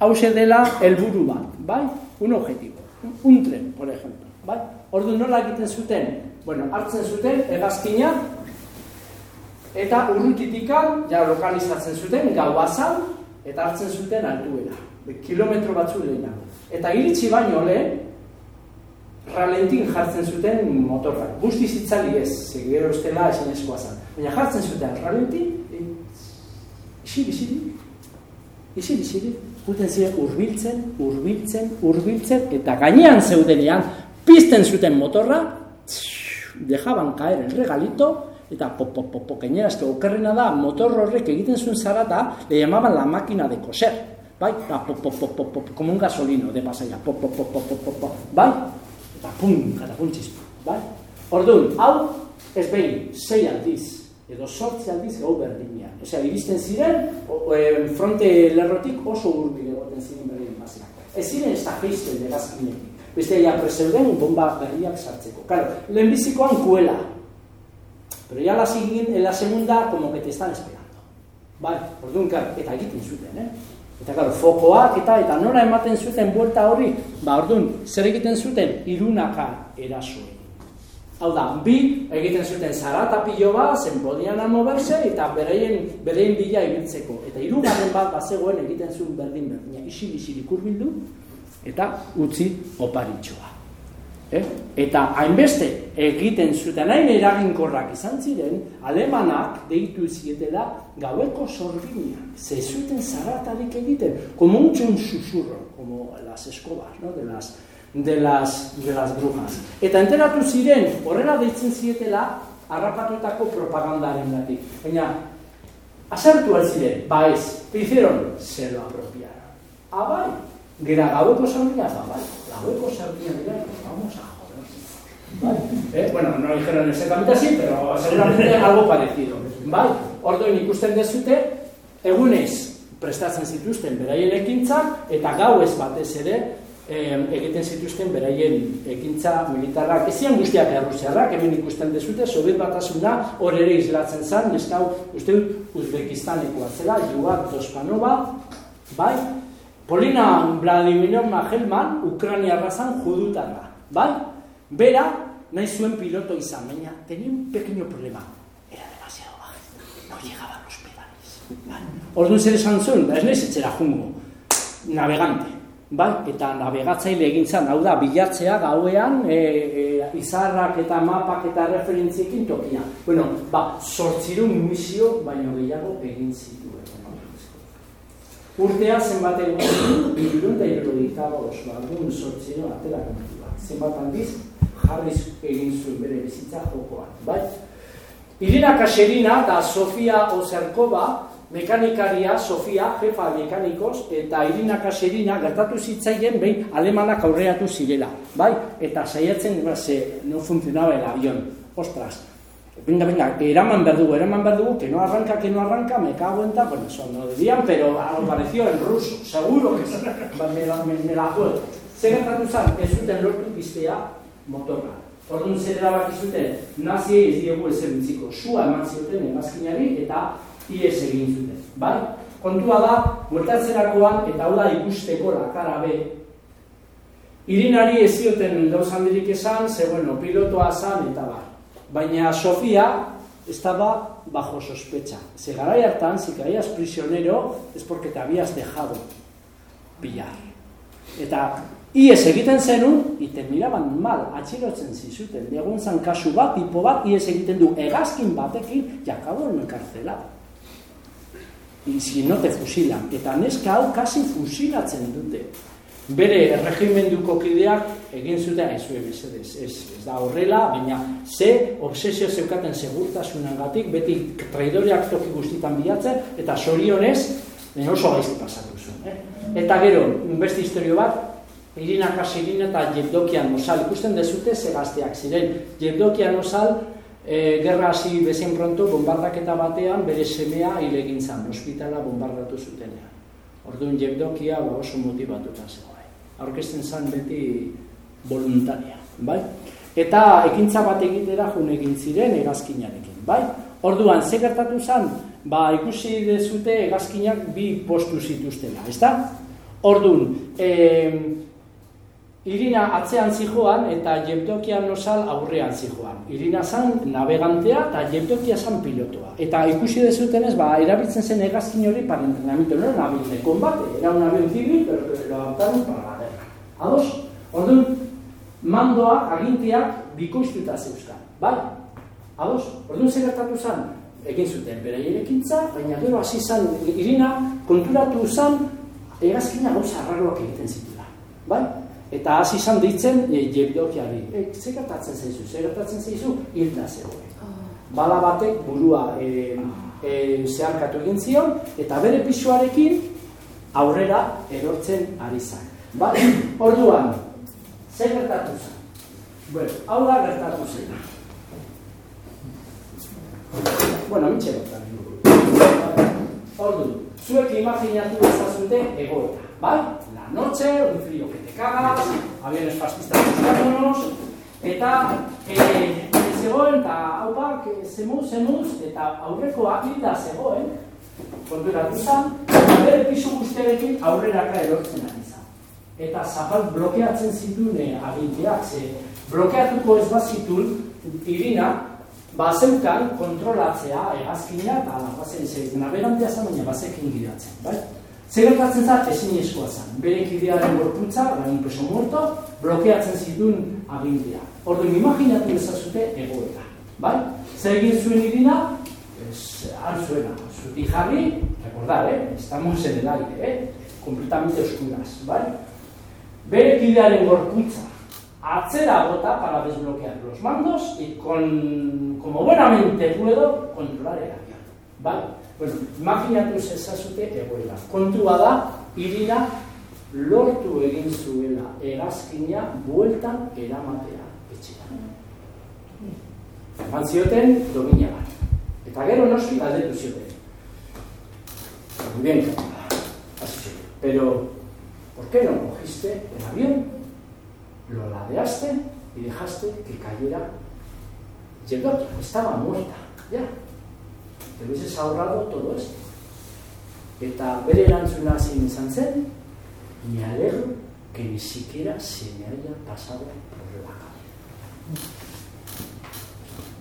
hause dela helburu bat, bai? Un objetivo, un tren, por ejemplo, bai? Ordu nola egiten zuten? Bueno, hartzen zuten egazkina eta urrutitikan ja lokalizatzen zuten gau azal eta hartzen zuten altuera, kilometro batzu lehenago. Eta iritsi baino lehen, ralentin jartzen zuten motorrak. Guzti zitzali ez, segero ustela esan eskoa zan. Baina jartzen zuten ralentin, isiri, isiri, guten ziren urbiltzen, urbiltzen, urbiltzen, eta gainean zeudenean, pizten zuten motorra, dejaban kaer el regalito, eta pop, pop, pop, pop, que okerrena da, motor horrek egiten zuen zarata, le llamaban la máquina de coser, bai? Da, pop, pop, pop, pop, pop, como un gasolino de pasaia, pop, pop, pop, pop, pop, pop, bai? eta pum, katapun txispa, bai? Orduan, hau, ez behin, sei aldiz, edo sortzi aldiz gau berdinean. Osea, iristen ziren, o, e, fronte lerrotik oso urbil egoten ziren berdin baziak. Ez ziren ez da geizten degazkinetik. Beste, ya preseuden bomba berriak sartzeko. Claro, lehenbizikoan kuela. Pero ya la, siguiente, la segunda, como que te están esperando. Bai, orduan, claro, eta egiten zuten, eh? Eta claro, fokoak eta eta nola ematen zuten buelta hori, ba ordun, zer egiten zuten irunaka erasoi. Hau da, bi egiten zuten zarata bat, zen podian amoberse, eta bereien, bereien bila ibiltzeko. Eta irugarren bat bazegoen egiten zuen berdin berdina, isil isil ikurbildu, eta utzi oparitxoa. Eh? Eta hainbeste egiten zuten hain eraginkorrak izan ziren, alemanak deitu zietela gaueko sorbina, ze zuten zaratarik egiten, como un susurro, como las escobas, no? de, las, de, las, de las brujas. Eta enteratu ziren, horrela deitzen zietela, harrapatutako propagandaren datik. Baina, azertu ziren, ba ez, hicieron, se lo apropiaron. Ah, bai, gera gaueko sorbina, ba bai, gaueko sorbina dira, vamos a joder. Bai? Eh? Bueno, no dijeron exactamente así, pero seguramente algo parecido. Bai? Orduan ikusten dezute, egunez prestatzen zituzten beraien ekintzak, eta gauez batez ere, eh, egiten zituzten beraien ekintza militarrak, ezian guztiak errusiarrak, hemen ikusten dezute, Sobiet batasuna hor ere islatzen zen, neskau, uste dut, Uzbekistanekoa zela, Jugat Dospanova, bai? Polina Vladimir Magelman, Ukraniarra zan judutarra, bai? Bera, nahi zuen piloto izan, baina tenía un pequeño problema, era demasiado bajo, no llegaba a los pedales, bai? Orduan zer esan zuen, ba, ez nahiz etxera jungo, navegante, bai, eta navegatzaile egin zan, hau da, bilatzea gauean, e, e, izarrak eta mapak eta referentziekin tokia. Bueno, ba, sortzirun misio, baino gehiago egin zituen. Urtea zenbat egun, irudun da irudita bost, ba, egun sortzirun atera bat. Zenbat handiz, jarriz egin zuen bere bizitza jokoan, bai? Irina Kaserina eta Sofia Ozerkova, mekanikaria Sofia, jefa mekanikos, eta Irina Kaserina gertatu zitzaien behin alemanak aurreatu zirela, bai? Eta saiatzen, ba, ze, no funtzionaba el avión, ostras. Venga, venga, eraman behar dugu, eraman behar que no arranca, que no arranca, me cago en ta, bueno, eso no dirían, pero algo pareció en ruso, seguro que sí, me, la, me, me la juego. Zer gertatu zan, ez zuten lortu piztea motorra. Orduan zer erabaki zuten, naziei ez diegu ezer bintziko, sua eman zioten emazkinari eta ies egin zuten. Bai? Kontua da, bueltatzerakoan, eta hau da ikusteko lakara be, irinari ez zioten dauzandirik esan, ze bueno, pilotoa zan eta bar. Baina Sofia estaba bajo sospecha. Se garai hartan, caías prisionero, es porque te habías dejado pillar. Eta ies egiten zenun, ite miraban mal, atxilotzen zizuten, egun zan kasu bat, tipo bat, ies egiten du egazkin batekin, jakabo en kartzela. Y si no te fusilan. Eta neska hau kasi fusilatzen dute. Bere regimenduko kideak egin zuten ez zuen ez, ez, da horrela, baina ze obsesio zeukaten segurtasunagatik beti traidoreak toki guztitan bilatzen, eta sorionez, oso gaizki pasatu zuen. Eh? Eta gero, beste historio bat, Irina Kasirin eta Jebdokian Osal, ikusten dezute ze gazteak ziren. Jebdokian Osal, e, gerra hasi bezen pronto, bombardaketa batean, bere semea hil egin zan, ospitala bombardatu zutenean. Orduan Jebdokia ba, oso motibatuta zegoen. Aurkezten zan beti voluntaria, bai? Eta ekintza bat egitera jun egin ziren egazkinarekin, bai? Orduan, ze gertatu zan? Ba, ikusi dezute egazkinak bi postu zituztela, ezta? Orduan, eh, Irina atzean zijoan eta Jebdokian nosal aurrean zijoan. Irina zan navegantea eta Jebdokia zan pilotoa. Eta ikusi dezutenez, ba, erabiltzen zen egazkin hori para entrenamiento, no de combate, era un avión civil, pero que lo adaptaron para la guerra. Ados? Orduan, mandoa, agintiak, bikoiztuta zeuzkan. Bai? Ados? Orduan, zer gertatu zan? Egin zuten, bere ekintza, baina gero hasi zan, Irina konturatu zan, egazkina gauza arraroak egiten zitula. Bai? Eta hasi izan ditzen e, jebdokiari. E, ze gertatzen zaizu, ze gertatzen zaizu, hilda zegoen. Bala batek burua e, e, zeharkatu egin zion, eta bere pisuarekin aurrera erortzen ari zen. Ba, orduan, ze gertatu zen? Bueno, hau da gertatu zen. Bueno, mitxe gertatu. Ordu, zuek imaginatu ezazute egoeta, bai? Noche, un frío que te cagas, aviones fascistas buscándonos, eta e, zegoen, eta haupak, zemuz, zemuz, eta aurrekoa hilda zegoen, konturatu zen, bere pisu guztiarekin aurreraka erortzen ari zen. Eta zapal blokeatzen zituen e, aginteak, ze blokeatuko ez bazitun, irina, bazeukan kontrolatzea egazkina eta bazen ze nabegantea zen, baina bazekin gidatzen, bai? Zer gertatzen zat, ezin eskoa zen. Bere kidearen gorputza, baina peso muerto, blokeatzen zituen agintea. Orduan, imaginatu ezazute egoera. Bai? Zer egin zuen irina? Ez, han zuena. Zuti jarri, recordar, eh? Estamos en el aire, eh? Completamente oscuras, bai? Bere kidearen gorputza, atzera bota para desbloquear los mandos y con, como buenamente puedo, controlar el avión. Bai? Bueno, imaginatu zezazute egoela. Kontua da, irina lortu egin zuela egazkina bueltan eramatea etxera. Eman zioten domina bat. Eta gero noski galdetu zioten. Muy bien, así Pero, ¿por qué no cogiste el avión, lo ladeaste y dejaste que cayera Llegó, estaba muerta, ya. Te hubieses ahorrado todo esto. Eta bere erantzuna zein izan zen, me alegro que ni siquiera se me haya pasado por la cabeza.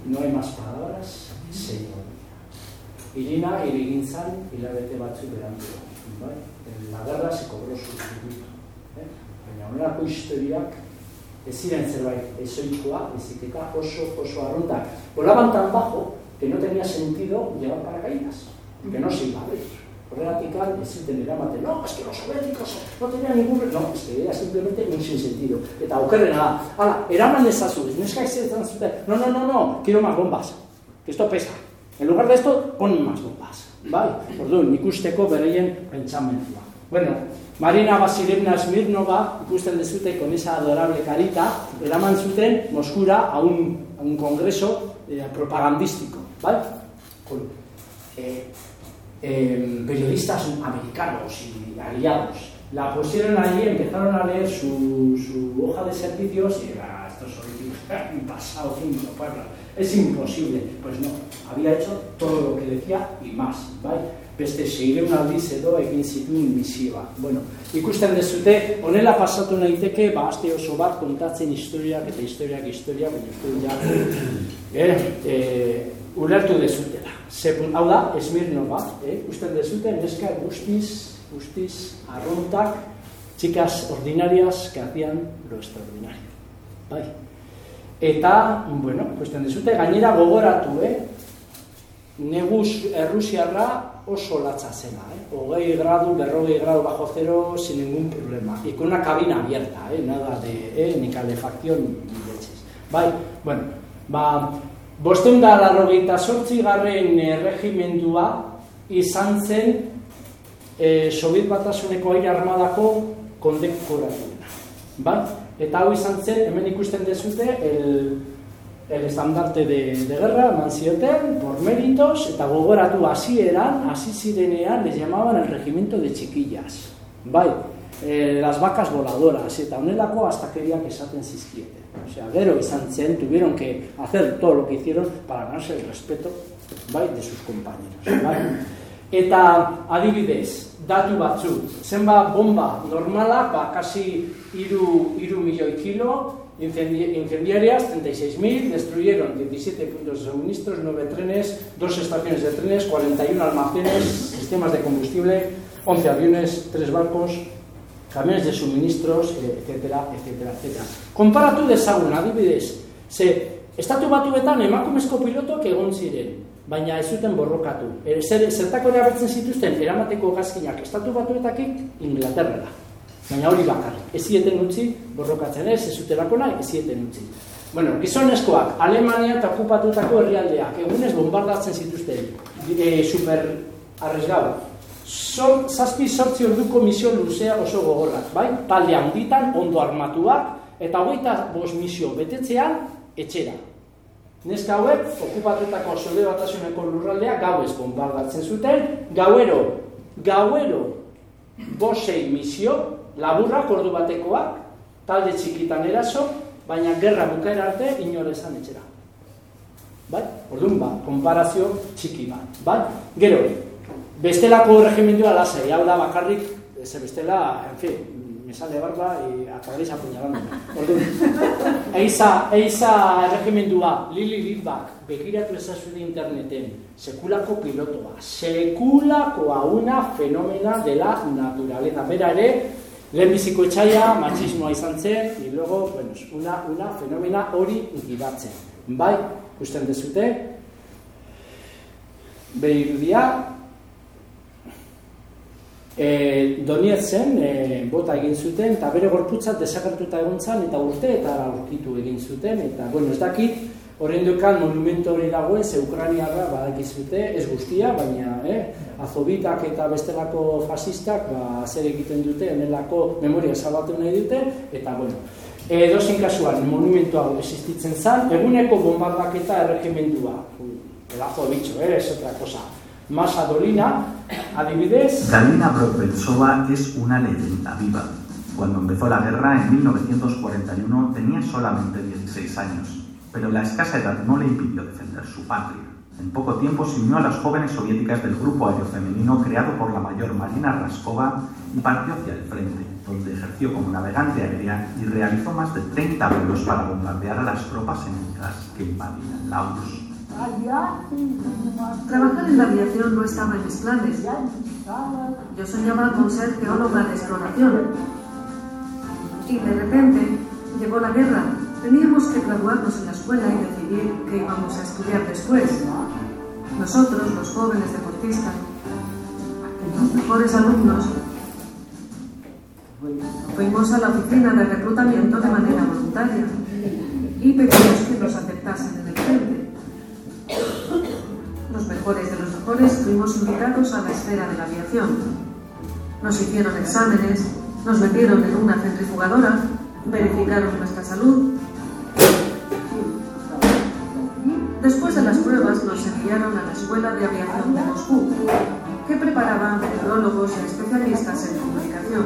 No hay más palabras, señor. Irina irigintzan hilabete batzuk berandu. Bai? La guerra se cobró su tributo. Eh? Baina honelako historiak ez ziren zerbait ezoikoa, ezik eta oso, oso arruntak. Volaban tan bajo que no tenía sentido llevar paracaídas, que no se iba a abrir. Horregatik ez zuten eramaten, no, es que los soviéticos no tenían ningún... No, es que era simplemente un sinsentido. Eta okerrena ala, eraman ezazu, neska izatzen zuten, no, no, no, no, quiero más bombas, que esto pesa. En lugar de esto, pon más bombas. Bai, orduan, ikusteko bereien pentsamentua. Bueno, Marina Basilevna Smirnova, ikusten dezute, con esa adorable carita, eraman zuten Moskura a un, a un congreso eh, propagandístico, bai? Con, eh, eh, periodistas americanos y aliados. La pusieron allí, empezaron a leer su, su hoja de servicios y era, esto soy un pasado cinco pueblos. Es imposible. Pues no, había hecho todo lo que decía y más. ¿vale? Beste seireun aldiz edo egin zituen misioa. Bueno, ikusten dezute, honela pasatu naiteke, ba, aste oso bat kontatzen historiak eta historiak historiak, baina historiak, eh, eh, ulertu dezutela. Sepun, hau da, Esmirnova, eh? usten dezute, neska guztiz, guztiz, arrontak, txikas ordinarias que lo extraordinario. Bai. Eta, bueno, usten dezute, gainera gogoratu, eh? Neguz errusiarra oso latza zena, eh? Ogei gradu, berrogei gradu bajo zero, sin ningún problema. Y con una cabina abierta, eh? Nada de, eh? Ni calefacción, ni leches. Bai, bueno, ba, Bosten da larrogeita sortzi garren erregimendua izan zen e, Sobiet Batasuneko aire armadako kondekoratuena. Ba? Eta hau izan zen, hemen ikusten dezute, el, el estandarte de, de guerra, eman zioten, por méritos, eta gogoratu hasieran, hasi zirenean, les llamaban el regimiento de chiquillas. Bai, eh, las vacas voladoras, eta honelako astakeriak esaten zizkieten. O gero izan zen, tuvieron que hacer todo lo que hicieron para ganarse el respeto bai, de sus compañeros. Bai? Eta adibidez, datu batzu, zenba bomba normala, ba, kasi iru, iru milioi kilo, incendiarias, 36.000, destruyeron 17 puntos de suministros, 9 trenes, 2 estaciones de trenes, 41 almacenes, sistemas de combustible, 11 aviones, 3 barcos, camiones de suministros, etcétera, etcétera, etcétera. Konparatu dezagun, adibidez, ze, estatu batuetan emakumezko pilotoak egon ziren, baina ez zuten borrokatu. E, zer, zertako erabertzen zituzten, eramateko gazkinak estatu batuetakik Inglaterra. Baina hori bakar, ez zieten utzi, borrokatzen ez, ez zutelako nahi, ez zieten utzi. Bueno, gizonezkoak, Alemania eta okupatutako herrialdeak, egunez bombardatzen zituzten, e, super arrezgau, Zor, zazpi sortzi orduko misio luzea oso gogorrak, bai? Talde handitan, ondo armatuak, eta hogeita bos misio betetzean, etxera. Neska hauek, okupatutako zode batasuneko lurraldea gauez bombardatzen zuten, gauero, gauero, bosei misio, laburrak ordu batekoak, talde txikitan eraso, baina gerra bukaera arte inorezan etxera. Bai? Orduan ba, konparazio txiki bat. Bai? Gero, Bestelako regimendua lasai, hau da bakarrik, ez bestela, en fin, me sale barba y acabaréis apuñalando. Orduan, eiza, eiza regimendua, Lili Lidbak, begiratu ezazu de interneten, sekulako pilotoa, sekulakoa una fenomena de la naturaleza. Bera ere, lehenbiziko etxaia, machismoa izan zen, y luego, bueno, una, una fenomena hori gidatzen. Bai, usten dezute, behirudia, E, Donietzen e, bota egin zuten eta bere gorputzat desagertuta egon zan eta urte eta aurkitu egin zuten eta bueno, ez dakit horrein dukan monumento hori dagoen ze Ukraniara badakizute, ez guztia, baina eh, azobitak eta bestelako fasistak ba, zer egiten dute, enelako memoria salatu nahi dute eta bueno, Edo zein kasuan, monumentu hau existitzen zan, eguneko bombardaketa erregimendua. Pedazo bitxo, eh, es otra cosa. Masa Dolina, adibidez... Galina Brotvetsova es una leyenda viva. Cuando empezó la guerra en 1941 tenía solamente 16 años, pero la escasa edad no le impidió defender su patria. En poco tiempo se unió a las jóvenes soviéticas del grupo aéreo femenino creado por la mayor Marina Raskova y partió hacia el frente, donde ejerció como navegante aérea y realizó más de 30 vuelos para bombardear a las tropas enemigas que invadían Laos. Trabajar en la aviación no estaba en mis planes. Yo soñaba con ser geóloga de exploración. Y de repente llegó la guerra. Teníamos que graduarnos en la escuela y decidir qué íbamos a estudiar después. Nosotros, los jóvenes deportistas, los mejores alumnos, fuimos a la oficina de reclutamiento de manera voluntaria y pedimos que nos aceptasen en el frente. De los mejores fuimos invitados a la esfera de la aviación. Nos hicieron exámenes, nos metieron en una centrifugadora, verificaron nuestra salud. Después de las pruebas nos enviaron a la Escuela de Aviación de Moscú, que preparaba a meteorólogos y especialistas en comunicación.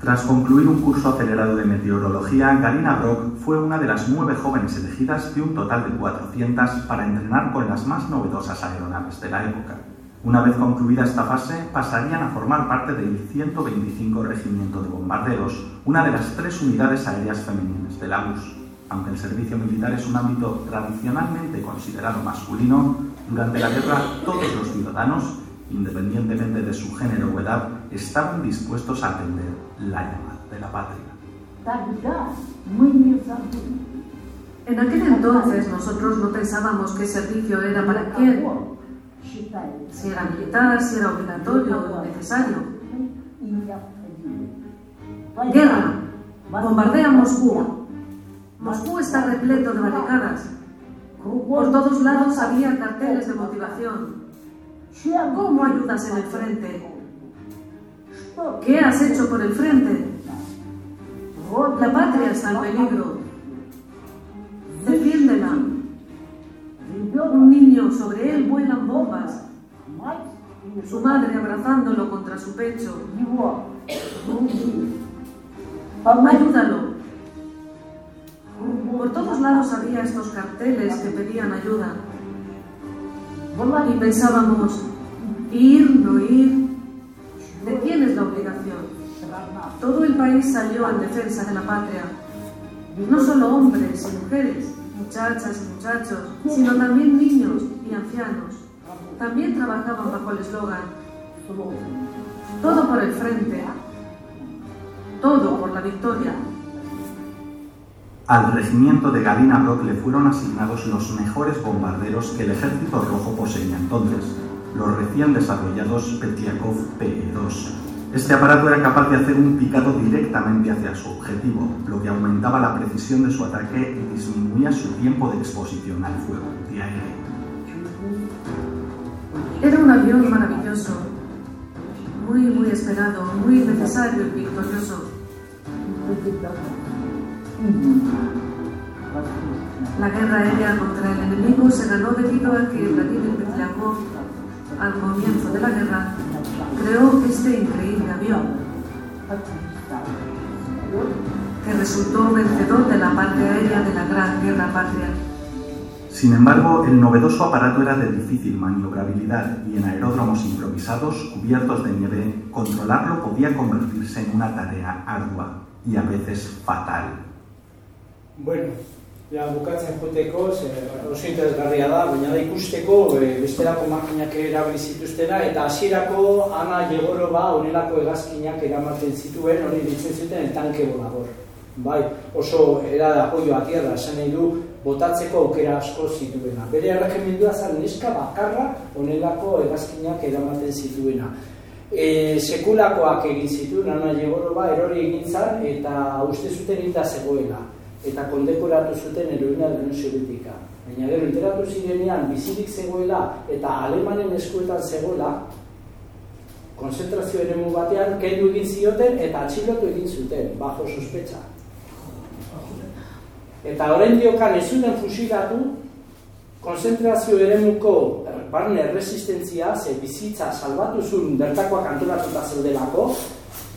Tras concluir un curso acelerado de meteorología, Galina Brock fue una de las nueve jóvenes elegidas de un total de 400 para entrenar con las más novedosas aeronaves de la época. Una vez concluida esta fase, pasarían a formar parte del 125 Regimiento de Bombarderos, una de las tres unidades aéreas femeninas de la. Aunque el servicio militar es un ámbito tradicionalmente considerado masculino, durante la guerra todos los ciudadanos, independientemente de su género o edad, estaban dispuestos a atender la llamada de la patria. En aquel entonces nosotros no pensábamos qué servicio era para quién, si era militar, si era obligatorio o necesario. Guerra, bombardea Moscú. Moscú está repleto de barricadas. Por todos lados había carteles de motivación. ¿Cómo ayudas en el frente? ¿Qué has hecho por el frente? La patria está en peligro. Defiéndela. Un niño, sobre él vuelan bombas. Su madre abrazándolo contra su pecho. Ayúdalo. Por todos lados había estos carteles que pedían ayuda. Y pensábamos, ir, no ir, ¿de quién es la obligación? Todo el país salió en defensa de la patria. No solo hombres y mujeres, muchachas y muchachos, sino también niños y ancianos. También trabajaban bajo el eslogan, todo por el frente, todo por la victoria. Al regimiento de Galina Brock le fueron asignados los mejores bombarderos que el ejército rojo poseía entonces, los recién desarrollados Petriakov PE-2. Este aparato era capaz de hacer un picado directamente hacia su objetivo, lo que aumentaba la precisión de su ataque y disminuía su tiempo de exposición al fuego antiaéreo. Era un avión maravilloso, muy, muy esperado, muy necesario y victorioso. La guerra aérea contra el enemigo se ganó debido a que Vladimir Petriakov, al comienzo de la guerra, creó este increíble avión, que resultó vencedor de la parte aérea de la Gran Guerra Patria. Sin embargo, el novedoso aparato era de difícil maniobrabilidad y en aeródromos improvisados, cubiertos de nieve, controlarlo podía convertirse en una tarea ardua y a veces fatal. Bueno, ja, bukatzen joteko, ze oso interesgarria da, baina da ikusteko e, bestelako makinak erabili zituztena, eta hasierako Ana Jegoroba honelako hegazkinak eramaten zituen, hori ditzen zuten tanke volador. Bai, oso era de apoyo a tierra, esan nahi du, botatzeko aukera asko zituena. Bere erregimendua zan neska bakarra honelako hegazkinak eramaten zituena. E, sekulakoak egin zituen, Ana Jegoroba erori egin zan, eta uste zuten hilda zegoela eta kondekoratu zuten heroina den Sovietika. Baina gero enteratu zirenean bizirik zegoela eta alemanen eskuetan zegoela, konzentrazio eremu batean kendu egin zioten eta atxilotu egin zuten, bajo sospetxa. Eta orain diokan ez zuten fusilatu, konzentrazio eremuko barne resistentzia, ze bizitza salbatu zuen bertakoak antolatuta zeudelako,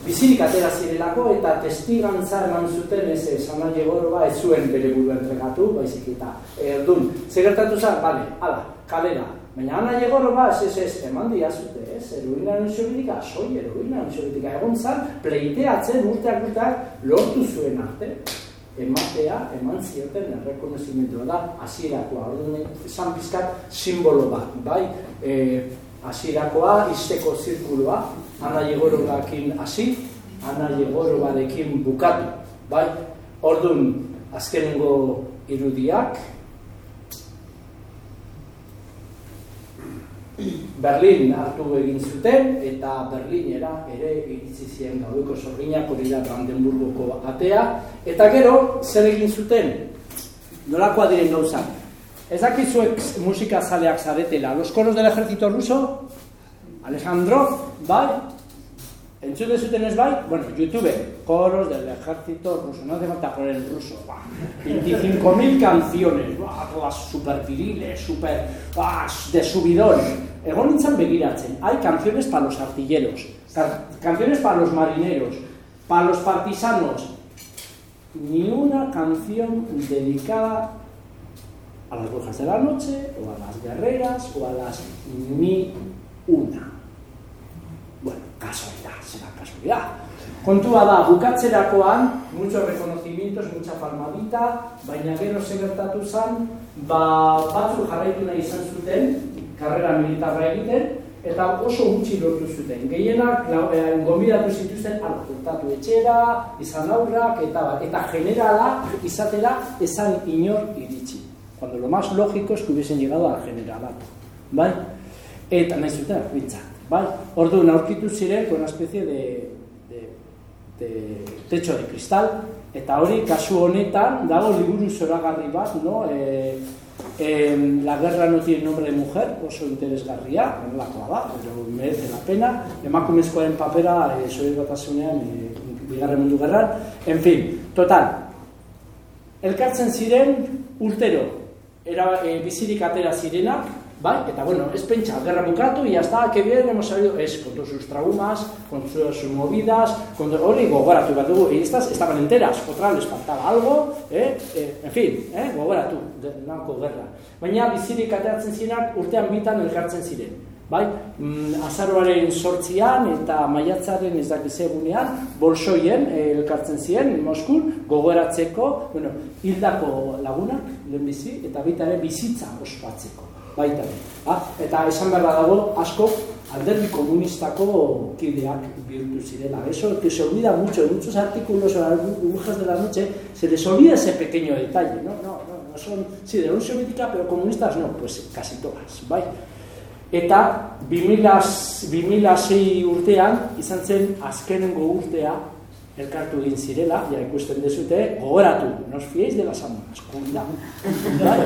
bizirik atera zirelako eta testigantza eman zuten ez esan nahi ba, ez zuen bere buru entregatu, baizik eta erdun. Zer gertatu zen, bale, ala, kalera. Baina ana llegoro ba, ez ez ez, eman dia zute, ez, eruina nuziobitika, soi eruina nuziobitika, egon zan, pleiteatzen urteak urteak lortu zuen arte ematea, eman zioten errekonozimentua da, hasierakoa orduan, esan pizkat simbolo bat, bai, e, hasierakoa izteko zirkuloa, ana jegoro bakin hasi, ana jegoro badekin bukatu, bai, orduan, azkenengo irudiak, Berlin hartu egin zuten eta Berlinera ere iritsi ziren gaueko sorginak hori da Brandenburgoko atea. Eta gero zer egin zuten? Nolakoa diren gauza ez dakizuek musika zaleak zaretela. Los coros del ejército ruso Alejandro bai Entzun zuten ez bai? Bueno, YouTube, coros del ejército ruso, no hace falta poner el ruso, 25.000 canciones, todas super viriles, super bah, de subidón. Egon nintzen hay canciones para los artilleros, canciones para los marineros, para los partisanos, ni una canción dedicada a las brujas de la noche, o a las guerreras, o a las... ni una. Bueno, casualidad, será casualidad. Kontua da, bukatzerakoan, muchos reconocimientos, mucha palmadita, baina gero segertatu zan, ba, batzu jarraitu nahi izan zuten, karrera militarra egiten, eta oso gutxi lortu zuten. Gehienak eh, gonbidatu zituzten alportatu etxera, izan aurrak, eta, eta generala izatera esan inor iritsi. Cuando lo más lógico es que hubiesen llegado al generalato. Bai? Eta nahi zuten, bintzat. Bai? Ordu, aurkitu ziren, con especie de, de, de techo de cristal, eta hori, kasu honetan, dago liburu zoragarri bat, no? E, Eh, la guerra no tiene nombre de mujer, oso interesgarria, nolakoa da, pero merece la pena. Emakumezkoaren papera, eh, soil batasunean, eh, bigarren mundu gerran. En fin, total. Elkartzen ziren urtero, era, eh, bizirik atera zirenak, ¿Vale? Eta bueno, es pentsa, guerra bukatu, y ya está, que bien, hemos salido, es con todos sus traumas, con todas sus movidas, con todo, hori, gogoratu bat dugu, y estas estaban enteras, otra les faltaba algo, eh? eh en fin, eh? gogoratu, nanko guerra. Baina bizirik ateratzen zirenak urtean bitan elkartzen ziren. Bai? Mm, azaroaren sortzian eta maiatzaren ez dakiz egunean, bolsoien eh, elkartzen ziren, Moskun, gogoratzeko, bueno, hildako lagunak, lehenbizi, eta bitare bizitza ospatzeko baita. Ha? Eta esan behar dago, asko alderdi komunistako kideak bihurtu zirela. Eso que se olvida mucho, en muchos artículos sobre las brujas de la noche, se les olvida ese pequeño detalle. No, no, no, no son, sí, de la Unión Soviética, pero comunistas no, pues casi todas, bai. Eta 2006 urtean, izan zen azkenengo urtea, elkartu egin zirela, ja ikusten dezute, gogoratu, nos fieiz de las amonas, cuidado. Bai?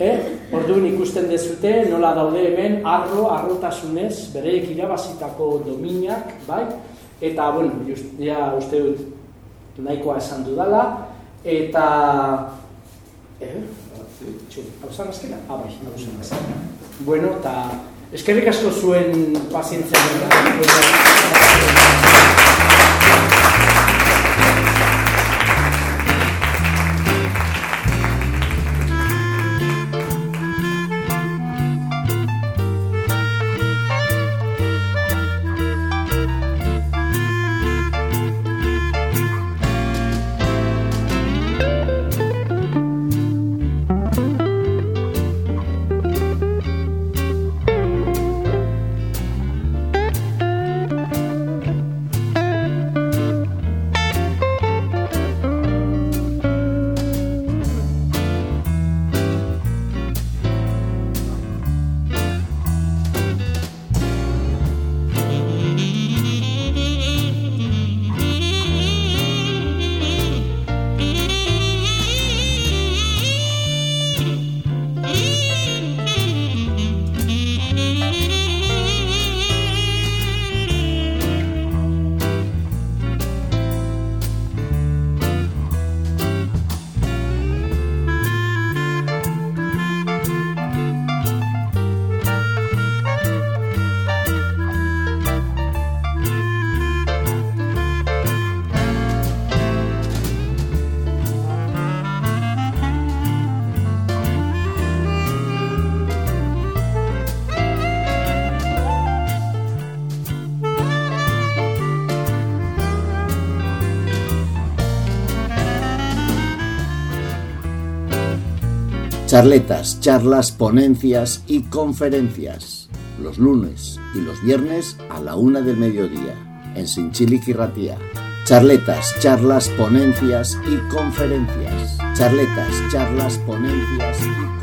Eh? Orduan ikusten dezute, nola daude hemen, arro, arrotasunez, bereik irabazitako dominak, bai? Eta, bueno, just, ja uste dut, nahikoa esan dudala, eta... Eh? Hau zan azkena? Ah, bai, hau zan. Bueno, eta... Eskerrik asko zuen pazientzia. Charletas, charlas, ponencias y conferencias. Los lunes y los viernes a la una del mediodía en Sinchilic Ratía. Charletas, charlas, ponencias y conferencias. Charletas, charlas, ponencias y